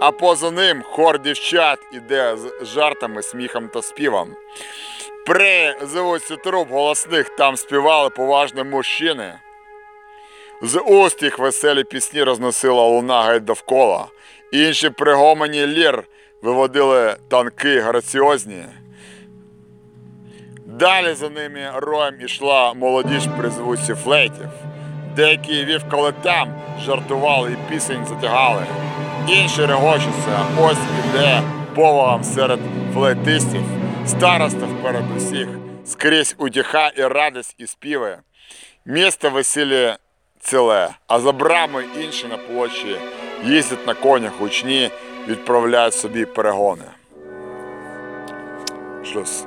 а поза ним хор дівчат іде з жартами, сміхом та співом. При звуці труб голосних там співали поважні мужчини. З уст їх веселі пісні розносила луна геть довкола. Інші пригомані лір виводили танки граціозні. Далі за ними роєм ішла молодіж при звуці флейтів. Деякі вівкали там, жартували і пісень затягали. Інші регочуться, ось іде повагом серед флейтистів, староста вперед усіх, скрізь утіха і радість і співи. Місто весілля ціле, а за брамою інші на площі їздять на конях гучні, відправляють собі перегони. Шлюз.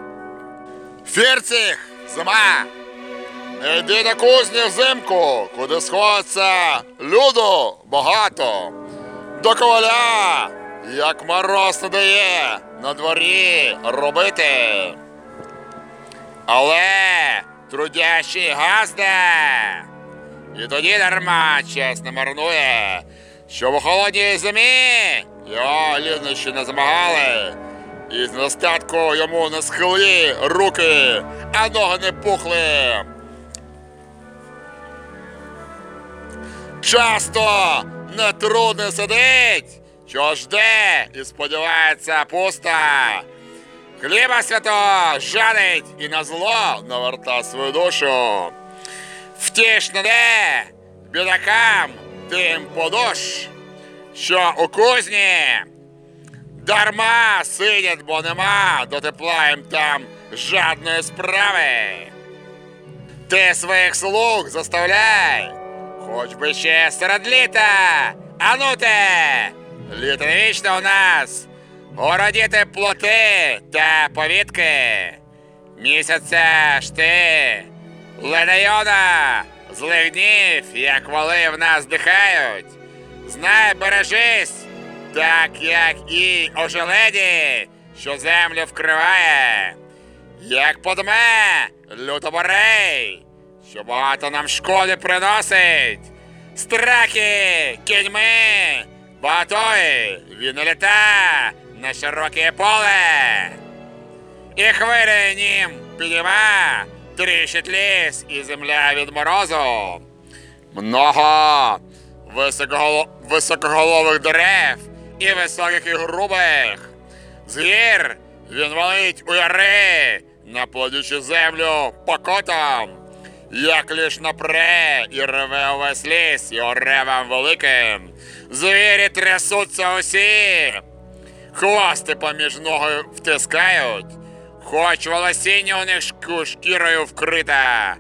Фірціх! Зима! Не Йди до кузні взимку, куди сходиться люду багато. До коваля, як мороз не дає, на дворі робити. Але трудящий газде. І тоді дарма час не марнує, що в холодній зимі його лівнощі не змагали. І з достатку йому не схили руки, а ноги не пухли. Часто нетрудно сидить, що жде і сподівається пуста. Хліба свято жанить і на зло наверта свою душу. Втішно де бідакам тим подуш, що у кузні дарма сидять, бо нема до тепла їм там жадної справи. Ти своїх слуг заставляй, хоч би ще серед літа. Ану те! Літо не вічно у нас. Городіти плоти та повітки. Місяця ж ти, Ледайона, злих днів, як воли в нас дихають. Знай, бережись, так як і ожеледі, що землю вкриває. Як подме, лютоборей, що багато нам шкоди приносить. Страхи, кіньми, багатої, він літа на широке поле. І хвилі нім підійма, тріщить ліс і земля від морозу. Много високоголо... високоголових дерев і високих і грубих. З гір він валить у яри, наплодючи землю покотом. Як лиш напре і реве увесь ліс його ревом великим. Звірі трясуться усі, хвости поміж ноги втискають, хоч волосіння у них шкірою вкрита.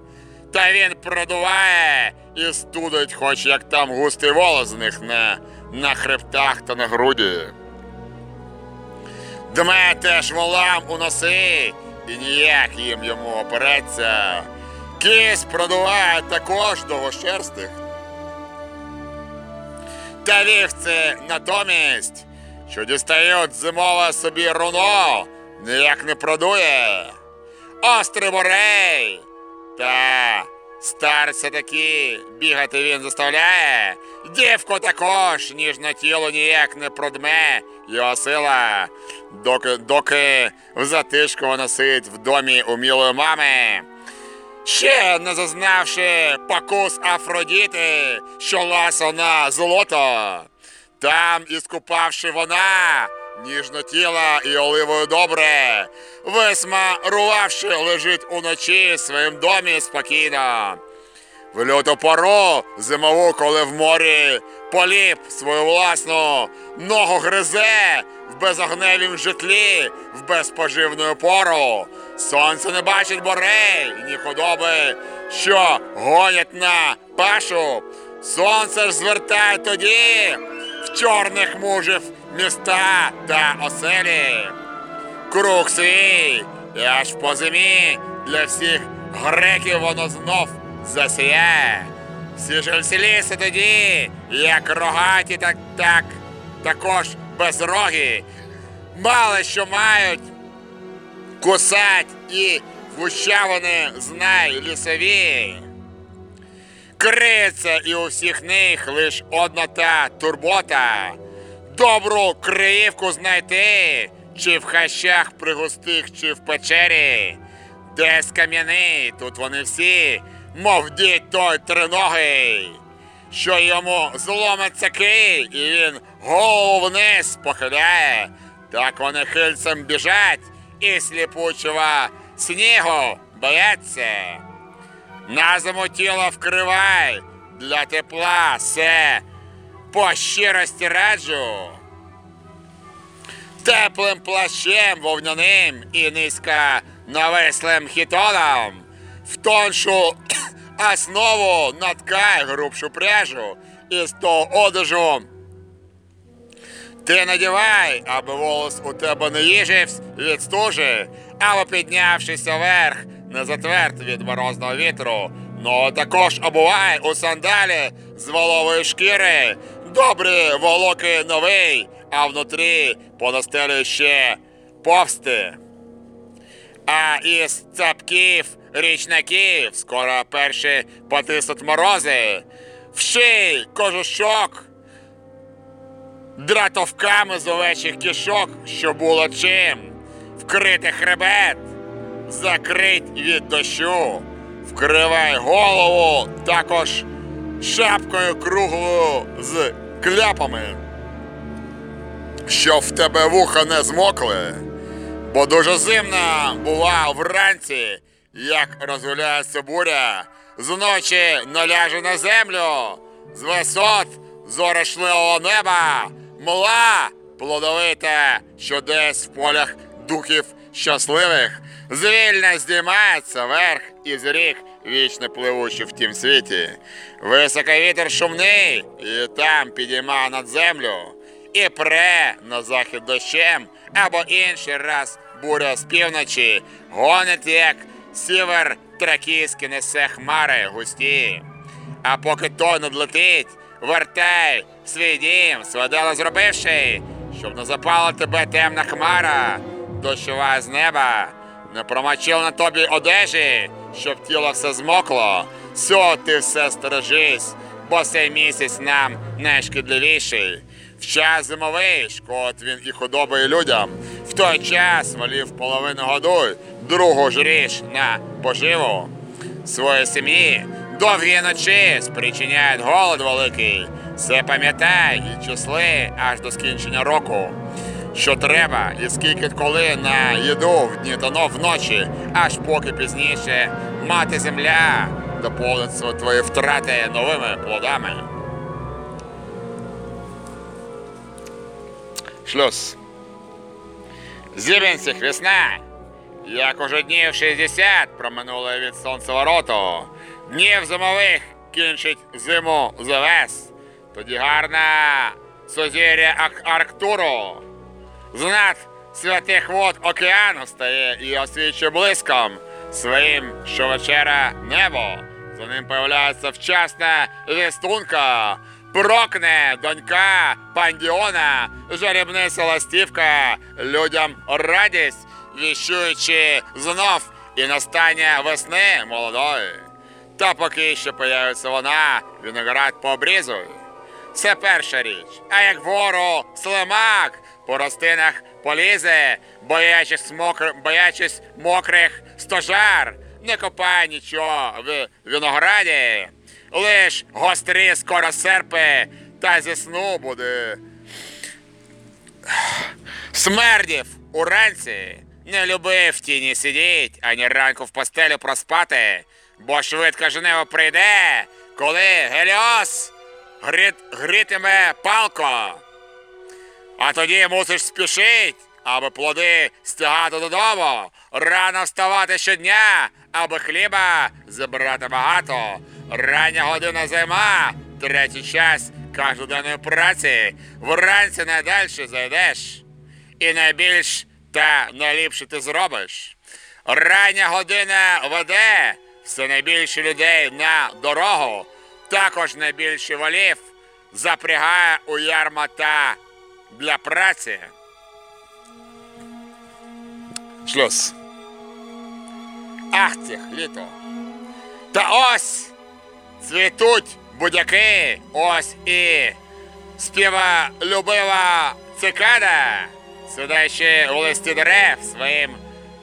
Та він продуває і студить, хоч як там густий волос з них на, на хребтах та на груді. Дме теж волам у носи, і ніяк їм йому опереться. Кість продуває також довгошерстих. Та вівці натомість, що дістають зимове собі руно, ніяк не продує. Острий борей, та старця такі бігати він заставляє. Дівку також ніжне тіло ніяк не продме його сила, доки, доки в затишку вона сидить в домі умілої мами. Ще не зазнавши покус Афродіти, що ласа на золото. Там, іскупавши вона, ніжно тіла і оливою добре, висмарувавши, лежить уночі в своїм домі спокійно. В люту пору зимову, коли в морі поліп свою власну ногу гризе в безогневім житлі, в безпоживну пору. Сонце не бачить борей, ні худоби, що гонять на пашу. Сонце ж звертає тоді в чорних мужів міста та оселі круг свій, і аж по зимі для всіх греків воно знов засіяє. Всі ж ліси тоді, як рогаті, так, так також безрогі, мало що мають кусать і вуща вони знай лісові. Криється і у всіх них лиш одна та турбота. Добру криївку знайти, чи в хащах пригустих, чи в печері. Десь кам'яний, тут вони всі, мов дід той триногий, що йому зломиться кий, і він голову вниз похиляє. Так вони хильцем біжать і сліпучого снігу бояться. На зиму тіло вкривай, для тепла все по щирості раджу. Теплим плащем вовняним і низько навислим хітоном, в тоншу основу наткай грубшу пряжу із того одежу. Ти надівай, аби волос у тебе не їжився від стужі, або піднявшися вверх, не затверд від морозного вітру. Ну також обувай у сандалі з волової шкіри, добрі волоки новий, а внутрі понастелюй ще повсти. А із цапків річників скоро перші потиснуть морози. Вший кожушок дратовками з овечих кішок, що було чим, вкрити хребет, закрить від дощу, вкривай голову також шапкою круглою з кляпами, щоб в тебе вуха не змокли, бо дуже зимна була вранці, як розгуляється буря, зночі наляже на землю, з висот зорошливого неба, мла плодовита, що десь в полях духів щасливих, звільно здіймається верх і з ріг вічно пливучи в тім світі. Високий вітер шумний, і там підійма над землю, і пре на захід дощем, або інший раз буря з півночі, гонить, як сівер тракійський несе хмари густі. А поки той надлетить, вертай свій дім, своє зробивши, щоб не запала тебе темна хмара, дощова з неба, не промочив на тобі одежі, щоб тіло все змокло. Сьо ти все стережись, бо цей місяць нам найшкідливіший. В час зимовий шкод він і худобою людям. В той час волів половину годуй, другу ж ріж на поживу своєї сім'ї. Довгі ночі спричиняють голод великий. Все пам'ятай і числи аж до скінчення року. Що треба, і скільки коли на їду в дні та но вночі, аж поки пізніше мати земля доповнить твої втрати новими плодами. Шлюз. Зібенцях весна. Як уже днів 60 проминуло від сонцевороту, днів зимових кінчить зиму завес. Тоді гарна сузір'я Арктуру. Знат святих вод океану стає і освічує блиском своїм щовечера небо. За ним появляється вчасна вістунка, прокне донька пандіона, жарібниця ластівка, людям радість, віщуючи знов і настання весни молодої. Та поки ще появиться вона, виноград пообрізує. Це перша річ. А як вору слимак по ростинах полізе, боячись, мокр... боячись мокрих стожар, не копай нічого в винограді, лиш гострі скоросерпи та зі сну буде. Смердів уранці не любив в тіні сидіть, ані ранку в постелю проспати, бо швидко жниво прийде, коли Геліос грит, гритиме палко. А тоді мусиш спішить, аби плоди стягати додому, рано вставати щодня, аби хліба забирати багато. Рання година зима, третій час кожноденної праці. Вранці найдальше зайдеш. І найбільш та найліпше ти зробиш. Рання година веде все найбільше людей на дорогу, також найбільше волів запрягає у ярма та для праці. Шлюз. Ах, цих літо. Та ось цвітуть будяки, ось і співа любива цикада, сидячи у листі дерев своїм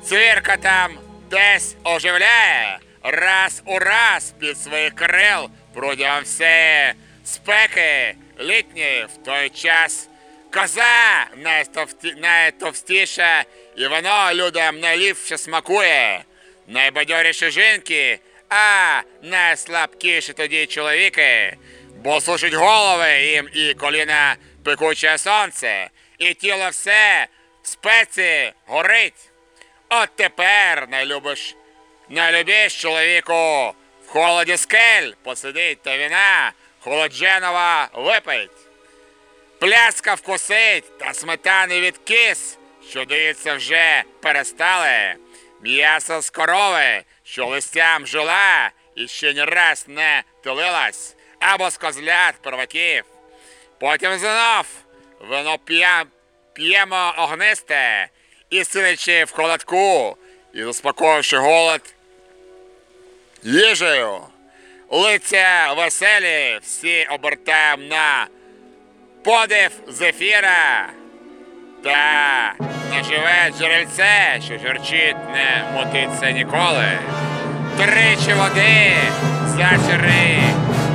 цвіркотам десь оживляє, раз у раз під своїх крил протягом все спеки літньої в той час коза найстовсті- найтовстіша, і воно людям найліпше смакує. Найбадьоріші жінки, а найслабкіші тоді чоловіки, бо сушить голови їм і коліна пекуче сонце, і тіло все в спеці горить. От тепер найлюбиш, найлюбіш чоловіку в холоді скель посидить та віна холодженова випить. Пляска вкусить та сметани від кис, що дається вже перестали. М'ясо з корови, що листям жила і ще ні раз не тулилась, або з козлят перваків. Потім знов вино п'ємо огнисте і сидячи в холодку, і заспокоївши голод їжею. Лиця веселі всі обертаємо на подив зефіра та наживе джерельце, що журчить, не мутиться ніколи. Тричі води, зачери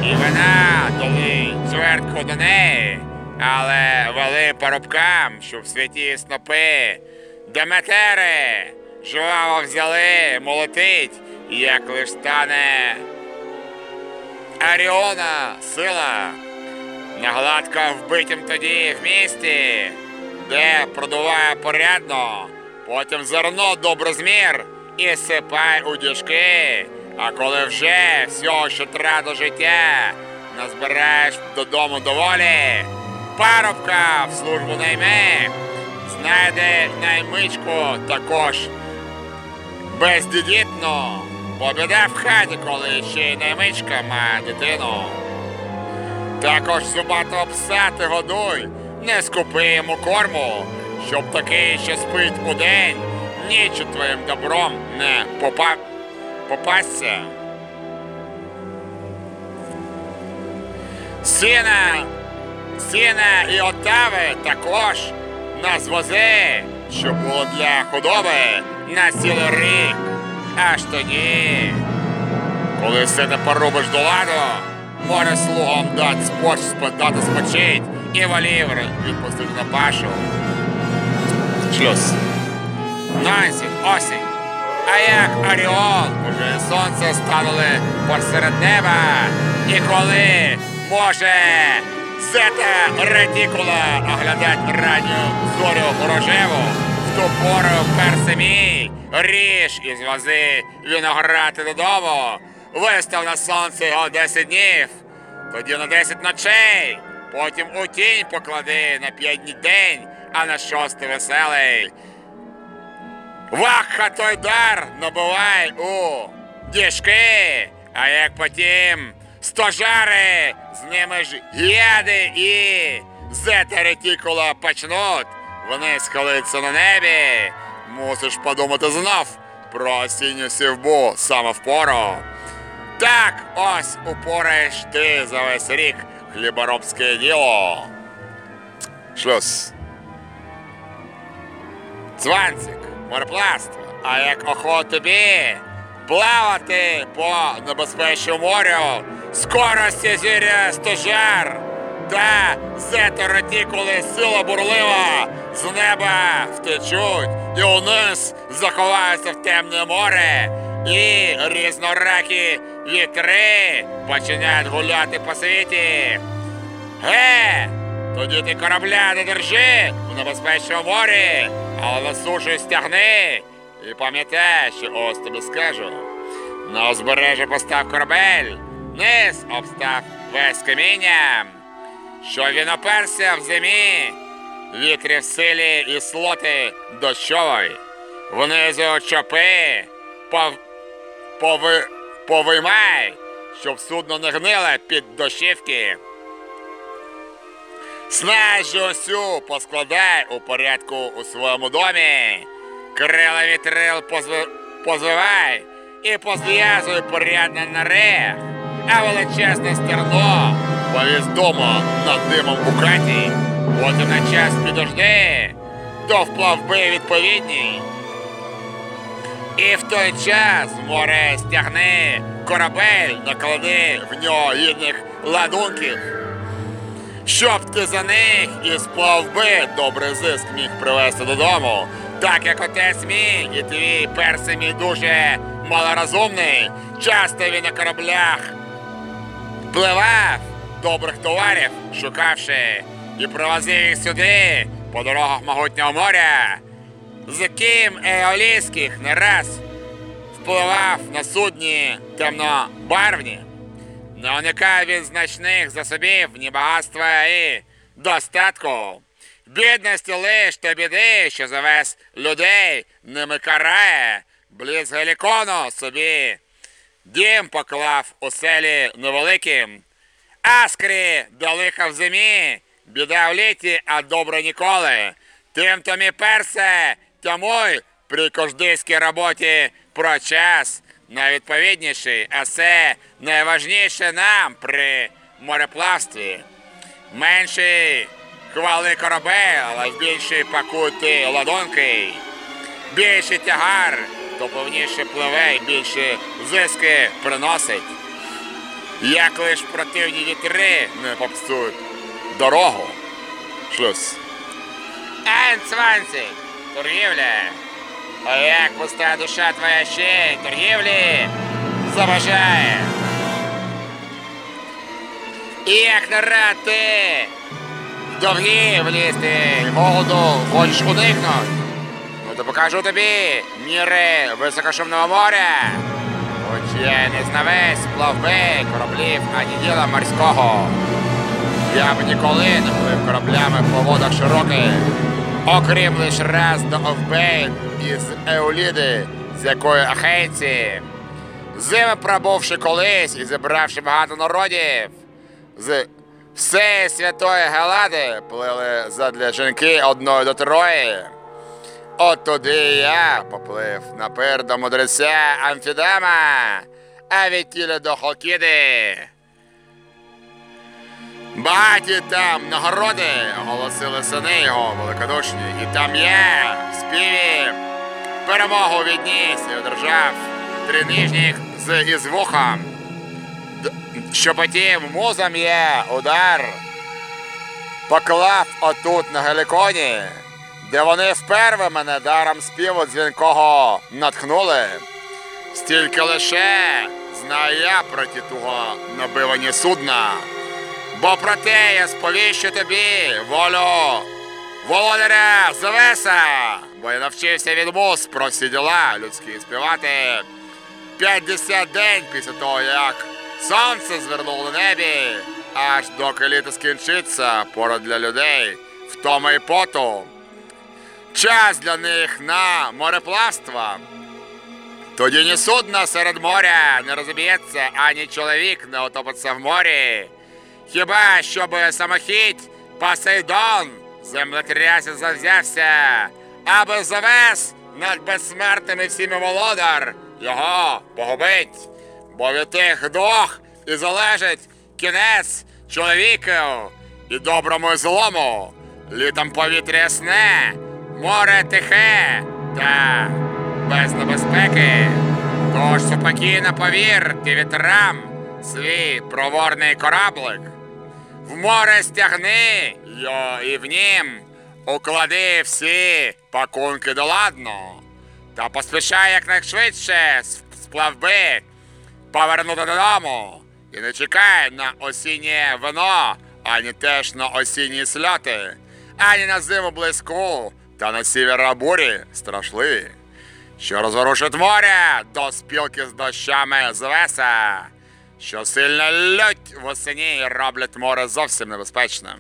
і вина долий чвертку до неї, але вели парубкам, щоб святі снопи, Деметери, жваво взяли, молотить, як лиш стане Аріона сила. На гладко вбитім тоді в місті, де продуває порядно, потім зерно доброзмір і сипай у діжки. А коли вже всього, що треба до життя, назбираєш додому доволі, парубка в службу найме, знайде наймичку також бездідітно, бо біда в хаті, коли ще й наймичка має дитину. Також зубатого пса ти годуй, не скупи йому корму, щоб такий, що спить удень, нічу твоїм добром не попа... попасться. Сина, сина і отави також нас вози, що було для худоби на цілий рік. Аж тоді, коли все не порубиш до ладу, може слугам дати споч, дати спочить і волів відпустити на пашу. Шлюз. Нансінь, осінь. А як Оріон, уже сонце станули посеред неба. І коли може зета ретикула оглядать ранню зорю рожеву, в ту пору перси мій, ріж із вози винограти додому, вистав на сонце його 10 днів, тоді на 10 ночей, потім у тінь поклади на 5 днів день, а на шостий веселий. Ваха той дар набивай у діжки, а як потім стожари, з ними ж гіади і зета ретікула почнуть, вони схилиться на небі. Мусиш подумати знов про осінню сівбу саме впору. Так ось упораєш ти за весь рік хліборобське діло. Шлюз. Цванцик, морепластво, а як охота тобі плавати по небезпечному морю, скорості зіря стожар, та зеторотікули сила бурлива з неба втечуть і униз заховаються в темне море, і різноракі вітри починають гуляти по світі. Ге! Тоді ти корабля не держи в небезпечному морі, але на сушу стягни. І пам'ятай, що ось тобі скажу. На узбережжя постав корабель, низ обстав весь камінням, що він оперся в зимі, вітрі в силі і слоти дощової. Внизу чопи, пов... пови... повиймай, щоб судно не гнило під дощівки. Снажу усю поскладай у порядку у своєму домі. Крила вітрил позви... позвивай і позв'язуй порядно на рех, а величезне стерно повіз дома над димом у хаті, потім на час підожди, до вплавби відповідній. І в той час море стягни корабель, наклади в нього гідних ладунків щоб ти за них і сплав добрий зиск міг привезти додому. Так як отець мій і твій перси мій дуже малорозумний, часто він на кораблях пливав добрих товарів, шукавши, і привозив їх сюди по дорогах могутнього моря, з ким еолійських не раз впливав на судні темнобарвні. Не уникає він значних засобів, ні багатства і достатку. Бідності лиш та біди, що за весь людей ними карає, бліз Гелікону собі. Дім поклав у селі невеликим. Аскрі до лиха в зимі, біда в літі, а добре ніколи. Тим то мі персе, тому при кождийській роботі про час найвідповідніший, а це найважніше нам при мореплавстві. Менший хвали корабель, але більші пакути ладонки, більший тягар, то повніше пливе і більше зиски приносить. Як лиш противні вітри не попсують дорогу. Шлюз. Н20 торгівлі. А як пуста душа твоя ще й торгівлі заважає. І як не рад ти в торгі влізти молоду, хочеш уникнути, ну то покажу тобі міри високошумного моря. Хоч я не знавесь, плавби кораблів, ані діла морського. Я б ніколи не плив кораблями по водах широких окрім лиш раз до Овбейн із Еуліди, з якої ахейці Зими пробувши колись і зібравши багато народів, з всієї святої Гелади плили задля жінки одної до Трої. От туди я поплив на пир до мудреця Амфідама, а від тіля до Холкіди. Багаті там нагороди оголосили сини його великодушні, і там в співі перемогу відніс і одержав три нижніх з із вухом. Д- Що потім музом є удар поклав отут на Геліконі, де вони вперше мене даром співу дзвінкого натхнули. Стільки лише знаю я про ті туго набивані судна. Бо про те я сповіщу тобі волю володаря Зевеса, бо я навчився від муз про всі діла людські співати. 50 день після того, як сонце звернуло небі, аж доки літо скінчиться поряд для людей в тому і поту. Час для них на мореплавство. Тоді ні судно серед моря не розіб'ється, ані чоловік не утопиться в морі. Хіба щоб самохідь Посейдон землетрясі завзявся, аби завес над безсмертними всіми володар його погубить, бо від тих двох і залежить кінець чоловіків і доброму і злому, літом повітря ясне, море тихе та без небезпеки. Тож спокійно повір ти вітрам свій проворний кораблик. В море стягни його і в нім уклади всі пакунки доладно. Та поспішай якнайшвидше з з плавби повернути додому. І не чекай на осіннє вино, ані теж на осінні сльоти, ані на зиму близьку, та на сівера бурі страшливі що розворушить море до спілки з дощами з веса, що сильно лють восені і роблять море зовсім небезпечним.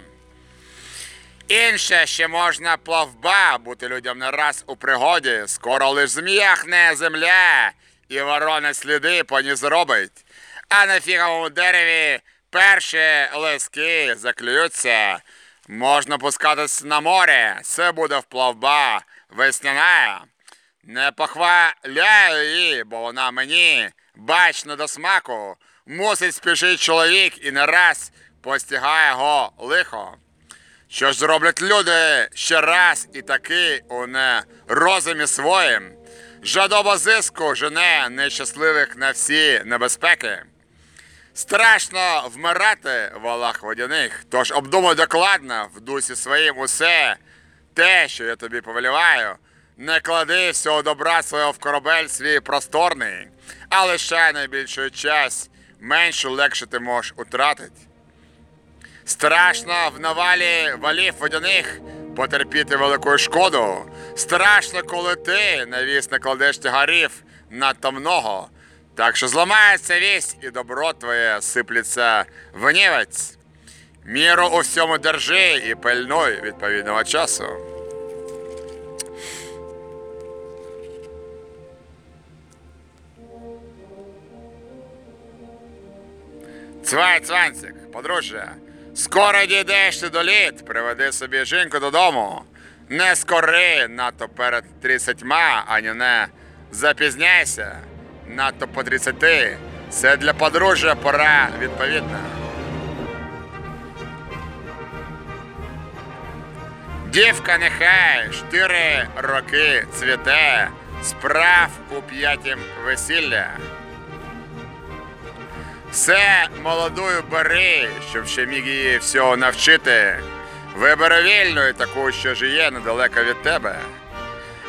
Інше ще можна плавба бути людям не раз у пригоді, скоро лиш зм'яхне земля, і ворона сліди по ній зробить, а на фіговому дереві перші лиски заклюються. Можна пускатись на море, це буде вплавба весняна. Не похваляю її, бо вона мені бачно до смаку. Мусить спішить чоловік і не раз постігає його лихо. Що ж зроблять люди ще раз і таки у нерозумі своїм? Жадоба зиску жене нещасливих на всі небезпеки. Страшно вмирати в валах водяних, тож обдумай докладно в дусі своїм усе те, що я тобі повеліваю. Не клади всього добра свого в корабель свій просторний, а лишай найбільшу часть, меншу легше ти можеш утратити. Страшно в навалі валів водяних потерпіти велику шкоду. Страшно, коли ти навіс не кладеш тягарів надто много. Так що зламається вісь і добро твоє сиплеться в нівець. Міру у всьому держи і пильнуй відповідного часу. Цвай, цванцик, подружжя, скоро дійдеш ти до літ, приведи собі жінку додому. Не скори надто перед тридцятьма, ані не запізняйся надто по тридцяти. Це для подружжя пора відповідна. Дівка нехай чотири роки цвіте, справ у п'ятім весілля. Все молодую бери, щоб ще міг її всього навчити. Вибери вільну таку, що жиє недалеко від тебе.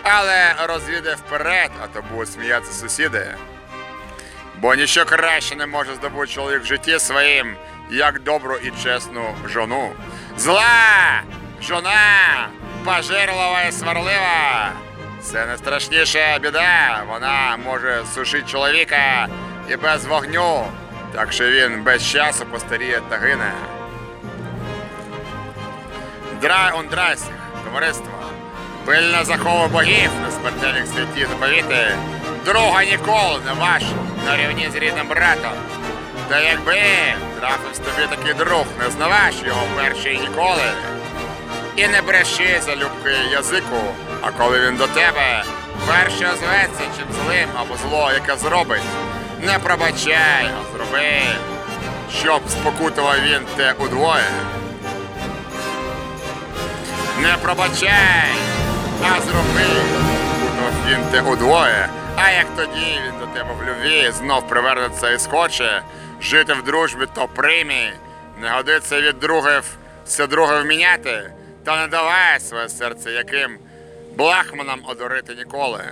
Але розвідай вперед, а то будуть сміятися сусіди. Бо ніщо краще не може здобути чоловік в житті своїм, як добру і чесну жону. Зла жона, пожирлива і сварлива. Це найстрашніша біда. Вона може сушити чоловіка і без вогню, так що він без часу постаріє та гине. Драй он драйсіх, товариство. Пильно заховуй богів на смертельних святі заповіти. Друга ніколи не ваша. на рівні з рідним братом. Та якби трапився тобі такий друг, не знаваш його перший ніколи. І не бреши залюбки язику, а коли він до тебе перше озветься чим злим або зло, яке зробить, не пробачай, а зроби, щоб спокутував він те удвоє. Не пробачай, а зроби, спокутував він те удвоє. А як тоді він до тебе в любві знов привернеться і схоче жити в дружбі, то приймі, не годиться від другів все друге вміняти, та не давай своє серце яким блахманом одурити ніколи.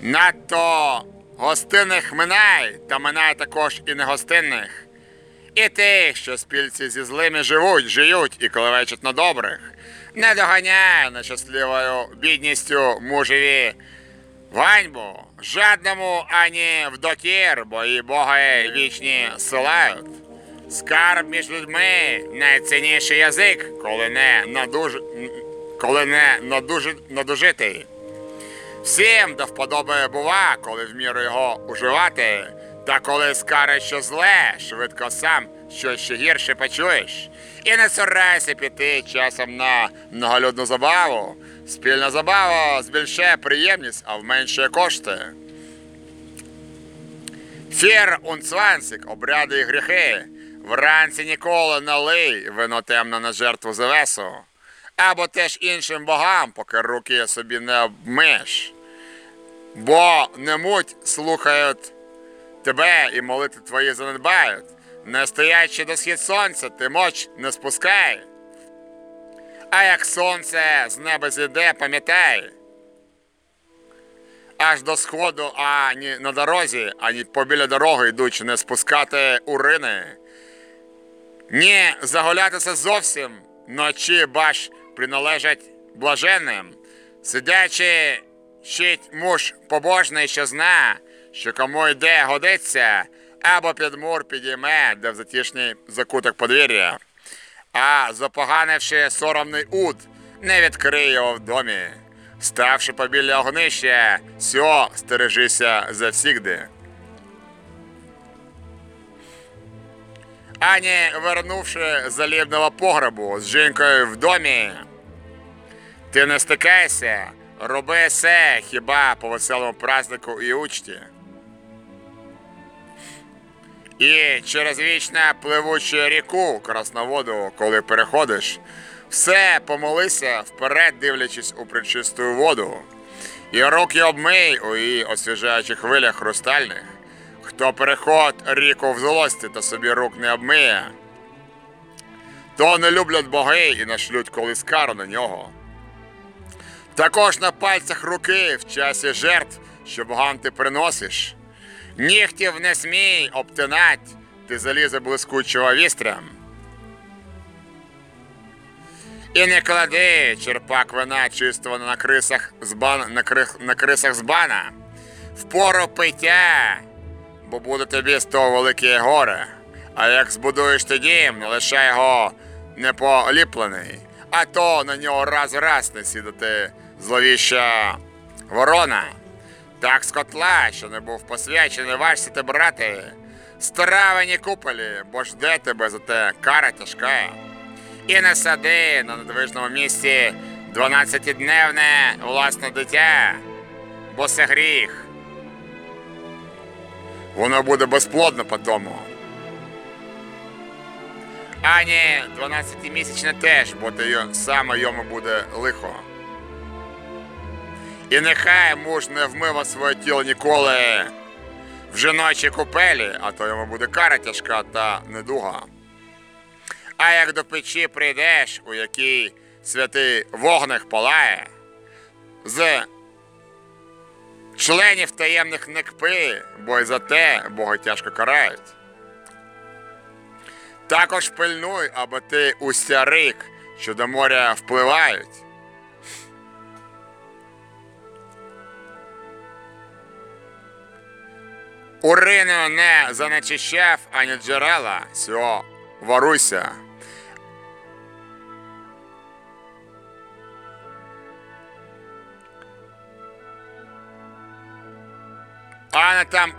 Надто гостинних минай, та минай також і негостинних. І тих, що спільці зі злими живуть, жиють і коливечуть на добрих. Не доганяй нещасливою бідністю мужеві ганьбу, жадному ані в докір, бо і боги вічні силають. Скарб між людьми найцінніший язик, коли не надуж... коли не надуж... надужитий. Всім до вподоби бува, коли в міру його уживати, та коли скаже, що зле, швидко сам що ще гірше почуєш. І не цурайся піти часом на многолюдну забаву. Спільна забава збільшує приємність, а вменшує кошти. Фір унцвансик, обряди і гріхи. Вранці ніколи налий вино темно на жертву Зевесу. Або теж іншим богам, поки руки собі не обмиш. Бо немуть слухають тебе і молити твої занедбають. Не стоячи до схід сонця, ти моч не спускай. А як сонце з неба зійде, пам'ятай. Аж до сходу, ані на дорозі, ані побіля дороги йдучи, не спускати урини. Ні, загулятися зовсім ночі бач приналежать блаженним. Сидячи, щить муж побожний, що зна, що кому йде годиться, або під мур підійме, де в затішній закуток подвір'я. А запоганивши соромний уд, не відкриє його в домі. Ставши побіля огнища, сьо стережися завсігди. Ані вернувши залібного погребу з жінкою в домі, ти не стикайся, роби все хіба по веселому празднику і учті. І через вічно пливучу ріку красноводу, коли переходиш, все помолися вперед, дивлячись у причисту воду, і руки обмий у її освіжаючих хвилях хрустальних. Хто переход ріку в злості та собі рук не обмиє, то не люблять боги і нашлють колись кару на нього. Також на пальцях руки в часі жертв, що богам ти приносиш. Нігтів не смій обтинать, ти залізе блискучого вістрям. І не клади черпак вина чистого на крисах з бан, на, крих, на крисах з бана. В пору пиття, бо буде тобі з того велике горе. А як збудуєш ти дім, не лишай його неполіплений, а то на нього раз раз не сідати зловіща ворона. Так з котла, що не був посвячений, важся ти брати. Стравені куполі, бо жде тебе за те кара тяжка. І не сади на недвижному місці дванадцятидневне власне дитя, бо це гріх. Воно буде безплодно по тому. Ані 12-місячне теж, бо саме йому буде лихо. І нехай муж не вмива своє тіло ніколи в жіночій купелі, а то йому буде кара тяжка та недуга. А як до печі прийдеш, у якій святий вогник палає, з членів таємних не кпи, бо й за те боги тяжко карають. Також пильнуй, аби ти устя рік, що до моря впливають. Урину не занечищав ані джерела, сьо варуйся. Пане там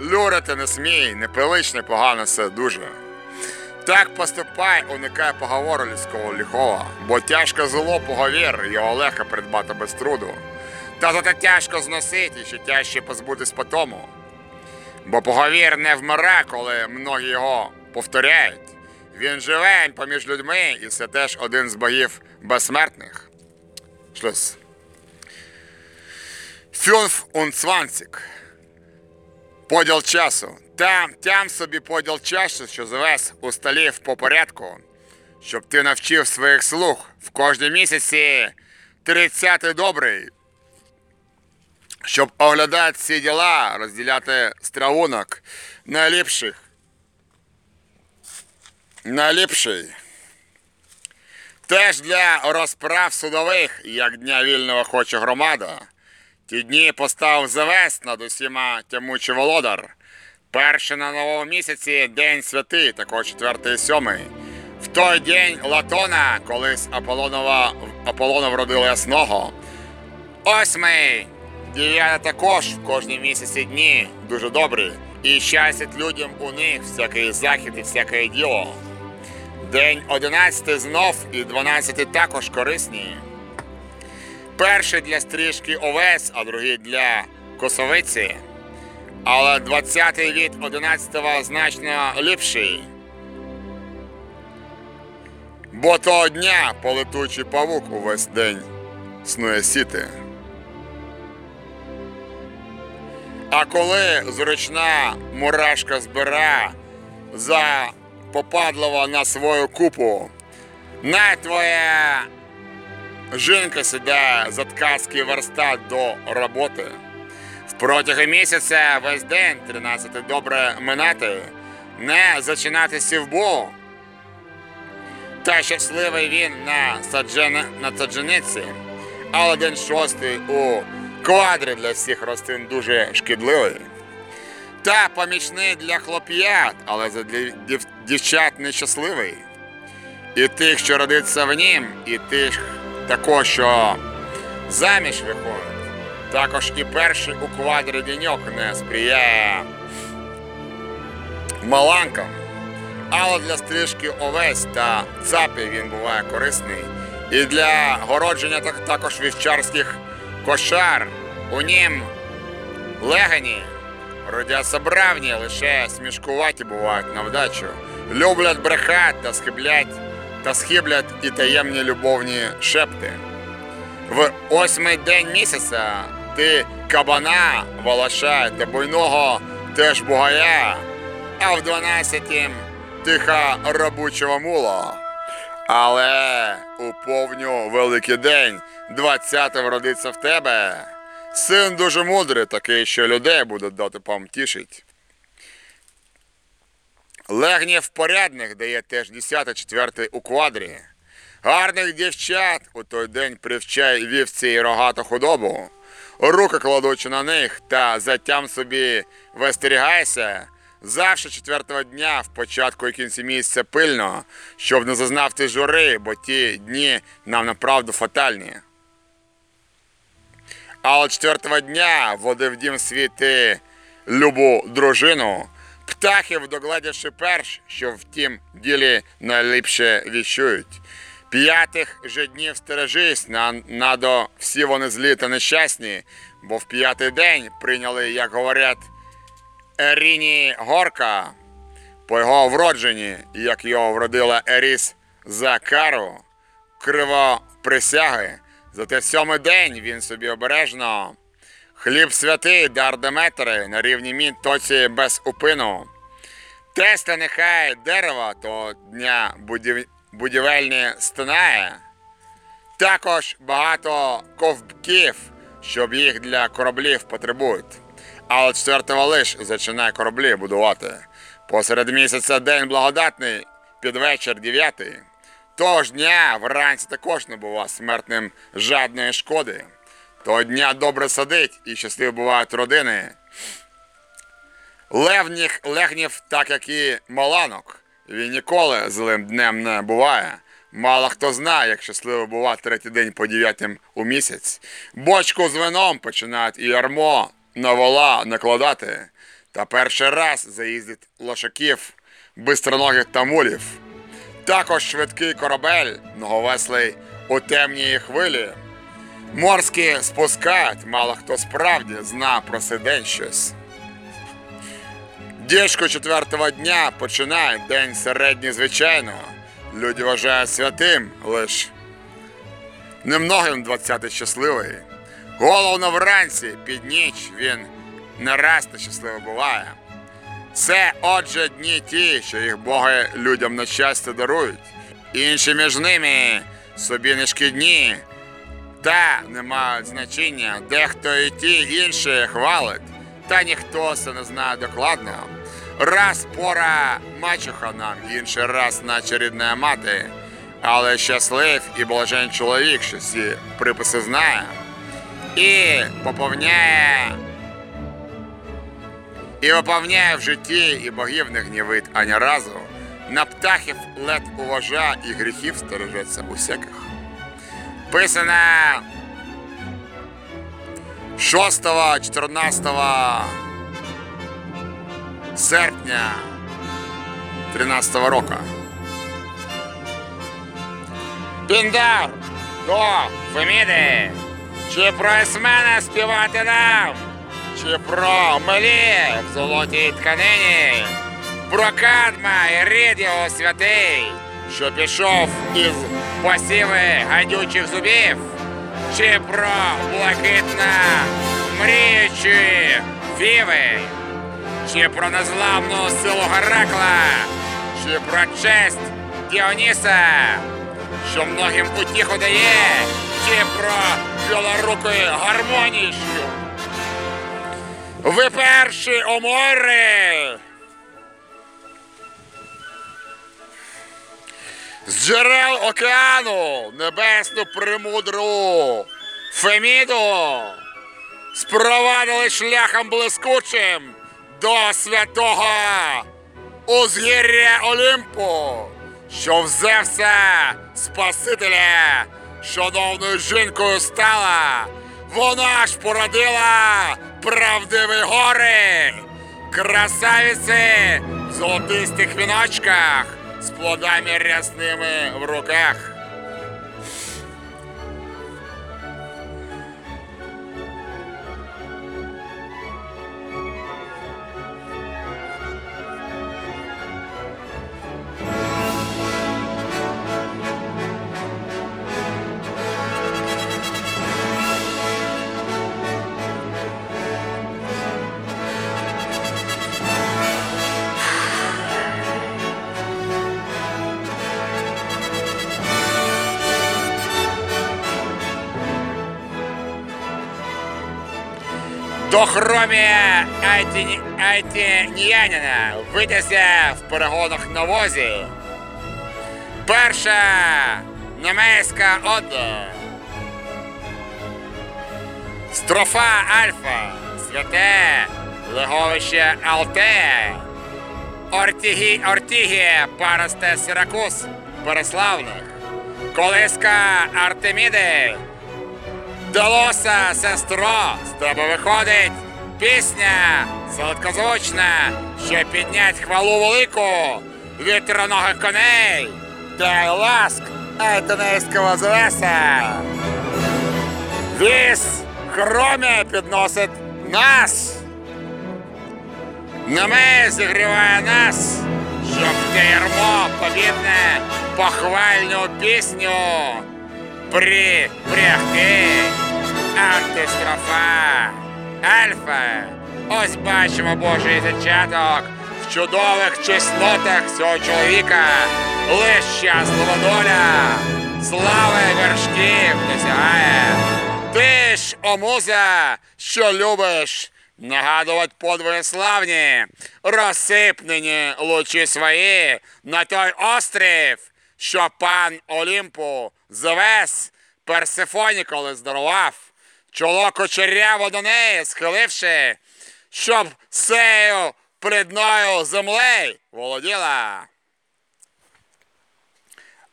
люрити не смій, неприличне, погано все дуже. Так поступай, уникай поговору людського ліхова, бо тяжко зло поговір, його легко придбати без труду. Та зате тяжко зносити, ще тяжче позбутись потому. Бо поговір не вмира, коли многі його повторяють. Він живе поміж людьми, і це теж один з богів безсмертних. Шлюз. Фюнф und Сванцік. Поділ часу. Там, там собі поділ часу, що завес у столів по порядку, щоб ти навчив своїх слуг в кожній місяці 30 добрий, щоб оглядати ці діла, розділяти стравунок найліпших. Найліпший. Теж для розправ судових, як дня вільного хоче громада. Ті дні постав завес над усіма тямучий володар. Перший на новому місяці день святий, також четвертий і сьомий. В той день Латона, колись Аполлонова, Аполлона вродила ясного. Восьмий. Дев'ята також в кожній місяці дні дуже добрі. І щастять людям у них всякий захід і всяке діло. День одинадцятий знов і дванадцятий також корисні. Перший для стрижки овець, а другий для косовиці. Але 20-й від 11-го значно ліпший. Бо того дня полетучий павук увесь день снує сіти. А коли зручна мурашка збира за попадлого на свою купу, на твоя жінка сідає за ткацький верстат до роботи. Протягом місяця весь день 13 добре минати, не зачинати сівбу. Та щасливий він на, саджен... на саджаниці, але день шостий у квадрі для всіх рослин дуже шкідливий. Та помічний для хлоп'ят, але для дів... дівчат нещасливий. І тих, що родиться в нім, і тих також, що заміж виходить. Також і перший у квадрі деньок не сприяє маланкам. Але для стрижки овець та цапів він буває корисний. І для городження також вівчарських кошар. У нім легені, бравні, лише смішкуваті бувають на вдачу. Люблять брехати та схиблять, та схиблять і таємні любовні шепти. В восьмий день місяця ти кабана волоша та буйного теж бугая, а в дванадцятім тиха робочого мула. Але у повню великий день, двадцятим родиться в тебе. Син дуже мудрий, такий, що людей буде дати тішить. Легнів порядних дає теж 10 четвертий у квадрі. Гарних дівчат у той день привчай вівці і рогату худобу. Руки кладучи на них та затям собі вистерігайся. Завше четвертого дня в початку і кінці місяця пильно, щоб не зазнав ти жури, бо ті дні нам направду фатальні. Але четвертого дня води в дім світи любу дружину, птахів догледівши перш, що в тім ділі найліпше віщують. П'ятих же днів стережись, на, надо всі вони злі та нещасні, бо в п'ятий день прийняли, як говорять, Еріні Горка по його вродженні, як його вродила Еріс за кару, криво присяги. Зате сьомий день він собі обережно. Хліб святий, дар Деметри, на рівні мін тоці без упину. Тесла нехай дерева того дня будів... будівельні стинає. Також багато ковбків, щоб їх для кораблів потребують. Але четвертого лиш зачинає кораблі будувати. Посеред місяця день благодатний, під вечір дев'ятий. Того ж дня вранці також не бува смертним жадної шкоди. Того дня добре садить і щасливі бувають родини. Левніх легнів, так як і маланок, він ніколи злим днем не буває. Мало хто знає, як щасливо бува третій день по дев'ятим у місяць. Бочку з вином починають і ярмо на вола накладати, та перший раз заїздить лошаків, бистроногих тамулів. Також швидкий корабель, многовеслий у темній хвилі. Морські спускають, мало хто справді зна про сей день щось. Діжко четвертого дня починає день середній звичайно. Люди вважають святим лиш. Немногим двадцятий щасливий. Головно вранці під ніч він не раз нещасливо буває. Це отже дні ті, що їх боги людям на щастя дарують. Інші між ними собі не шкідні, та не мають значення. Дехто і ті інші хвалить, та ніхто це не знає докладно. Раз пора мачуха нам, інший раз наче рідна мати. Але щаслив і блажен чоловік, що ці приписи знає, і поповняє і виповняє в житті, і богів не гнівить ані разу. На птахів лед уважа і гріхів стережеться усяких. Писана 6-14 серпня 13 року. Піндар до Феміди. Чи про Есмена співати нам? Чи про мелі в золотій тканині? Про Кадма і рід його святий, що пішов із посіви гадючих зубів? Чи про блакитна мріючі фіви? Чи про незламну силу Геракла? Чи про честь Діоніса, що многим утіху дає? Чи про білорукої гармонію? Ви перші омори! З джерел океану небесну премудру Феміду спровадили шляхом блискучим до святого узгір'я Олімпу, що в Зевса Спасителя шановною жінкою стала. Вона ж породила правдиві гори, красавиці в золотистих віночках з плодами рясними в руках. До хромія Айтіні... Айтінянина витязя в перегонах на возі. Перша немецька ода. Строфа Альфа, святе, леговище Алтея, Ортігі, Ортігія, Парасте Сиракус, Переславних, Колиска Артеміди, Далося, сестро, з тебе виходить пісня солодкозвучна, що піднять хвалу велику вітроногих коней, дай ласк Айтонейського звеса. Вісь хромі підносить нас. Нами зігріває нас, щоб ярмо побідне похвальну пісню при прягти антистрофа. Альфа. Ось бачимо Божий зачаток в чудових чеснотах цього чоловіка. Лиш щаслива доля, слави вершків досягає. Ти ж, о муза, що любиш нагадувати подвиги славні, розсипнені лучі свої на той острів, що пан Олімпу Зевес Персифоні коли здарував, чоло кочеряво до неї схиливши, щоб сею придною землею володіла.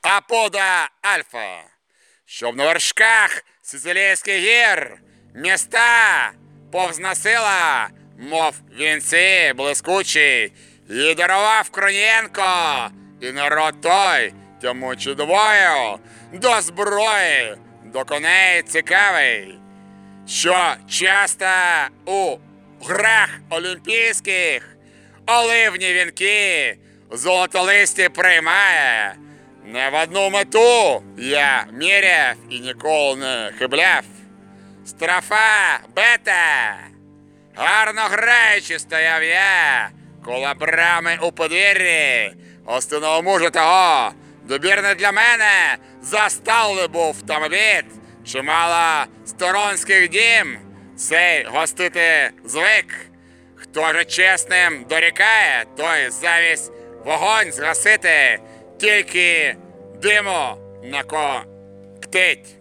Апода Альфа, щоб на вершках Сицилійських гір міста повзна сила, мов вінці блискучі, і дарував Кронєнко, і народ той, тямучи двою, до зброї, до коней цікавий що часто у грах олімпійських оливні вінки золотолисті приймає. Не в одну мету я міряв і ніколи не хибляв. Страфа бета. Гарно граючи стояв я, коло брами у подвір'ї, гостиного мужа того. Добірне для мене заставли був там обід. Чимало сторонських дім цей гостити звик. Хто же чесним дорікає, той завість вогонь згасити, тільки диму на птить.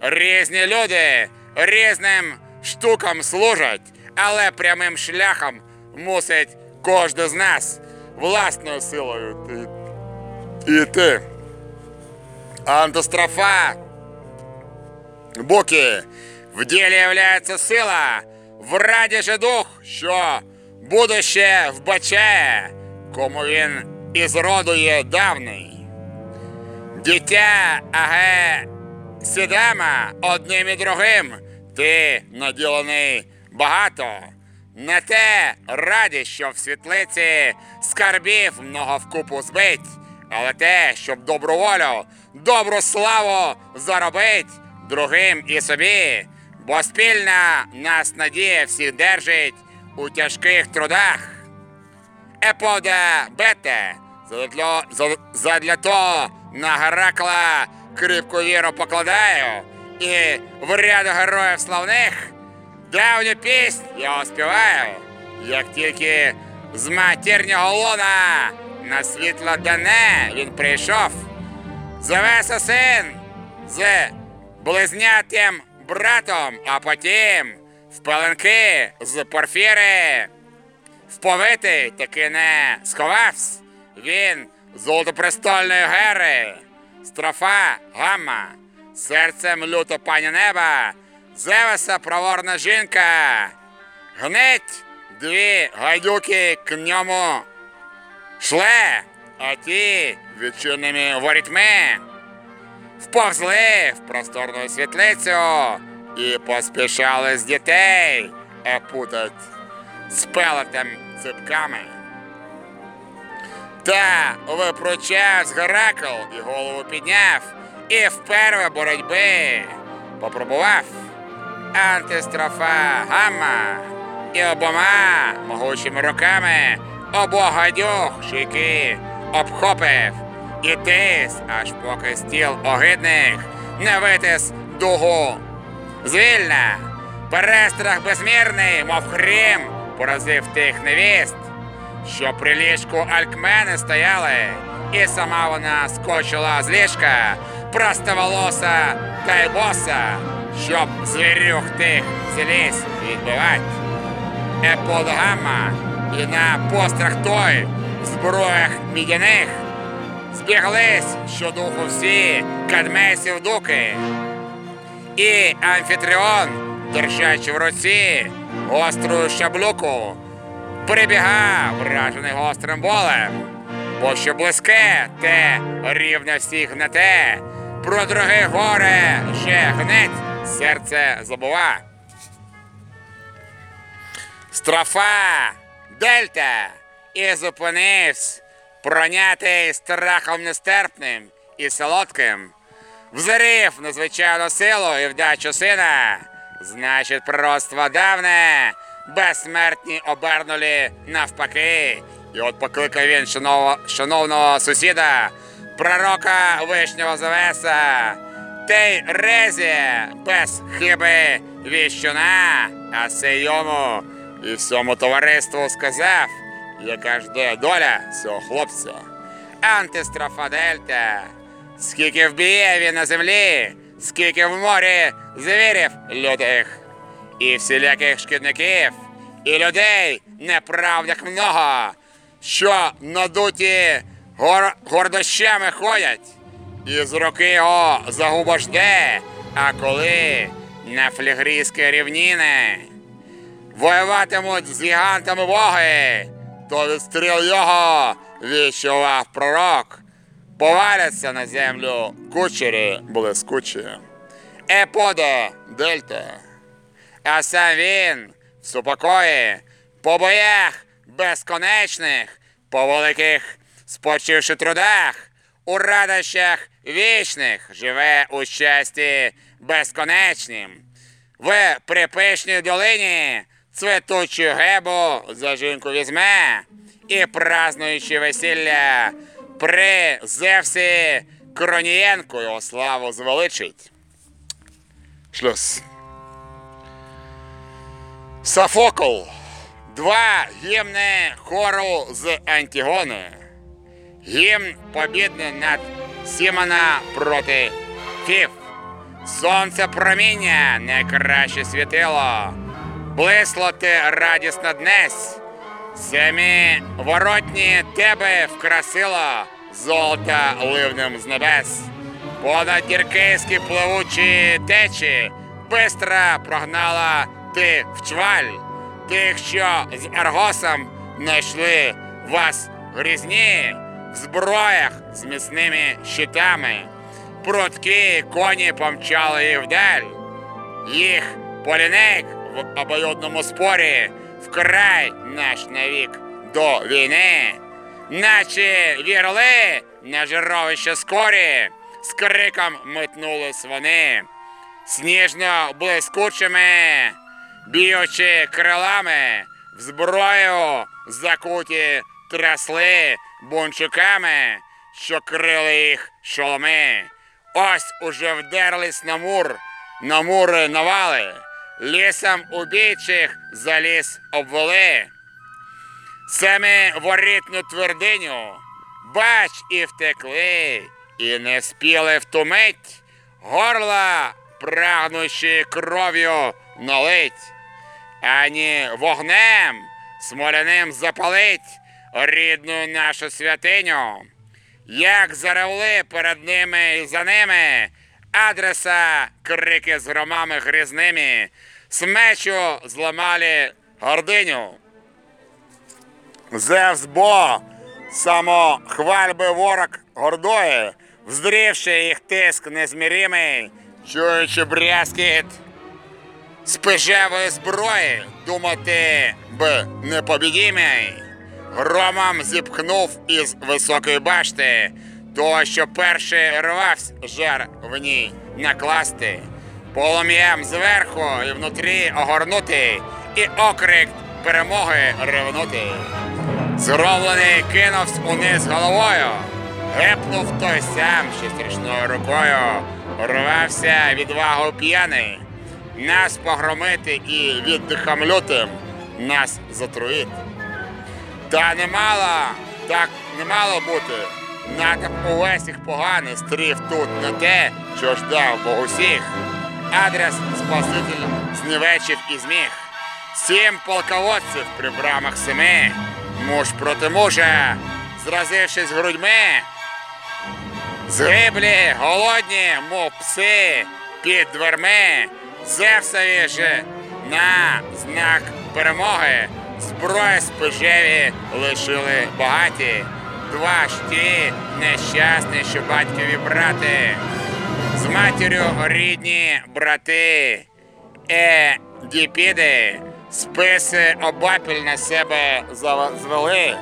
Різні люди різним штукам служать, але прямим шляхом мусить кожен з нас власною силою ти- йти. Антистрофа Буки в ділі являється сила, в раді же дух, що будуще вбачає, кому він із роду є давний. Дитя аге сідама одним і другим, ти наділений багато. Не те раді, що в світлиці скарбів много вкупу збить, але те, щоб добру волю, добру славу заробить другим і собі, бо спільна нас надія всіх держить у тяжких трудах. Епода бете, задля, задля того на Геракла кріпку віру покладаю, і в ряду героїв славних давню піснь я оспіваю, як тільки з матірнього луна на світло дане він прийшов. Завеса син з близнятим братом, а потім в пеленки з порфіри. Вповитий таки не сховався. Він золотопрестольної гери, строфа гамма, серцем люто пані неба, Зевеса проворна жінка. Гнить дві гайдуки к ньому шле, а ті відчинними ворітьми вповзли в просторну світлицю і поспішали з дітей опутать з пелетем ципками. Та випручав Геракл і голову підняв, і вперше боротьби попробував антистрофа гамма і обома могучими руками обох гадюх обхопив і тис, аж поки стіл огидних не витис дугу. Звільна, перестрах безмірний, мов хрім, поразив тих невіст, що при ліжку алькмени стояли, і сама вона скочила з ліжка, простоволоса та й боса, щоб звірюх тих зліз відбивать. Еподгама і на пострах той в зброях мідяних збіглись щодуху всі кадмесів дуки. І амфітріон, держачи в руці гостру щаблюку, прибігав, вражений гострим болем, бо що близьке, те рівне всіх гнете, про друге горе ще гнеть, серце забува. Строфа Дельта і зупинився, пронятий страхом нестерпним і солодким. Взирів надзвичайну силу і вдачу сина. Значить, пророцтво давне, безсмертні обернули навпаки. І от покликав він шановного, шановного сусіда, пророка вишнього Завеса, Тей резі без хиби віщуна, а це йому і всьому товариству сказав, яка жде доля цього хлопця. Антистрофа Дельта. Скільки вб'є він на землі, скільки в морі звірів лютих, і всіляких шкідників, і людей неправдих много, що надуті гор... гордощами ходять, і з руки його загуба жде, а коли на флігрійське рівніни воюватимуть з гігантами боги, то від стріл його віщував пророк. Поваляться на землю кучері блискучі. Еподе дельта. А сам він в супокої, по боях безконечних, по великих спочивши трудах, у радощах вічних живе у щасті безконечнім. В припишній долині цветучу гебу за жінку візьме і празнуючи весілля при Зевсі Кронієнку його славу звеличить. Шлюз. Софокл. Два гімни хору з Антигони. Гімн побідний над Сімона проти Фіф. Сонце проміння найкраще світило. Блисло ти радісно днесь. Самі воротні тебе вкрасило золота ливнем з небес. Понад діркейські пливучі течі бистро прогнала ти в чваль. Тих, що з Аргосом знайшли вас грізні, в зброях з міцними щитами. Прудкі коні помчали їх вдаль. Їх полінейк в обоюдному спорі вкрай наш навік до війни, наче вірли на жировище скорі, з криком метнулись вони, сніжно блискучими, б'ючи крилами, в зброю закуті трясли бунчуками, що крили їх шоломи. Ось уже вдерлись на мур, на мури навали, лісом убійчих за ліс обвели. Саме ворітну твердиню, бач, і втекли, і не спіли втумить, горла, прагнучи кров'ю налить, ані вогнем смоляним запалить рідну нашу святиню. Як заревли перед ними і за ними, адреса крики з громами грізними, смечу зламали гординю. Зевс бо, само хвальби ворог гордої, вздрівши їх тиск незміримий, чуючи брязкіт спижевої зброї, думати б непобідімий. Громом зіпхнув із високої башти, того, що перший рвався жар в ній накласти, полум'ям зверху і внутрі огорнути, і окрик перемоги ревнути. Зроблений кинувся униз головою, гепнув той сам ще страшною рукою, рвався відвагу п'яний, нас погромити і віддихом лютим нас затруїти. Та не мало, так не мало бути. Натовп увесь їх поганий стрів тут на те, що ждав Бог усіх. Адрес Спаситель знівечив і зміг. Сім полководців при брамах семи, муж проти мужа, зразившись грудьми. Згиблі, голодні, мов пси, під дверми, Зевсові же на знак перемоги. Зброї спожеві лишили багаті, два ж ті нещасні, що батькові брати, з матір'ю рідні брати, е, діпіди, списи обапіль на себе звели,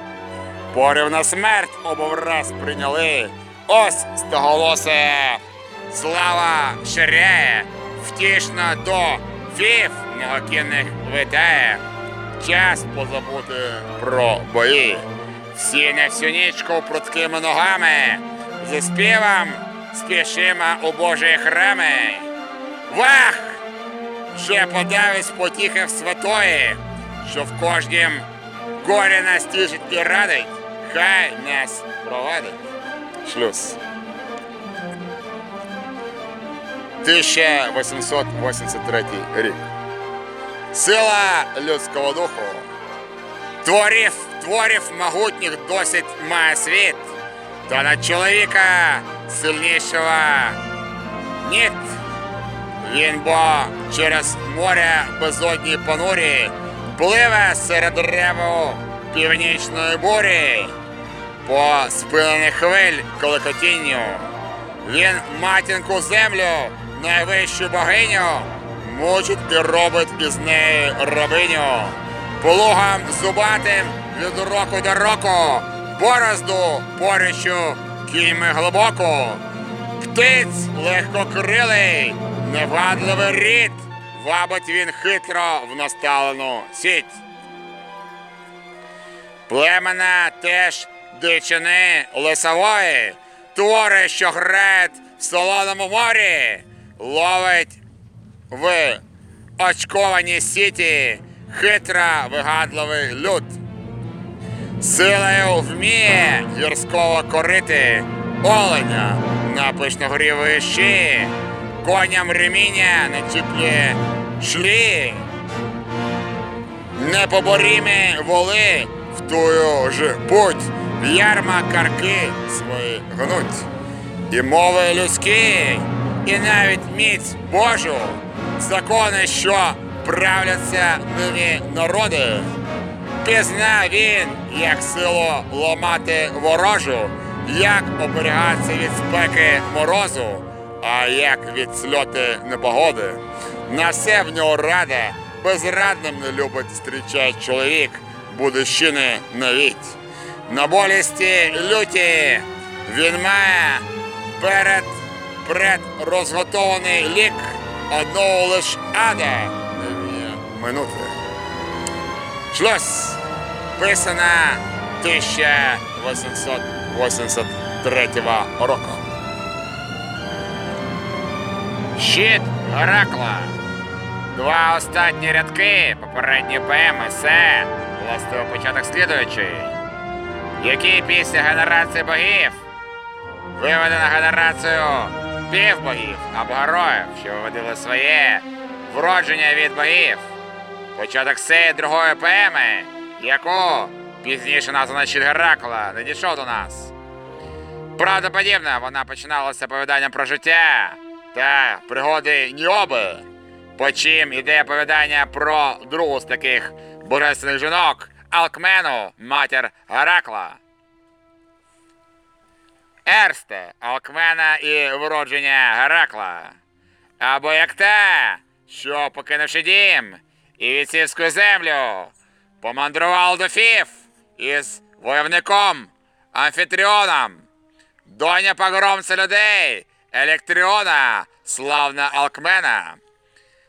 порив на смерть обовраз прийняли, ось стоголосе, слава ширяє, втішно до фів многокінних витає. Час позабути про бої. Всі на всю нічку прудкими ногами, зі співом спішимо у Божі храми. Вах! Вже подавись потіхи в святої, що в кожнім горі нас тішить і радить, хай нас провадить. Шлюз. 1883 рік. Сила людського духу. Творів, творів могутніх досить має світ, та на чоловіка сильнішого ніт. Він бо через море безодні понурі пливе серед реву північної бурі по спинених хвиль колекотінню. Він матінку землю, найвищу богиню, мучить і робить із неї рабиню. Плугам зубатим від року до року, борозду порічу кіньми глибоку. Птиць легкокрилий, невадливий рід, вабить він хитро в наставлену сіть. Племена теж дичини лисової, твори, що грають в солоному морі, ловить в очкованій сіті хитра вигадливий люд. Силою вміє гірського корити оленя на пишногрівої шиї, коням реміння на чіплі шлі. Непоборімі воли в тую ж путь, в ярма карки свої гнуть. І мови людські, і навіть міць Божу, закони, що правляться нині народи. Пізнав він, як силу ломати ворожу, як оберігатися від спеки морозу, а як від сльоти непогоди. На все в нього рада, безрадним не любить зустрічать чоловік, будущини навіть. На болісті люті він має перед пред розготований лік одного лиш ада минути. Шлюз писана 1883 року. Щит Геракла. Два останні рядки, попередні поеми, все, властиво початок слідуючий, який після генерації богів виведе на генерацію півбогів або героїв, що виводили своє вродження від богів. Початок цієї другої поеми, яку пізніше названо щит Геракла, не дійшов до нас. Правдоподібно, вона починалася оповіданням про життя та пригоди Ніоби. Потім іде оповідання про другу з таких божественних жінок Алкмену, матір Геракла. Ерсте, Алкмена і вродження Геракла. Або як та, що, покинувши дім і віцівську землю, помандрував до Фіф із войовником Амфітріоном. Доня погромця людей, Електріона, славна Алкмена.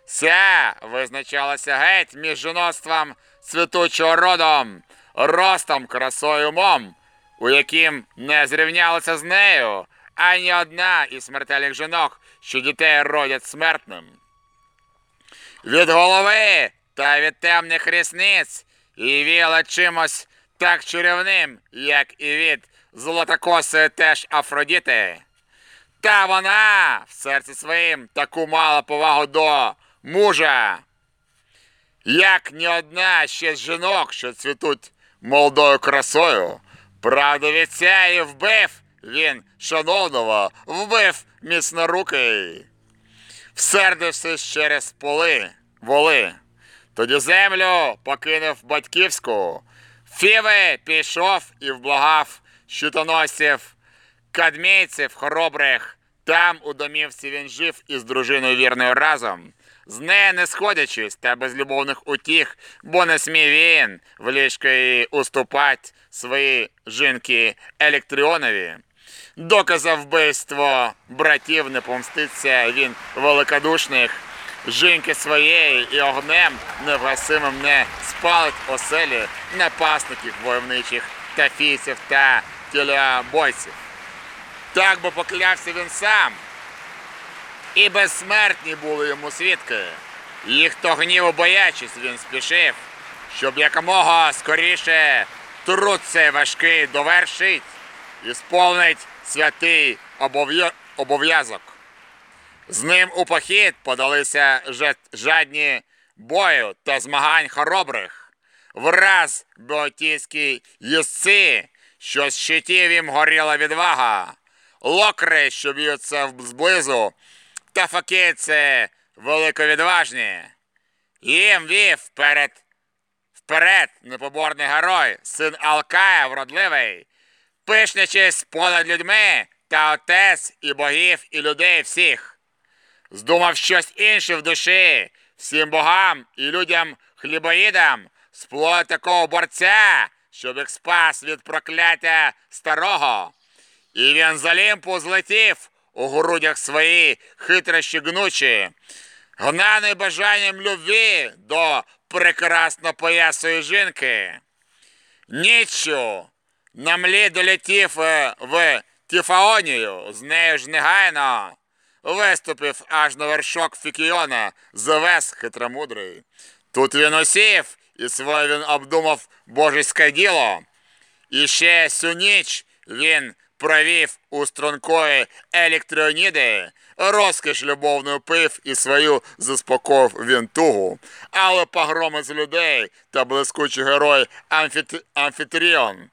Ця визначалася геть між жіноцтвом цвітучого родом, ростом, красою умом, у яким не зрівнялася з нею ані одна із смертельних жінок, що дітей родять смертним. Від голови та від темних рісниць і віяла чимось так чарівним, як і від золотокосої теж Афродіти. Та вона в серці своїм таку мала повагу до мужа, як ні одна ще з жінок, що цвітуть молодою красою. Правда, від цієї вбив він шановного, вбив міцнорукий, всердившись через поли, воли. Тоді землю покинув батьківську. Фіви пішов і вблагав щитоносів, кадмійців хоробрих. Там у домівці він жив із дружиною вірною разом. З нею не сходячись та без любовних утіх, бо не смів він в ліжко її уступать свої жінки Електріонові. Доказав вбивство братів не помститься він великодушних. Жінки своєї і огнем невгасимим не спалить оселі напасників войовничих тафійців та тілябойців. Так би поклявся він сам, і безсмертні були йому свідки. Їх то гніву боячись, він спішив, щоб якомога скоріше труд цей важкий довершить і сповнить святий обов'язок. З ним у похід подалися жадні бою та змагань хоробрих. Враз боотійські їзці, що з щитів їм горіла відвага, локри, що б'ються зблизу, та факійці великовідважні. Їм вів перед вперед, непоборний герой, син Алкая вродливий, пишнячись понад людьми та отець і богів, і людей всіх. Здумав щось інше в душі, всім богам і людям хлібоїдам, спло такого борця, щоб їх спас від прокляття старого. І він з Олімпу злетів у грудях свої хитрощі гнучі, гнаний бажанням любві до прекрасно поясої жінки. Ніччю на млі долетів е, в Тіфаонію, з нею ж негайно виступив аж на вершок Фікіона, завес хитромудрий. Тут він осів, і своє він обдумав божеське діло. І ще всю ніч він провів у стрункої електроніди, розкіш любовну пив і свою заспокоїв він тугу. Але погроми з людей та блискучий герой Амфіт... Амфітріон.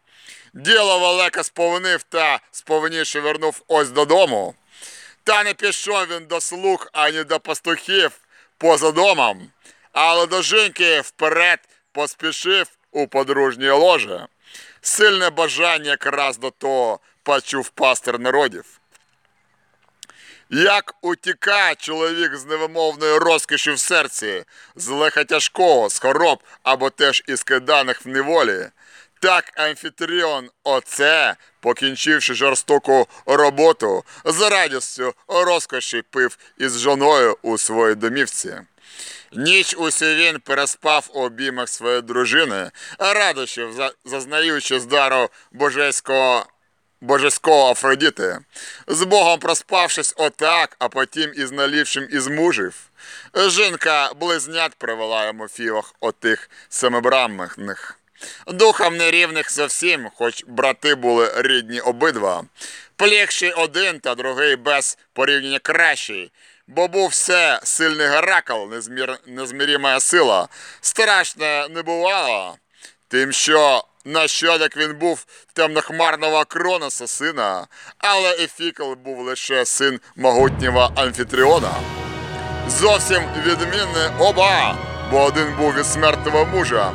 Діло велике сповнив та сповніше вернув ось додому. Та не пішов він до слуг ані до пастухів поза домом, але до жінки вперед поспішив у подружнє ложе. Сильне бажання якраз до того почув пастир народів. Як утікає чоловік з невимовною розкішю в серці, з леха тяжкого, з хороб або теж із киданих в неволі, так Амфітріон оце, покінчивши жорстоку роботу, з радістю розкоші пив із жоною у своїй домівці. Ніч усю він переспав у обіймах своєї дружини, радощів, зазнаючи з дару божеського божеського Афродіти, з Богом проспавшись отак, а потім із налівшим із мужів. Жінка близнят привела йому фівах отих семибрамних. Духом нерівних зовсім, хоч брати були рідні обидва. Плігший один та другий без порівняння кращий, бо був все сильний Геракл, незмір, незміріма сила, страшне не бувало. Тим, що нащадок він був темнохмарного Кроноса сина, але Ефікл був лише син могутнього Амфітріона. Зовсім відмінні оба, бо один був від смертного мужа,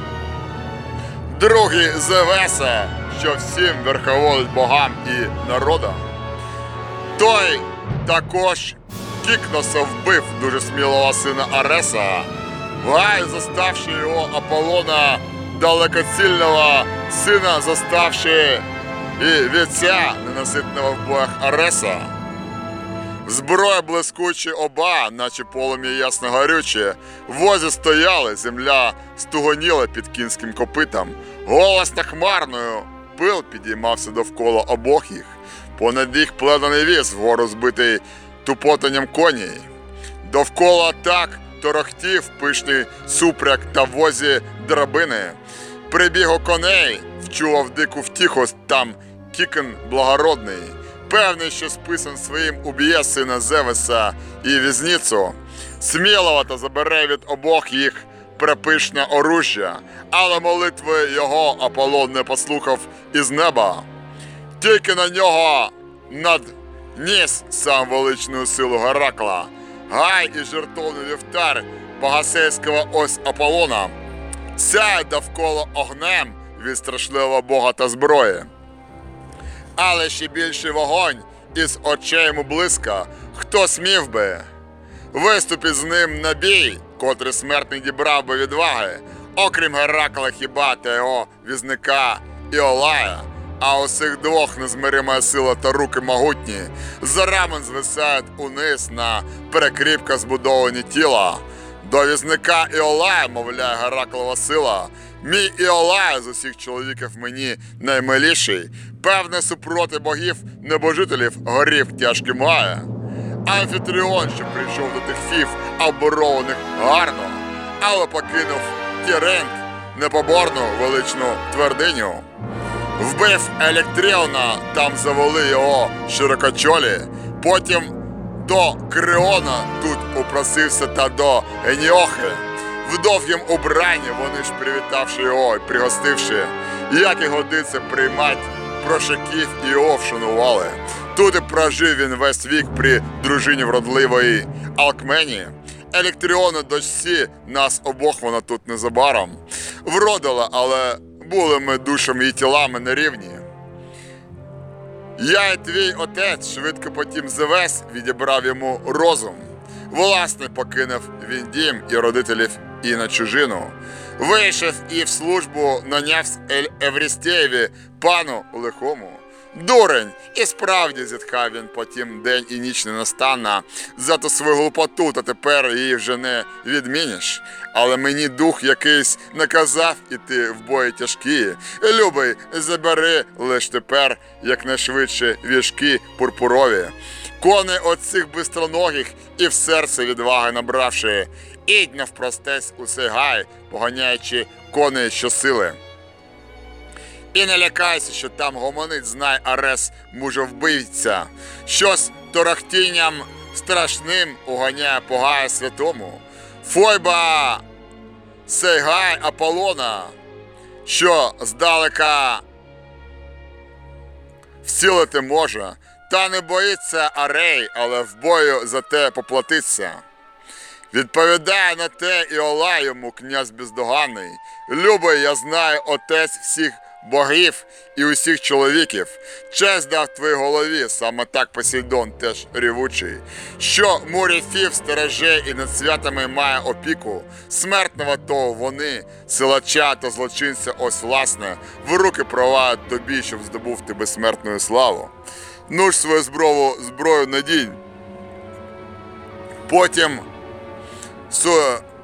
другий Зевеса, що всім верховодить богам і народам. Той також Кікноса вбив дуже смілого сина Ареса, Гай, заставши його Аполлона далекоцільного сина, заставши і віця ненаситного в боях Ареса. Зброя блискучі оба, наче полум'я ясно горюче, возі стояли, земля стугоніла під кінським копитом. Голос та хмарною пил підіймався довкола обох їх. Понад їх пледаний віз, вгору збитий тупотанням коней. Довкола так торохтів пишний супряг та возі драбини. Прибіг у коней, вчував дику втіху там Кікн благородний. Певний, що списан своїм уб'є сина Зевеса і візницю. Смілого та забере від обох їх препишне оружжя, але молитви його Аполлон не послухав із неба. Тільки на нього надніс сам величну силу Геракла. Гай і жертовний вівтар Пагасейського ось Аполлона. Сяє довкола огнем від страшливого бога та зброї. Але ще більший вогонь із очей йому близька, хто смів би виступить з ним на бій, котрий смертний дібрав би відваги, окрім Геракла хіба та його візника Іолая, а усіх двох незмирима сила та руки могутні, за рамен звисають униз на перекріпка збудовані тіла. До візника Іолая, мовляє Гераклова сила, мій Іолая з усіх чоловіків мені наймиліший, певне супроти богів небожителів горів тяжкий має. Амфітріон, що прийшов до тих фів, оборованих гарно, але покинув Тірент, непоборну величну твердиню. Вбив Електріона, там завели його широкочолі, потім до Криона тут упросився та до Еніохи. В довгім убранні вони ж привітавши його і пригостивши, як і годиться приймать прошаків і його вшанували. Тут прожив він весь вік при дружині вродливої Алкмені. Електріону дочці нас обох вона тут незабаром. вродила, але були ми душами і тілами на рівні. Я і твій отець швидко потім завес, відібрав йому розум. Власне, покинув він дім і родителів і на чужину. Вийшов і в службу нанявсь Еврістєєві, пану лихому. Дурень, і справді зітхав він потім день і ніч ненастанна за ту свою глупоту, та тепер її вже не відміниш. Але мені дух якийсь наказав іти в бої тяжкі. Любий, забери лиш тепер якнайшвидше віжки пурпурові. Кони оцих бистроногих і в серце відваги набравши, ідь навпростець у цей гай, поганяючи коней щосили. І не лякайся, що там гомонить, знай Арес мужовбивця. Щось торохтінням страшним уганяє погає святому. Фойба Сейгай Аполлона, що здалека вцілити може, та не боїться Арей, але в бою за те поплатиться. Відповідає на те і Ола йому князь бездоганний. Любий, я знаю, отець всіх богів і усіх чоловіків. Честь дав твоїй голові, саме так Посейдон теж рівучий. Що Муріфів стереже і над святами має опіку. Смертного то вони, силача та злочинця, ось власне, в руки провають тобі, щоб здобув ти безсмертну славу. Ну ж свою зброю, зброю надінь. Потім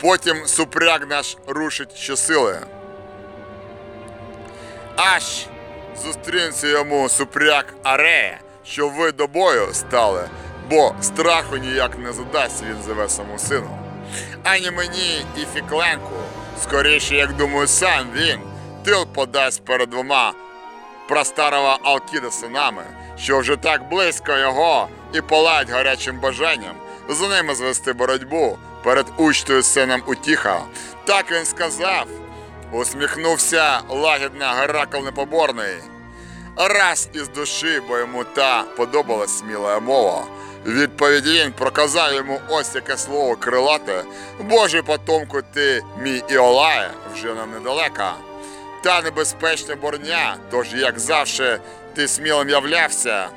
потім супряг наш рушить щосили. Аж зустрінеться йому супряг Арея, що ви до бою стали, бо страху ніяк не задасть він зове саму сину. Ані мені і Фікленку, скоріше, як думаю, сам він, тил подасть перед двома прастарого Алкіда синами, що вже так близько його і палають гарячим бажанням з ними звести боротьбу перед учтою сином утіха. Так він сказав. Усміхнувся лагідно Геракл непоборний. Раз із душі, бо йому та подобалась сміла мова. Відповіді він проказав йому ось яке слово крилате. Боже потомку ти, мій Іолає, вже нам недалека. Та небезпечна борня, тож, як завше, ти смілим являвся.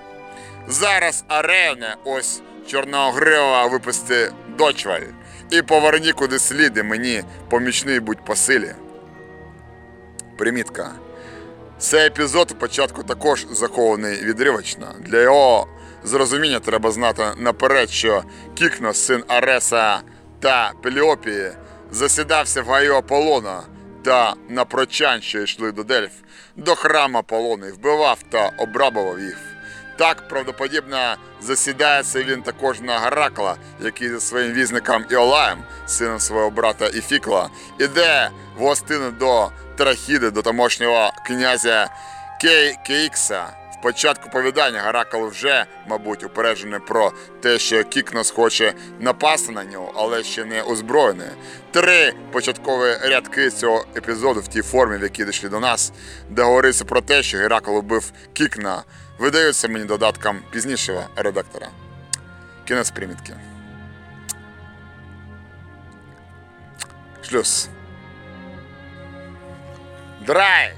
Зараз Аревне, ось чорноогрива випусти дочваль, і поверні куди сліди мені помічний будь по силі. Примітка. Цей епізод у початку також захований відривочно. Для його зрозуміння треба знати наперед, що Кікнос, син Ареса та Пеліопії, засідався в гаю Аполлона та напрочань, що йшли до Дельф, до храма Аполлона і вбивав та обрабував їх. Так правдоподібно засідається він також на Геракла, який зі своїм візником Іолаєм, сином свого брата Іфікла, іде в гостину до Трахіди, до тамошнього князя Кей Кейкса. В початку повідання Геракл вже, мабуть, упереджений про те, що Кікнос хоче напасти на нього, але ще не озброєний. Три початкові рядки цього епізоду в тій формі, в якій дійшли до нас, де говориться про те, що Геракл убив Кікна, видаються мені додатком пізнішого редактора. Кінець примітки. Шлюз. Драй!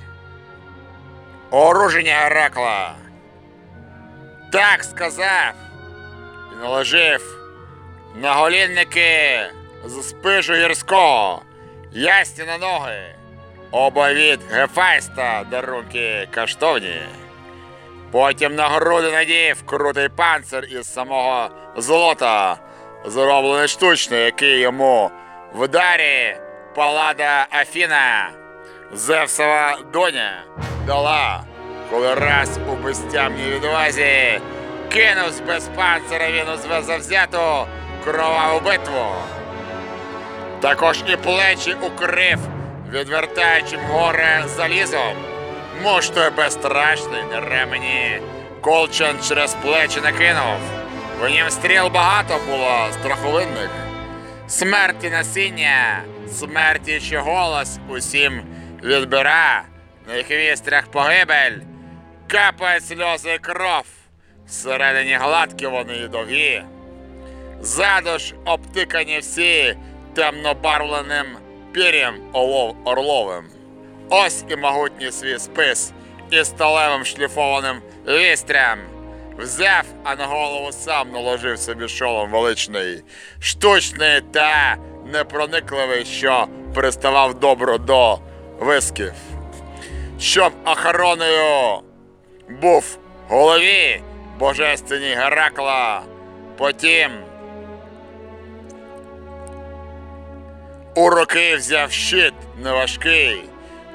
Оруження Геракла! Так сказав і наложив на голінники з спижу гірського, ясні на ноги, оба від Гефайста дарунки каштовні. Потім на груди надів крутий панцир із самого золота, зроблений штучно, який йому в дарі палада Афіна, Зевсова доня, дала, коли раз у безтямній відвазі кинув без панцира він у завзяту кроваву битву. Також і плечі укрив, відвертаючим горе залізом. Муж той безстрашний на ремені, колчан через плечі накинув. В нім стріл багато було страховинних. Смерті насіння, смерті чи голос усім відбира, на їх вістрях погибель, капає сльози і кров, всередині гладкі вони і довгі. Ззаду ж обтикані всі темнобарвленим пір'ям орловим. Ось і могутній свій спис із сталевим шліфованим вістрям. Взяв, а на голову сам наложив собі шолом величний, штучний та непроникливий, що приставав добро до висків. Щоб охороною був голові божественній Геракла. Потім у руки взяв щит неважкий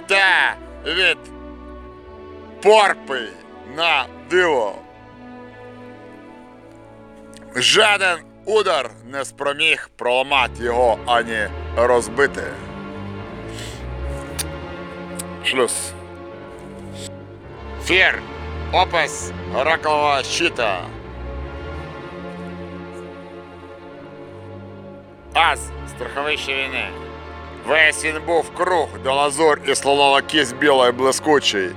та від порпи на диво. Жаден удар не спроміг проламати його ані розбити. Шлюз. Фір. Опис Гераклова щита. Аз. Страховище війни. Весь він був круг до лазур і слонова кість білої блискучий.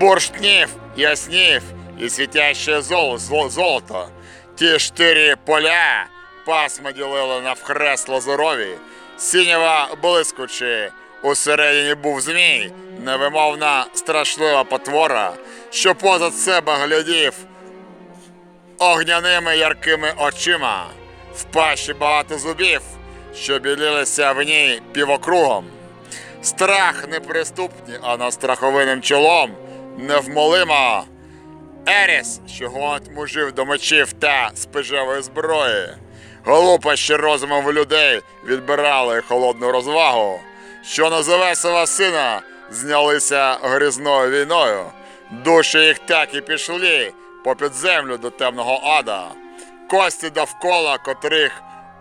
Бурштнів, яснів і світяще зол, зол- золото. Ті штирі поля пасма ділили навхрест лазурові. Сінява блискучі. Усередині був змій, невимовна страшлива потвора, що позад себе глядів огняними яркими очима, в пащі багато зубів, що білилися в ній півокругом. Страх неприступний, а над страховинним чолом невмолима. Еріс, що гонить мужів до мечів та спижевої зброї. Голупащі розумом в людей відбирали холодну розвагу, що на Зевесова сина знялися грізною війною. Душі їх так і пішли попід землю до темного ада. Кості довкола котрих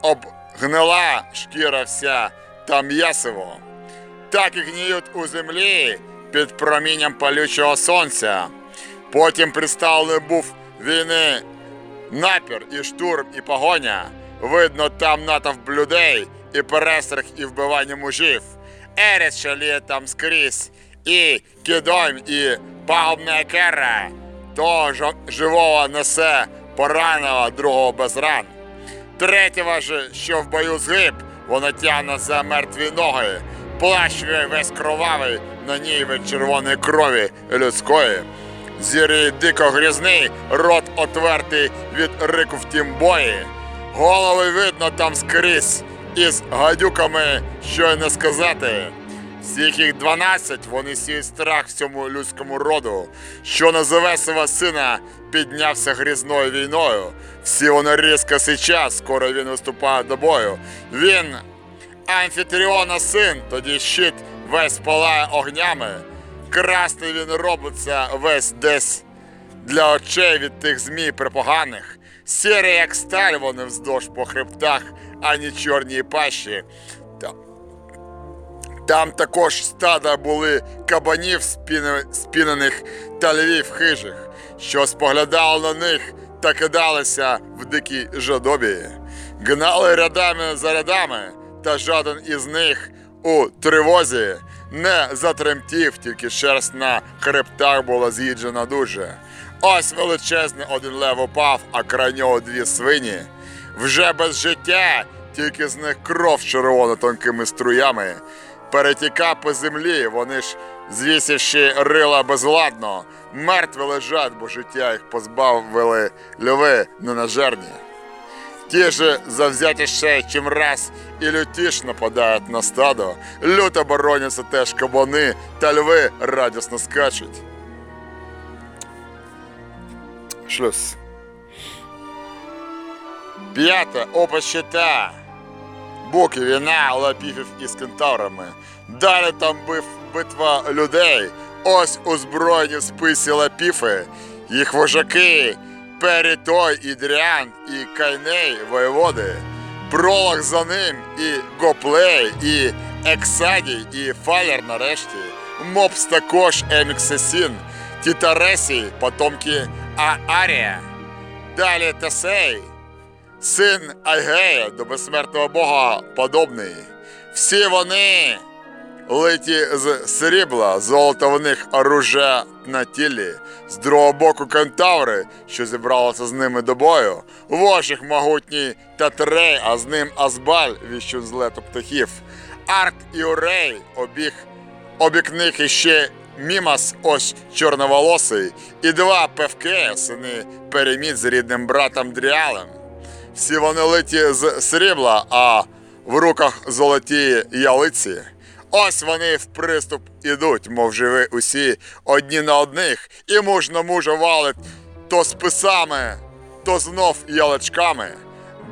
обгнила шкіра вся та м'ясиво. Так і гніють у землі під промінням палючого сонця. Потім представлений був війни напір і штурм, і погоня. Видно там натовп людей, і перестрах, і вбивання мужів. Еріс шаліє там скрізь, і кидом, і пагубна кера. То живого несе пораненого, другого без ран. Третього ж, що в бою згиб, воно тягне за мертві ноги. Плащ весь кровавий, на ній від червоної крові людської. Зірі дико грізний, рот отвертий від рику в тім бої. Голови видно там скрізь, із гадюками, що й не сказати. Всіх їх дванадцять вони сіють страх всьому людському роду, що на Зевесова сина піднявся грізною війною. Всі вони різко сейчас, скоро він виступає до бою. Він Амфітріона син, тоді щит весь палає огнями. Красний він робиться весь десь для очей від тих змій припоганих. Сірі, як сталь, вони вздовж по хребтах, ані чорні пащі. Там також стада були кабанів спінених та львів хижих, що споглядали на них та кидалися в дикій жадобі. Гнали рядами за рядами, та жоден із них у тривозі не затремтів, тільки шерсть на хребтах була з'їджена дуже. Ось величезний один лев упав, а край нього дві свині. Вже без життя, тільки з них кров червона тонкими струями. Перетіка по землі, вони ж, звісивши рила безвладно, мертві лежать, бо життя їх позбавили льви ненажерні. Ті ж завзятіше чим раз і лютіш нападають на стадо, люто бороняться теж кабани, та льви радісно скачуть. Шлюз. П'яте. Опис. Буки, війна, лапіфів із кентаврами. Далі там бив битва людей. Ось озброєні списі лапіфи. Їх вожаки Перітой, Ідріан і Кайней воєводи. Пролог за ним і Гоплей, і Ексадій, і Фалер нарешті. Мопс також Еміксесін, Тітаресі, потомки Аарія. Далі Тесей, син Айгея до безсмертного Бога подобний. Всі вони литі з срібла, золото в них оружя на тілі, з другого боку кентаври, що зібралися з ними до бою, вожих могутній Татрей, а з ним Азбаль, віщун з лету птахів, Арк і Урей обіг обік них іще Мімас ось чорноволосий, і два певки, сини переміт з рідним братом Дріалем. Всі вони литі з срібла, а в руках золоті ялиці. Ось вони в приступ ідуть, мов живі усі одні на одних, і муж на мужа валить то списами, то знов яличками.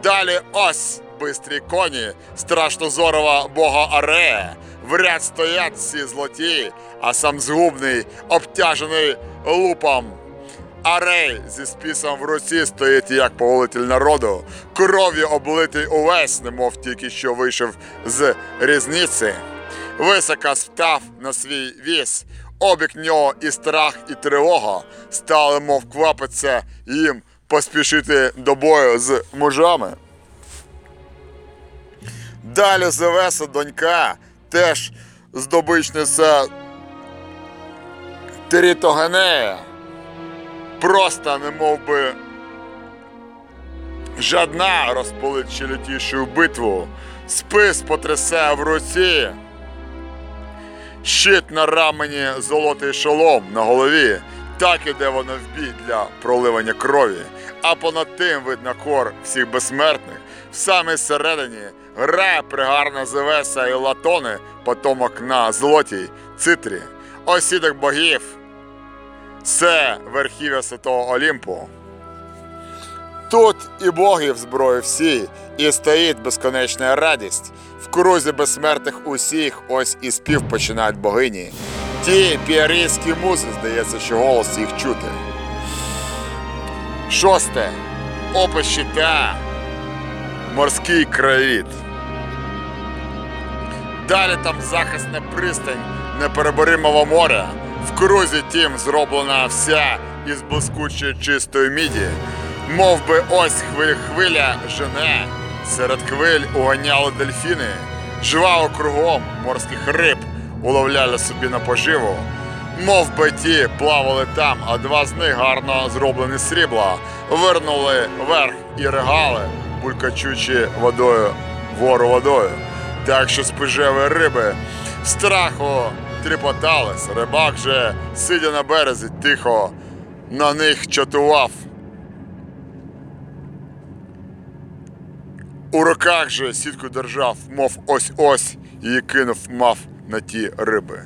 Далі ось бистрі коні, страшно зорова бога Арея. В ряд стоять всі злоті, а сам згубний, обтяжений лупом. Арей зі спісом в руці стоїть як повелитель народу, кров'ю облитий увесь, немов тільки що вийшов з різниці. Високо став на свій віз, обік нього і страх, і тривога стали, мов квапиться їм поспішити до бою з мужами. Далі Зевеса донька, теж здобичниця Терітогенея, просто не мов би жадна розпалить ще битву, спис потрясе в руці, щит на рамені, золотий шолом на голові, так іде воно в бій для проливання крові, а понад тим видно хор всіх безсмертних, в самій середині грає пригарна Зевеса і Латони, потомок на злотій цитрі, осідок богів, це верхів'я святого Олімпу. Тут і боги в зброї всі, і стоїть безконечна радість. В крузі безсмертних усіх ось і спів починають богині. Ті піарійські музи, здається, що голос їх чути. Шосте. Опис щита. Морський краєвід. Далі там захисна пристань непереборимого моря. В крузі тім зроблена вся із блискучої чистої міді. Мов би ось хвиль хвиля жене, серед хвиль уганяли дельфіни, жваво кругом морських риб уловляли собі на поживу. Мов би ті плавали там, а два з них гарно зроблені срібла, вирнули вверх і ригали, булькачучи водою, вору водою. Так що спижеві риби страху тріпотались, рибак же, сидя на березі, тихо на них чатував. У руках же сітку держав, мов ось-ось, її кинув мав на ті риби.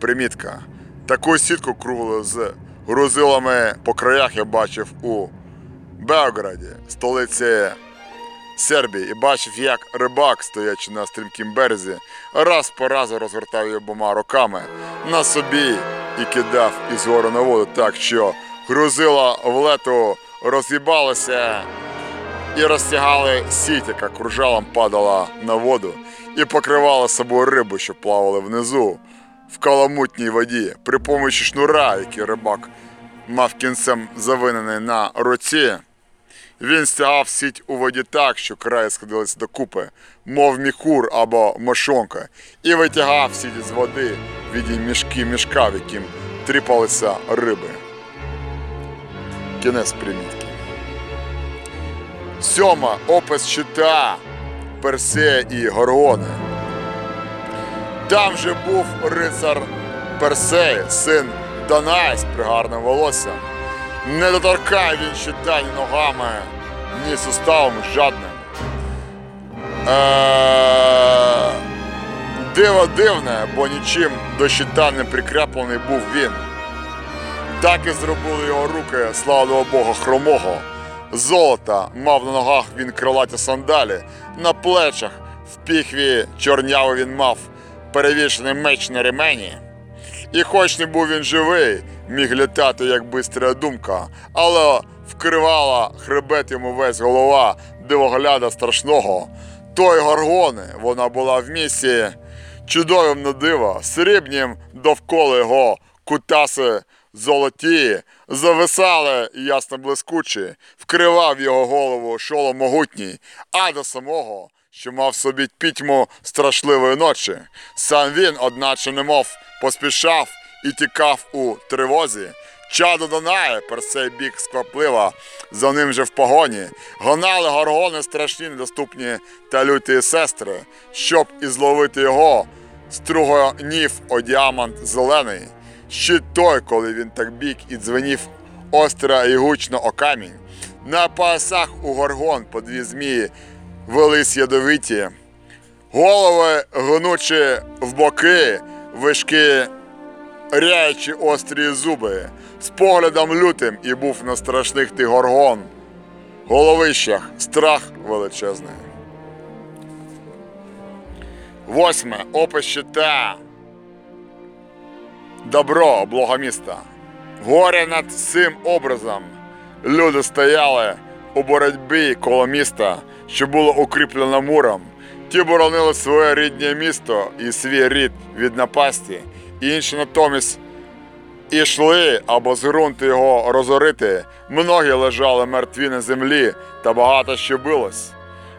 Примітка. Таку сітку круглу з грузилами по краях я бачив у Белграді, столиці Сербії, і бачив, як рибак, стоячи на стрімкім березі, раз по разу розгортав її обома руками на собі і кидав із гору на воду так, що грузила в лету роз'їбалося і розтягали сіть, яка кружалом падала на воду, і покривала собою рибу, що плавали внизу, в каламутній воді, при помочі шнура, який рибак мав кінцем завинений на руці. Він стягав сіть у воді так, що краї сходились докупи, мов міхур або мошонка, і витягав сіть з води в віді мішки мішка, в яким тріпалися риби. Кінець примітки. Сьома опис щита Персея і Горгони. Там же був рицар Персей, син Данай з пригарним волоссям. Не доторкає він щита ні ногами, ні суставом жадним. Е, Диво дивне, бо нічим до щита не прикреплений був він. Так і зробили його руки, слава Бога, хромого. Золота мав на ногах він крилаті сандалі, на плечах в піхві чорнявий він мав перевішений меч на ремені. І хоч не був він живий, міг літати, як бистра думка, але вкривала хребет йому весь голова дивогляда страшного. Той горгони, вона була в місці чудовим на диво, срібнім довкола його кутаси золоті, зависали ясно блискучі, вкривав його голову шолом могутній, а до самого, що мав собі пітьму страшливої ночі. Сам він, одначе, немов поспішав і тікав у тривозі, Чадо Дунає, персей бік сквапливо, за ним же в погоні. Гонали горгони страшні, недоступні та люті сестри, щоб і зловити його, стругонів о діамант зелений. Щит той, коли він так бік і дзвенів остро і гучно о камінь. На пасах у горгон по дві змії велись ядовиті. Голови гнучі в боки, вишки ряючи острі зуби, з поглядом лютим і був на страшних ти горгон. Головищах страх величезний. Восьме. Опис щита. Добро, благоміста. Вгорі над цим образом люди стояли у боротьбі коло міста, що було укріплено муром. Ті боронили своє рідне місто і свій рід від напасті, інші натомість ішли або з ґрунту його розорити. Многі лежали мертві на землі, та багато що билось.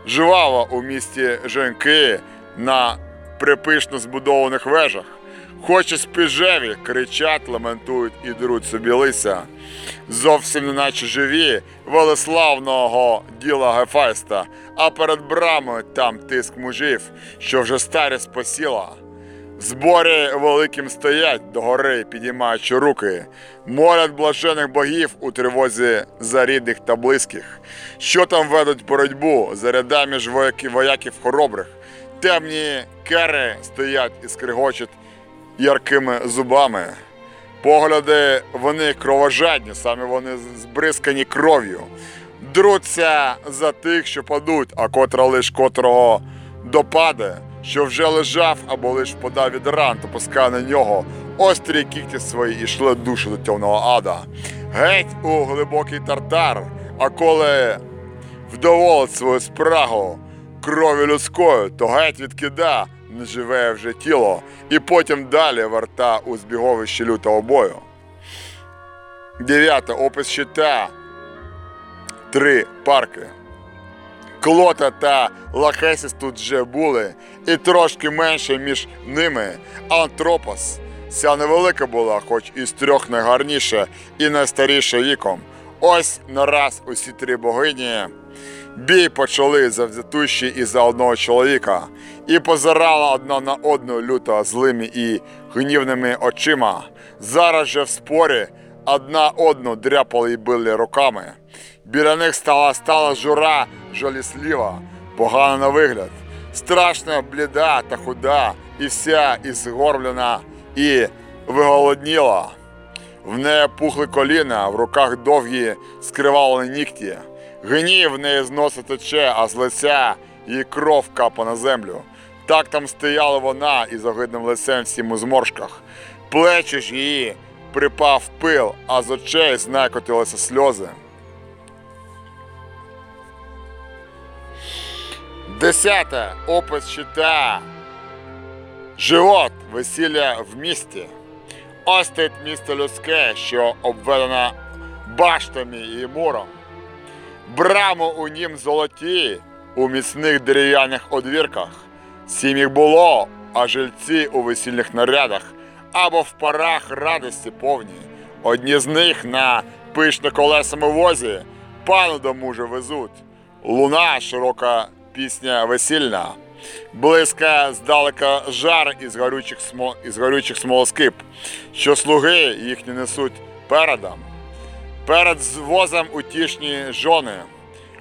Жваво у місті жінки на припишно збудованих вежах. Хоч і спіжеві, кричать, лементують і друуть собі лися. Зовсім неначе живі велеславного діла Гефайста, а перед брамою там тиск мужів, що вже старість посіла. В зборі великим стоять догори, підіймаючи руки, молять блажених богів у тривозі за рідних та близьких, що там ведуть боротьбу за рядами ж вояків, вояків хоробрих. Темні кери стоять і скригочуть яркими зубами. Погляди вони кровожадні, саме вони збризкані кров'ю. Друться за тих, що падуть, а котра лиш котрого допаде, що вже лежав або лиш впадав від ран, то пускає на нього острі кігті свої і шле душу до темного ада. Геть у глибокий тартар, а коли вдоволить свою спрагу крові людською, то геть відкида неживе вже тіло, і потім далі верта у збіговищі лютого бою. Дев'яте. Опис щита. Три парки. Клота та Лахесіс тут вже були, і трошки менше між ними Антропос. Ця невелика була, хоч із трьох найгарніша і найстаріша віком. Ось нараз усі три богині бій почали завзятущі і за одного чоловіка, і позирала одна на одну люто злими і гнівними очима. Зараз же в спорі одна одну дряпали і били руками. Біля них стала стала жура жаліслива, погана на вигляд, страшна, бліда та худа, і вся і згорблена, і виголодніла. В неї пухли коліна, в руках довгі скривали нігті. Гнів в неї з носа тече, а з лиця її кров капа на землю. Так там стояла вона із огидним лицем всім у зморшках. Плечі ж її припав пил, а з очей знайкотилися сльози. Десяте. Опис щита. Живот весілля в місті. Ось стоїть місто людське, що обведено баштами і муром. Брами у нім золоті, у міцних дерев'яних одвірках. Сім їх було, а жильці у весільних нарядах або в парах радості повні. Одні з них на пишно колесами возі пану до мужа везуть. Луна широка пісня весільна. Близька здалека жар із горючих, смо... із горючих смолоскип, що слуги їхні несуть передом. Перед возом утішні жони,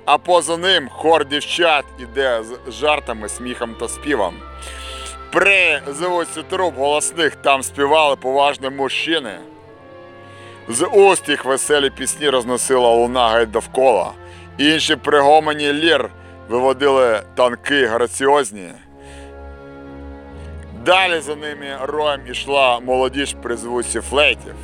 а поза ним хор дівчат іде з жартами, сміхом та співом. При звуці труб голосних там співали поважні мужчини. З уст їх веселі пісні розносила луна геть довкола. Інші пригомані лір виводили танки граціозні. Далі за ними роєм ішла молодіж при звуці флейтів.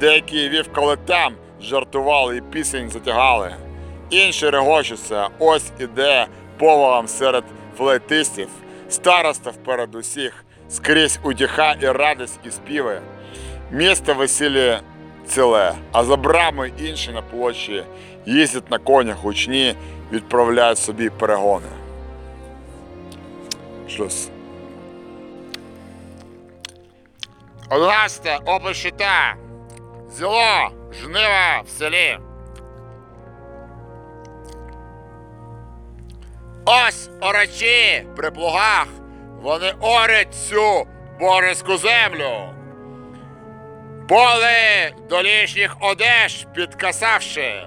Деякі вівкали там, жартували і пісень затягали. Інші регочуться, ось іде повагом серед флейтистів, староста вперед усіх, скрізь утіха і радість і співи. Місто весілля ціле, а за брами інші на площі їздять на конях гучні, відправляють собі перегони. Шлюз. Одинадцяте опис щита. Зіло, жнива в селі. Ось орачі при плугах. Вони орять цю боризьку землю. Поле до лишніх одеж підкасавши.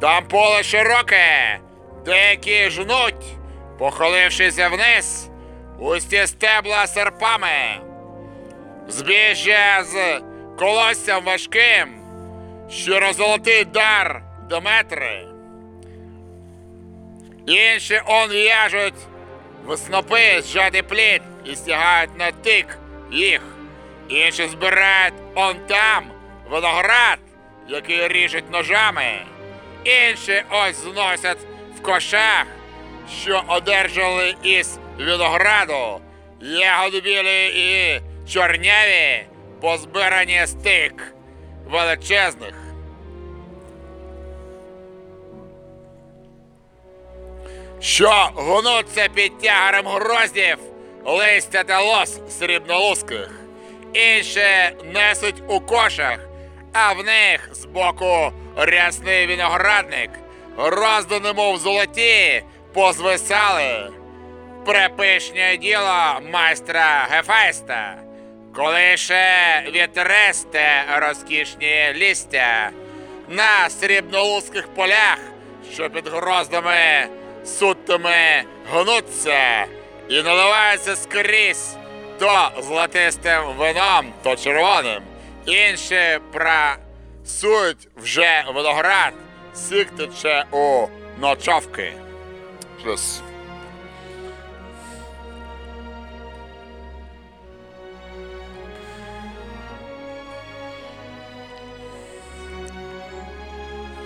Там поле широке, деякі жнуть, похилившися вниз, густі стебла серпами. Збіжжя з колоссям важким, що розолотий дар Деметри. Інші он в'яжуть в снопи зжати плід і стягають на тик їх. Інші збирають он там виноград, який ріжуть ножами. Інші ось зносять в кошах, що одержали із винограду, ягоди білі і чорняві, позбирані з тик величезних. Що гнуться під тягарем гроздів, листя та лос срібнолуских, інші несуть у кошах, а в них збоку рясний виноградник, розданий мов золоті, позвисали. Препишнє діло майстра Гефайста, коли ще вітресте розкішні лістя на срібнолузьких полях, що під гроздами суттими гнуться і наливаються скрізь то золотистим вином, то червоним. Інші прасують вже виноград, сік тече у ночовки. Щось.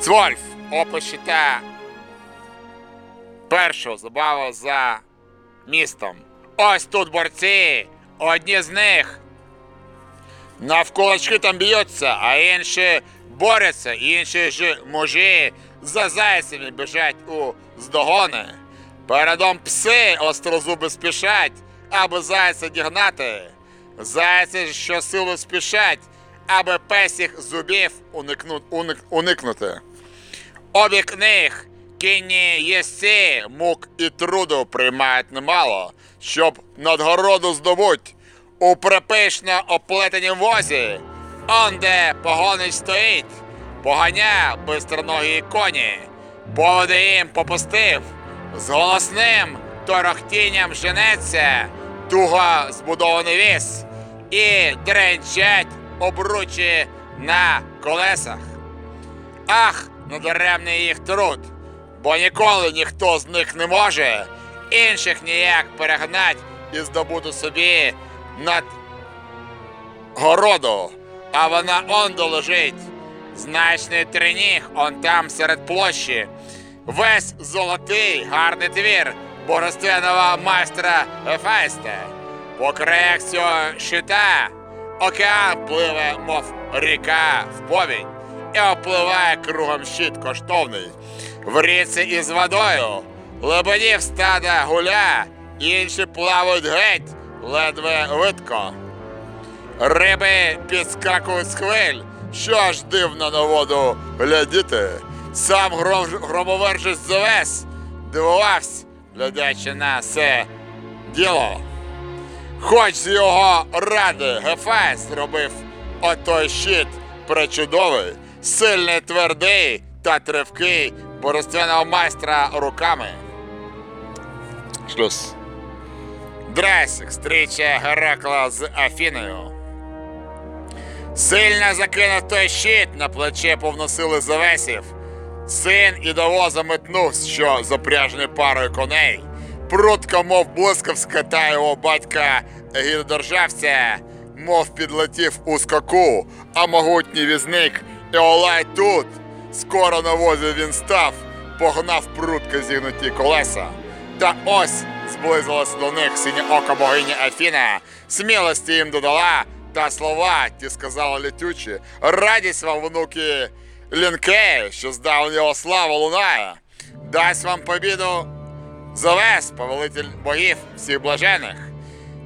Цвольф опишіте першу забаву за містом. Ось тут борці, одні з них навколочки там б'ються, а інші борються, інші ж мужі за зайцями біжать у здогони. Передом пси острозуби спішать, аби зайця дігнати. Зайці щосили спішать, аби песіх зубів уникну, уник, уникнути. Обік них кінні єсці, мук і труду приймають немало, щоб надгороду здобуть. У припишно оплетенім возі, он де погонич стоїть, поганя бистроногі коні, поводи їм попустив, з голосним торохтінням женеться, туго збудований віз, і дренчать обручі на колесах. Ах, надаремний їх труд, бо ніколи ніхто з них не може інших ніяк перегнать і здобути собі над городу, а вона ондо лежить. Значний триніг он там серед площі. Весь золотий, гарний твір божественного майстра Ефеста. По краях цього щита океан пливе, мов ріка в повінь, і опливає кругом щит коштовний. В ріці із водою лебедів стада гуля, інші плавають геть, ледве видко. Риби підскакують з хвиль, що аж дивно на воду глядіти. Сам гром, громовержець Зевес дивувався, глядячи на це діло. Хоч з його ради Гефест зробив отой щит пречудовий, сильний, твердий та тривкий божественного майстра руками. Шлюз. Дресик стрічає Геракла з Афіною. Сильно закинув той щит на плече повносили Зевесів. Син і до воза метнувся, що запряжений парою коней. Прутко, мов блискавська, та його батька гірдержався, мов підлетів у скаку, а могутній візник Еолай тут. Скоро на возі він став, погнав прутко зігнуті колеса. Та ось зблизилась до них синє око богині Афіна, смілості їм додала, та слова ті сказала летючі, радість вам, внуки Лінкеї, що з давнього слава лунає, дасть вам побіду Зевес, повелитель богів всіх блажених.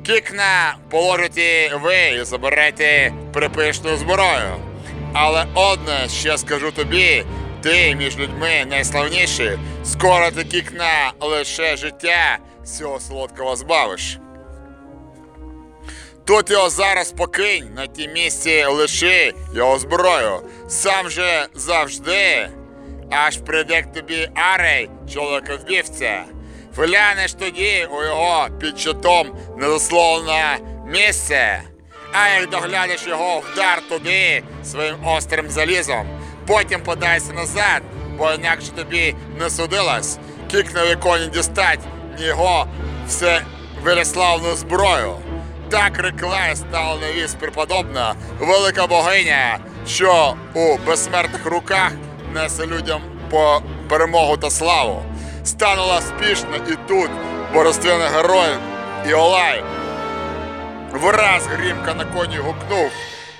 Кікна положите ви і заберете припишну зброю. Але одне ще скажу тобі, ти між людьми найславніший, скоро ти кікна лише життя цього солодкого збавиш. Тут його зараз покинь, на тій місці лиши його зброю. Сам же завжди, аж прийде к тобі Арей, чоловіка вбивця. Глянеш тоді у його під щитом незасловлене місце, а як доглянеш його вдар туди своїм острим залізом, потім подайся назад, бо інакше тобі не судилось. Кікне коні дістать ні його все велеславну зброю. Так рекла і стала навіс преподобна велика богиня, що у безсмертних руках несе людям по перемогу та славу. Станула спішно і тут боростяний герой Іолай. Враз грімка на коні гукнув,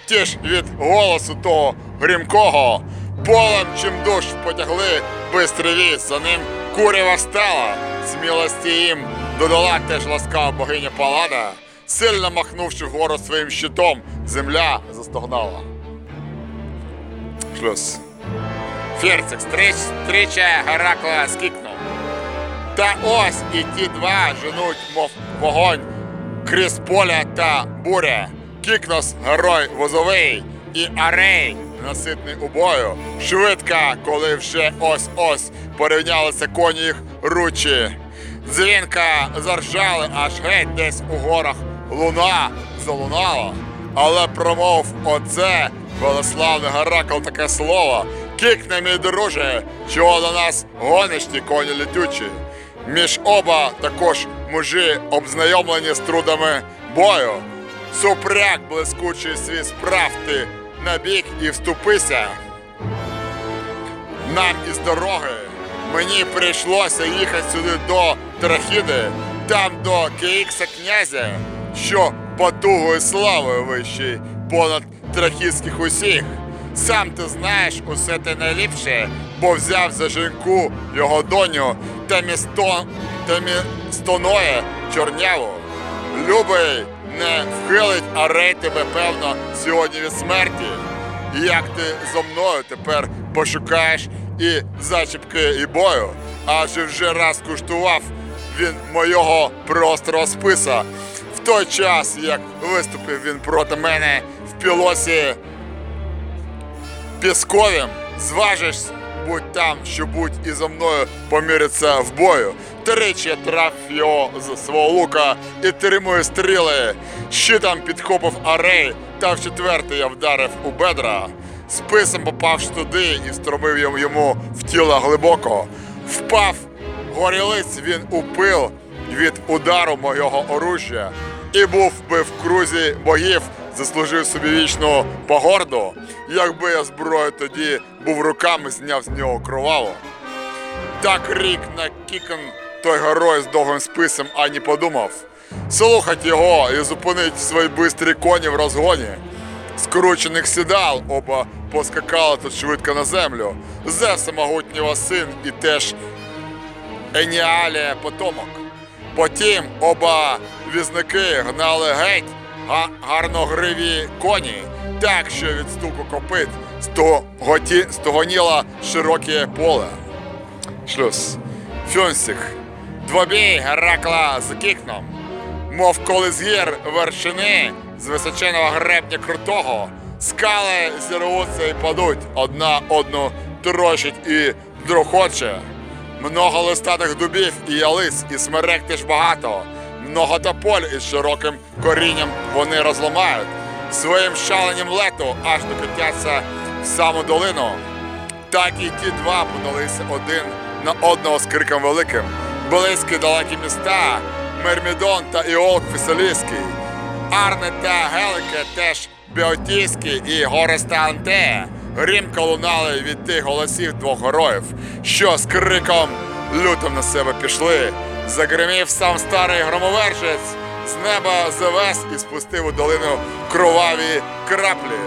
ті ж від голосу того грімкого. Полем чим душ потягли бистрий віз, за ним курява стала, смілості їм додала теж ласкава богиня Палада. Сильно махнувши вгору своїм щитом, земля застогнала. Шлюз. Ферцик стрич, стріча Геракла скікнув. Та ось і ті два женуть, мов вогонь, крізь поля та буря. Кікнос герой возовий і Арей, наситний у бою. Швидко, коли вже ось-ось порівнялися коні їх ручі. Дзвінка заржали, аж геть десь у горах луна залунала. Але промов оце велеславний Геракл таке слово. Кікне, мій друже, чого до нас гониш коні летючі. Між оба також мужі обзнайомлені з трудами бою. Супряг блискучий свій справ ти на бік і вступися. Нам із дороги мені прийшлося їхати сюди до Трахіди, там до Киїкса князя, що потугою славою вищий понад трахідських усіх. Сам ти знаєш усе те найліпше, бо взяв за жінку його доню місто та чорняву. Любий, не вхилить арей тебе, певно, сьогодні від смерті. І як ти зо мною тепер пошукаєш і зачіпки, і бою, адже вже раз куштував він мого просторого списа. В той час, як виступив він проти мене в пілосі Пісковім, зважиш, будь там, що будь і зо мною поміряться в бою. Тричі трав його з свого лука і три мої стріли. Щитом підхопив арей, та в четвертий я вдарив у бедра. Списом попавши туди і стромив йому- йому в тіло глибоко. Впав горілиць він у пил від удару мого оружжя і був би в крузі богів, заслужив собі вічну погорду, якби я зброю тоді був руками зняв з нього кроваво. Так рік на кікон той герой з довгим списом ані подумав. Слухать його і зупинить свої бистрі коні в розгоні. Скручених сідал оба поскакали тут швидко на землю. Зевса могутнього син і теж Еніалія потомок. Потім оба візники гнали геть гарногриві коні, так що від стуку копит стоготі- стогоніло широке поле. Шлюз. Фюнсик. Двобій Геракла з кікном. Мов коли з гір вершини з височеного гребня крутого, скали зірвуться і падуть, одна одну трощить і дрохоче. Много листатих дубів і ялиць, і смерек теж багато. Много тополь із широким корінням вони розламають. Своїм шаленням лету аж докотяться в саму долину. Так і ті два подалися один на одного з криком великим. Близькі далекі міста, Мермідон та Іолк Фесалійський, Арне та Гелике теж Біотійський і Гореста Антея. Грімко лунали від тих голосів двох героїв, що з криком лютом на себе пішли. Загримів сам старий громовержець, з неба завес і спустив у долину кроваві краплі.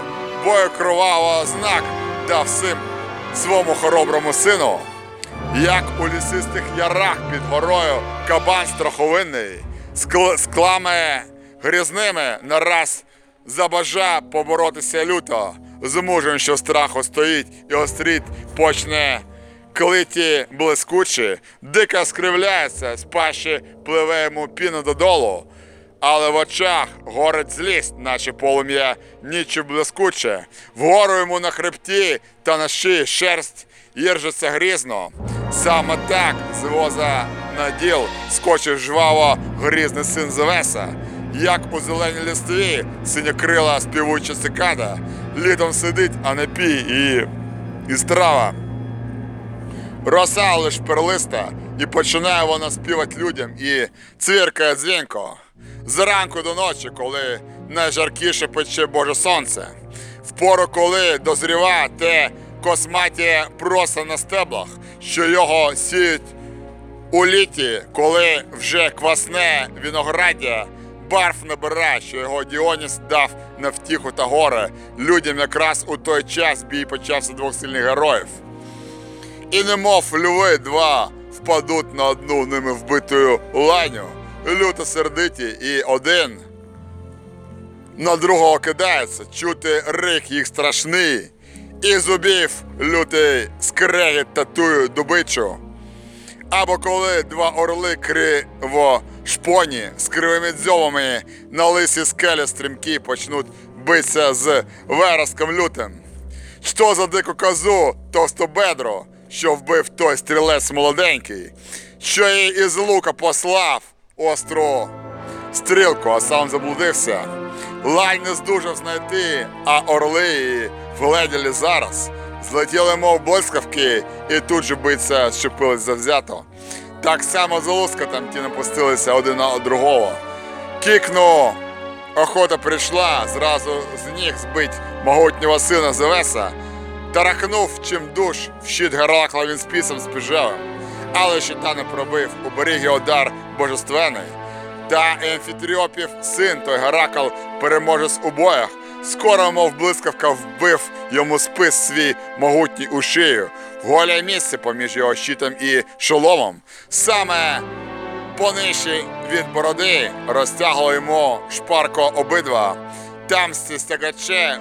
Бою кровавого знак дав всім свому хороброму сину. Як у лісистих ярах під горою кабан страховинний, з клами грізними нараз забажа поборотися люто. з мужем, що страху стоїть, і остріт почне клиті блискучі, дико скривляється, з пащі пливе йому піна додолу. Але в очах горить злість, наче полум'я ніччю блискуче. Вгору йому на хребті та на шиї шерсть їржиться грізно. Саме так з воза на діл скочив жваво грізний син Зевеса. Як у зеленій листві синьокрила співуча цикада, літом сидить, а не пій і, і страва. Роса лиш перлиста, і починає вона співати людям і цвіркає дзвінко. Зранку до ночі, коли найжаркіше пече Боже сонце. В пору, коли дозріва те косматі проса на стеблах, що його сіють у літі, коли вже квасне винограддя, барв набирає, що його Діоніс дав на втіху та горе. Людям якраз у той час бій почався двох сильних героїв. І немов льви два впадуть на одну ними вбитою ланю, люто сердиті, і один на другого кидається, чути рик їх страшний, і зубів лютий скрегіт татую добичу. Або коли два орли криво шпоні з кривими дзьобами на лисі скелі стрімкі почнуть битися з вереском лютим. Що за дику козу товстобедро, що вбив той стрілець молоденький, що їй із лука послав остру стрілку, а сам заблудився. Лань не здужав знайти, а орли її вгледіли зараз. Злетіли, мов блискавки, і тут же биться щепились завзято. Так само з лускатом ті напустилися один на другого. Кікну, охота прийшла, зразу з ніг збить могутнього сина Зевеса, тарахнув чим душ в щит Геракла він спісом спіжевим. Але щита не пробив, уберіг його дар божественний. Та Емфітріопів син той Геракл переможець у боях. Скоро, мов блискавка, вбив йому спис свій могутній у шию, в голе місце поміж його щитом і шоломом. Саме понижче від бороди розтягло йому шпарко обидва. Там стягаче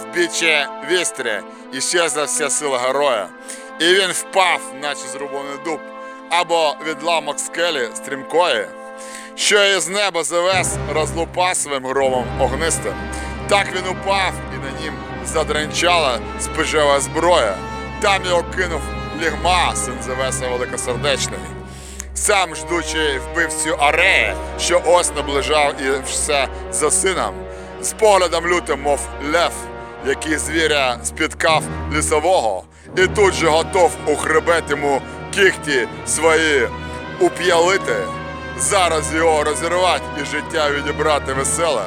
в біче вістрі і щезла вся сила героя. І він впав, наче зрубаний дуб, або відламок скелі стрімкої, що із неба завес розлупасовим громом огнистим. Так він упав, і на нім задренчала спижева зброя. Там його кинув лігма, син Зевеса великосердечний. Сам ждучи вбивцю Арея, що ось наближав і все за сином, з поглядом лютим, мов лев, який звіря спіткав лісового, і тут же готов у хребет йому кіхті свої уп'ялити, зараз його розірвати і життя відібрати веселе.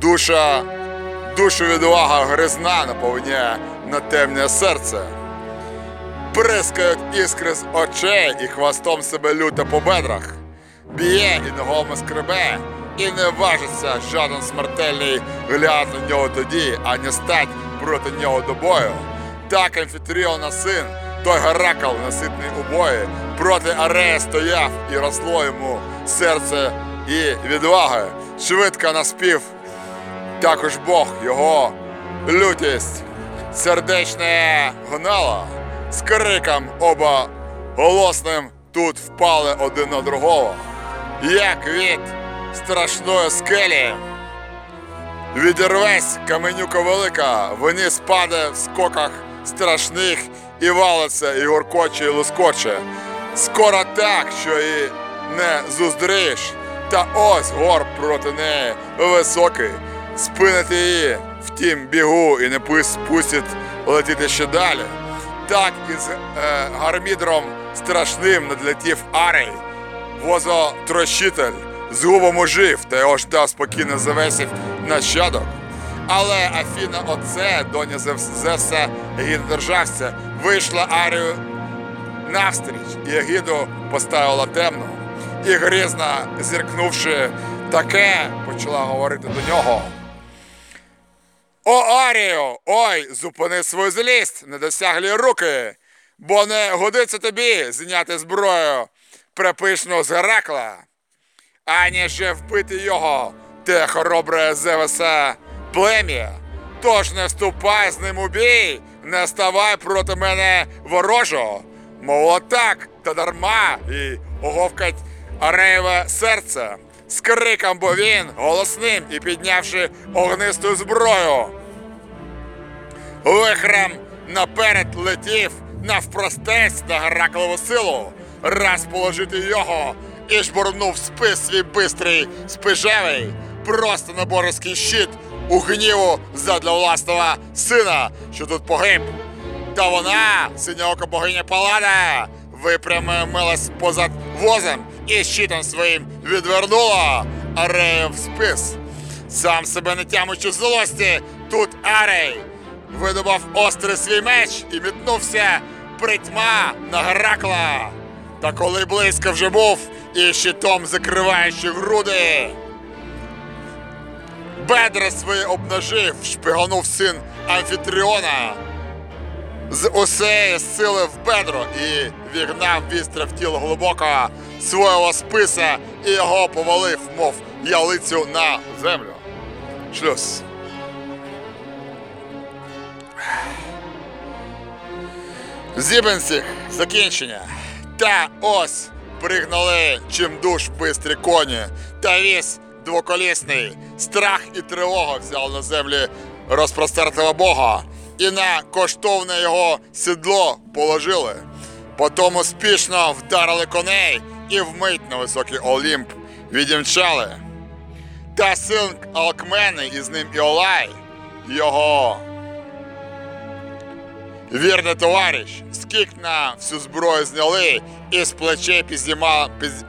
Душа, душу відвага гризна наповняє на темне серце бризкають іскри з очей і хвостом себе люто по бедрах. Б'є і ногами скребе, і не важиться жоден смертельний гляд на нього тоді, ані стать проти нього до бою. Так Амфітріона син, той Геракл наситний у бої, проти Арея стояв і росло йому серце і відваги. Швидко наспів також Бог його лютість сердечне гнало з криком оба голосним тут впали один на другого, як від страшної скелі. Відірвесь каменюка велика, вниз паде в скоках страшних і валиться, і горкоче, і лускоче. Скоро так, що і не зуздриш, та ось гор проти неї високий, спинити її, втім бігу і не пустить летіти ще далі. Так із е, гармідром страшним надлетів Арей, возотрощитель, з губом жив, та його ждав спокійно завесів нащадок. Але Афіна оце, доня Зевс- Зевса, державця, вийшла Арію навстріч, і Егіду поставила темну. І грізна, зіркнувши таке, почала говорити до нього. О, Арію! Ой, зупини свою злість, недосяглі руки, бо не годиться тобі зняти зброю припишну з Геракла, аніж вбити його, те хоробре Зевеса плем'я. Тож не вступай з ним у бій, не ставай проти мене ворожого. Мов так, та дарма і оговкать Ареєве серце. З криком, бо він голосним і піднявши огнисту зброю. Вихрем наперед летів навпростець на Гераклову силу, раз положити його і жбурнув спис свій бистрий спижевий, просто на божеський щит у гніву задля власного сина, що тут погиб. Та вона, синьоока богиня Палада, випрямилась позад возом і щитом своїм відвернула Ареїв спис. Сам себе не тямучи злості, тут Арей видобав острий свій меч і метнувся притьма на Геракла. Та коли близько вже був і щитом закриваючи груди, бедра свої обнажив, шпиганув син Амфітріона з усієї сили в бедро і вігнав вістря в тіло глибоко свого списа і його повалив, мов ялицю на землю. Шлюз. Зібенсіх, закінчення. Та ось пригнали чимдуж бистрі коні, та віз двоколісний. Страх і тривога взяли на землі розпростертого Бога, і на коштовне його сідло положили. Потім успішно вдарили коней і вмить на високий Олімп відімчали. Та син Алкмени і з ним Іолай, його Вірний товариш, скік на всю зброю зняли і з плечей підзнімали, піз...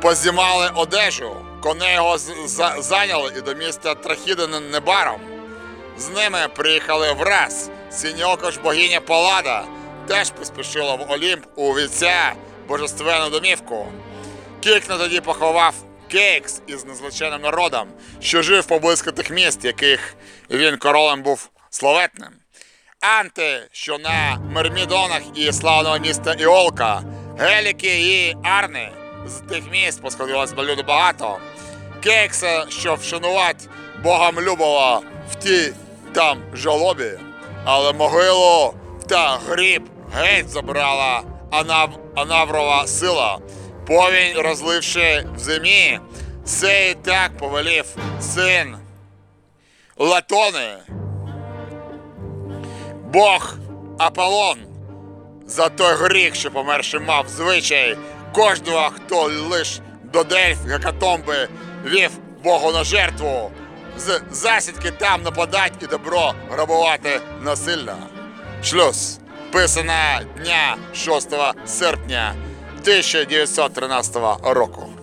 познімали одежу. Коней його за- зайняли і до міста Трахіда небаром. З ними приїхали враз. Сіньоко ж богиня Палада теж поспішила в Олімп у вівця божественну домівку. Кікна тоді поховав Кейкс із незвичайним народом, що жив поблизько тих міст, яких він королем був славетним. Анти, що на Мермідонах і славного міста Іолка, Геліки і Арни з тих міст посходилось люди багато. Кейкса, що вшанувати Богом любого в тій там жалобі, але могилу та гріб геть забрала Анав... Анаврова сила. Повінь розливши в зимі, це і так повелів син Латони. Бог Аполлон за той гріх, що померши мав звичай кожного, хто лиш до Дельф Гекатомби вів Богу на жертву. З засідки там нападать і добро грабувати насильно. Шлюз. Писана дня 6 серпня 1913 року.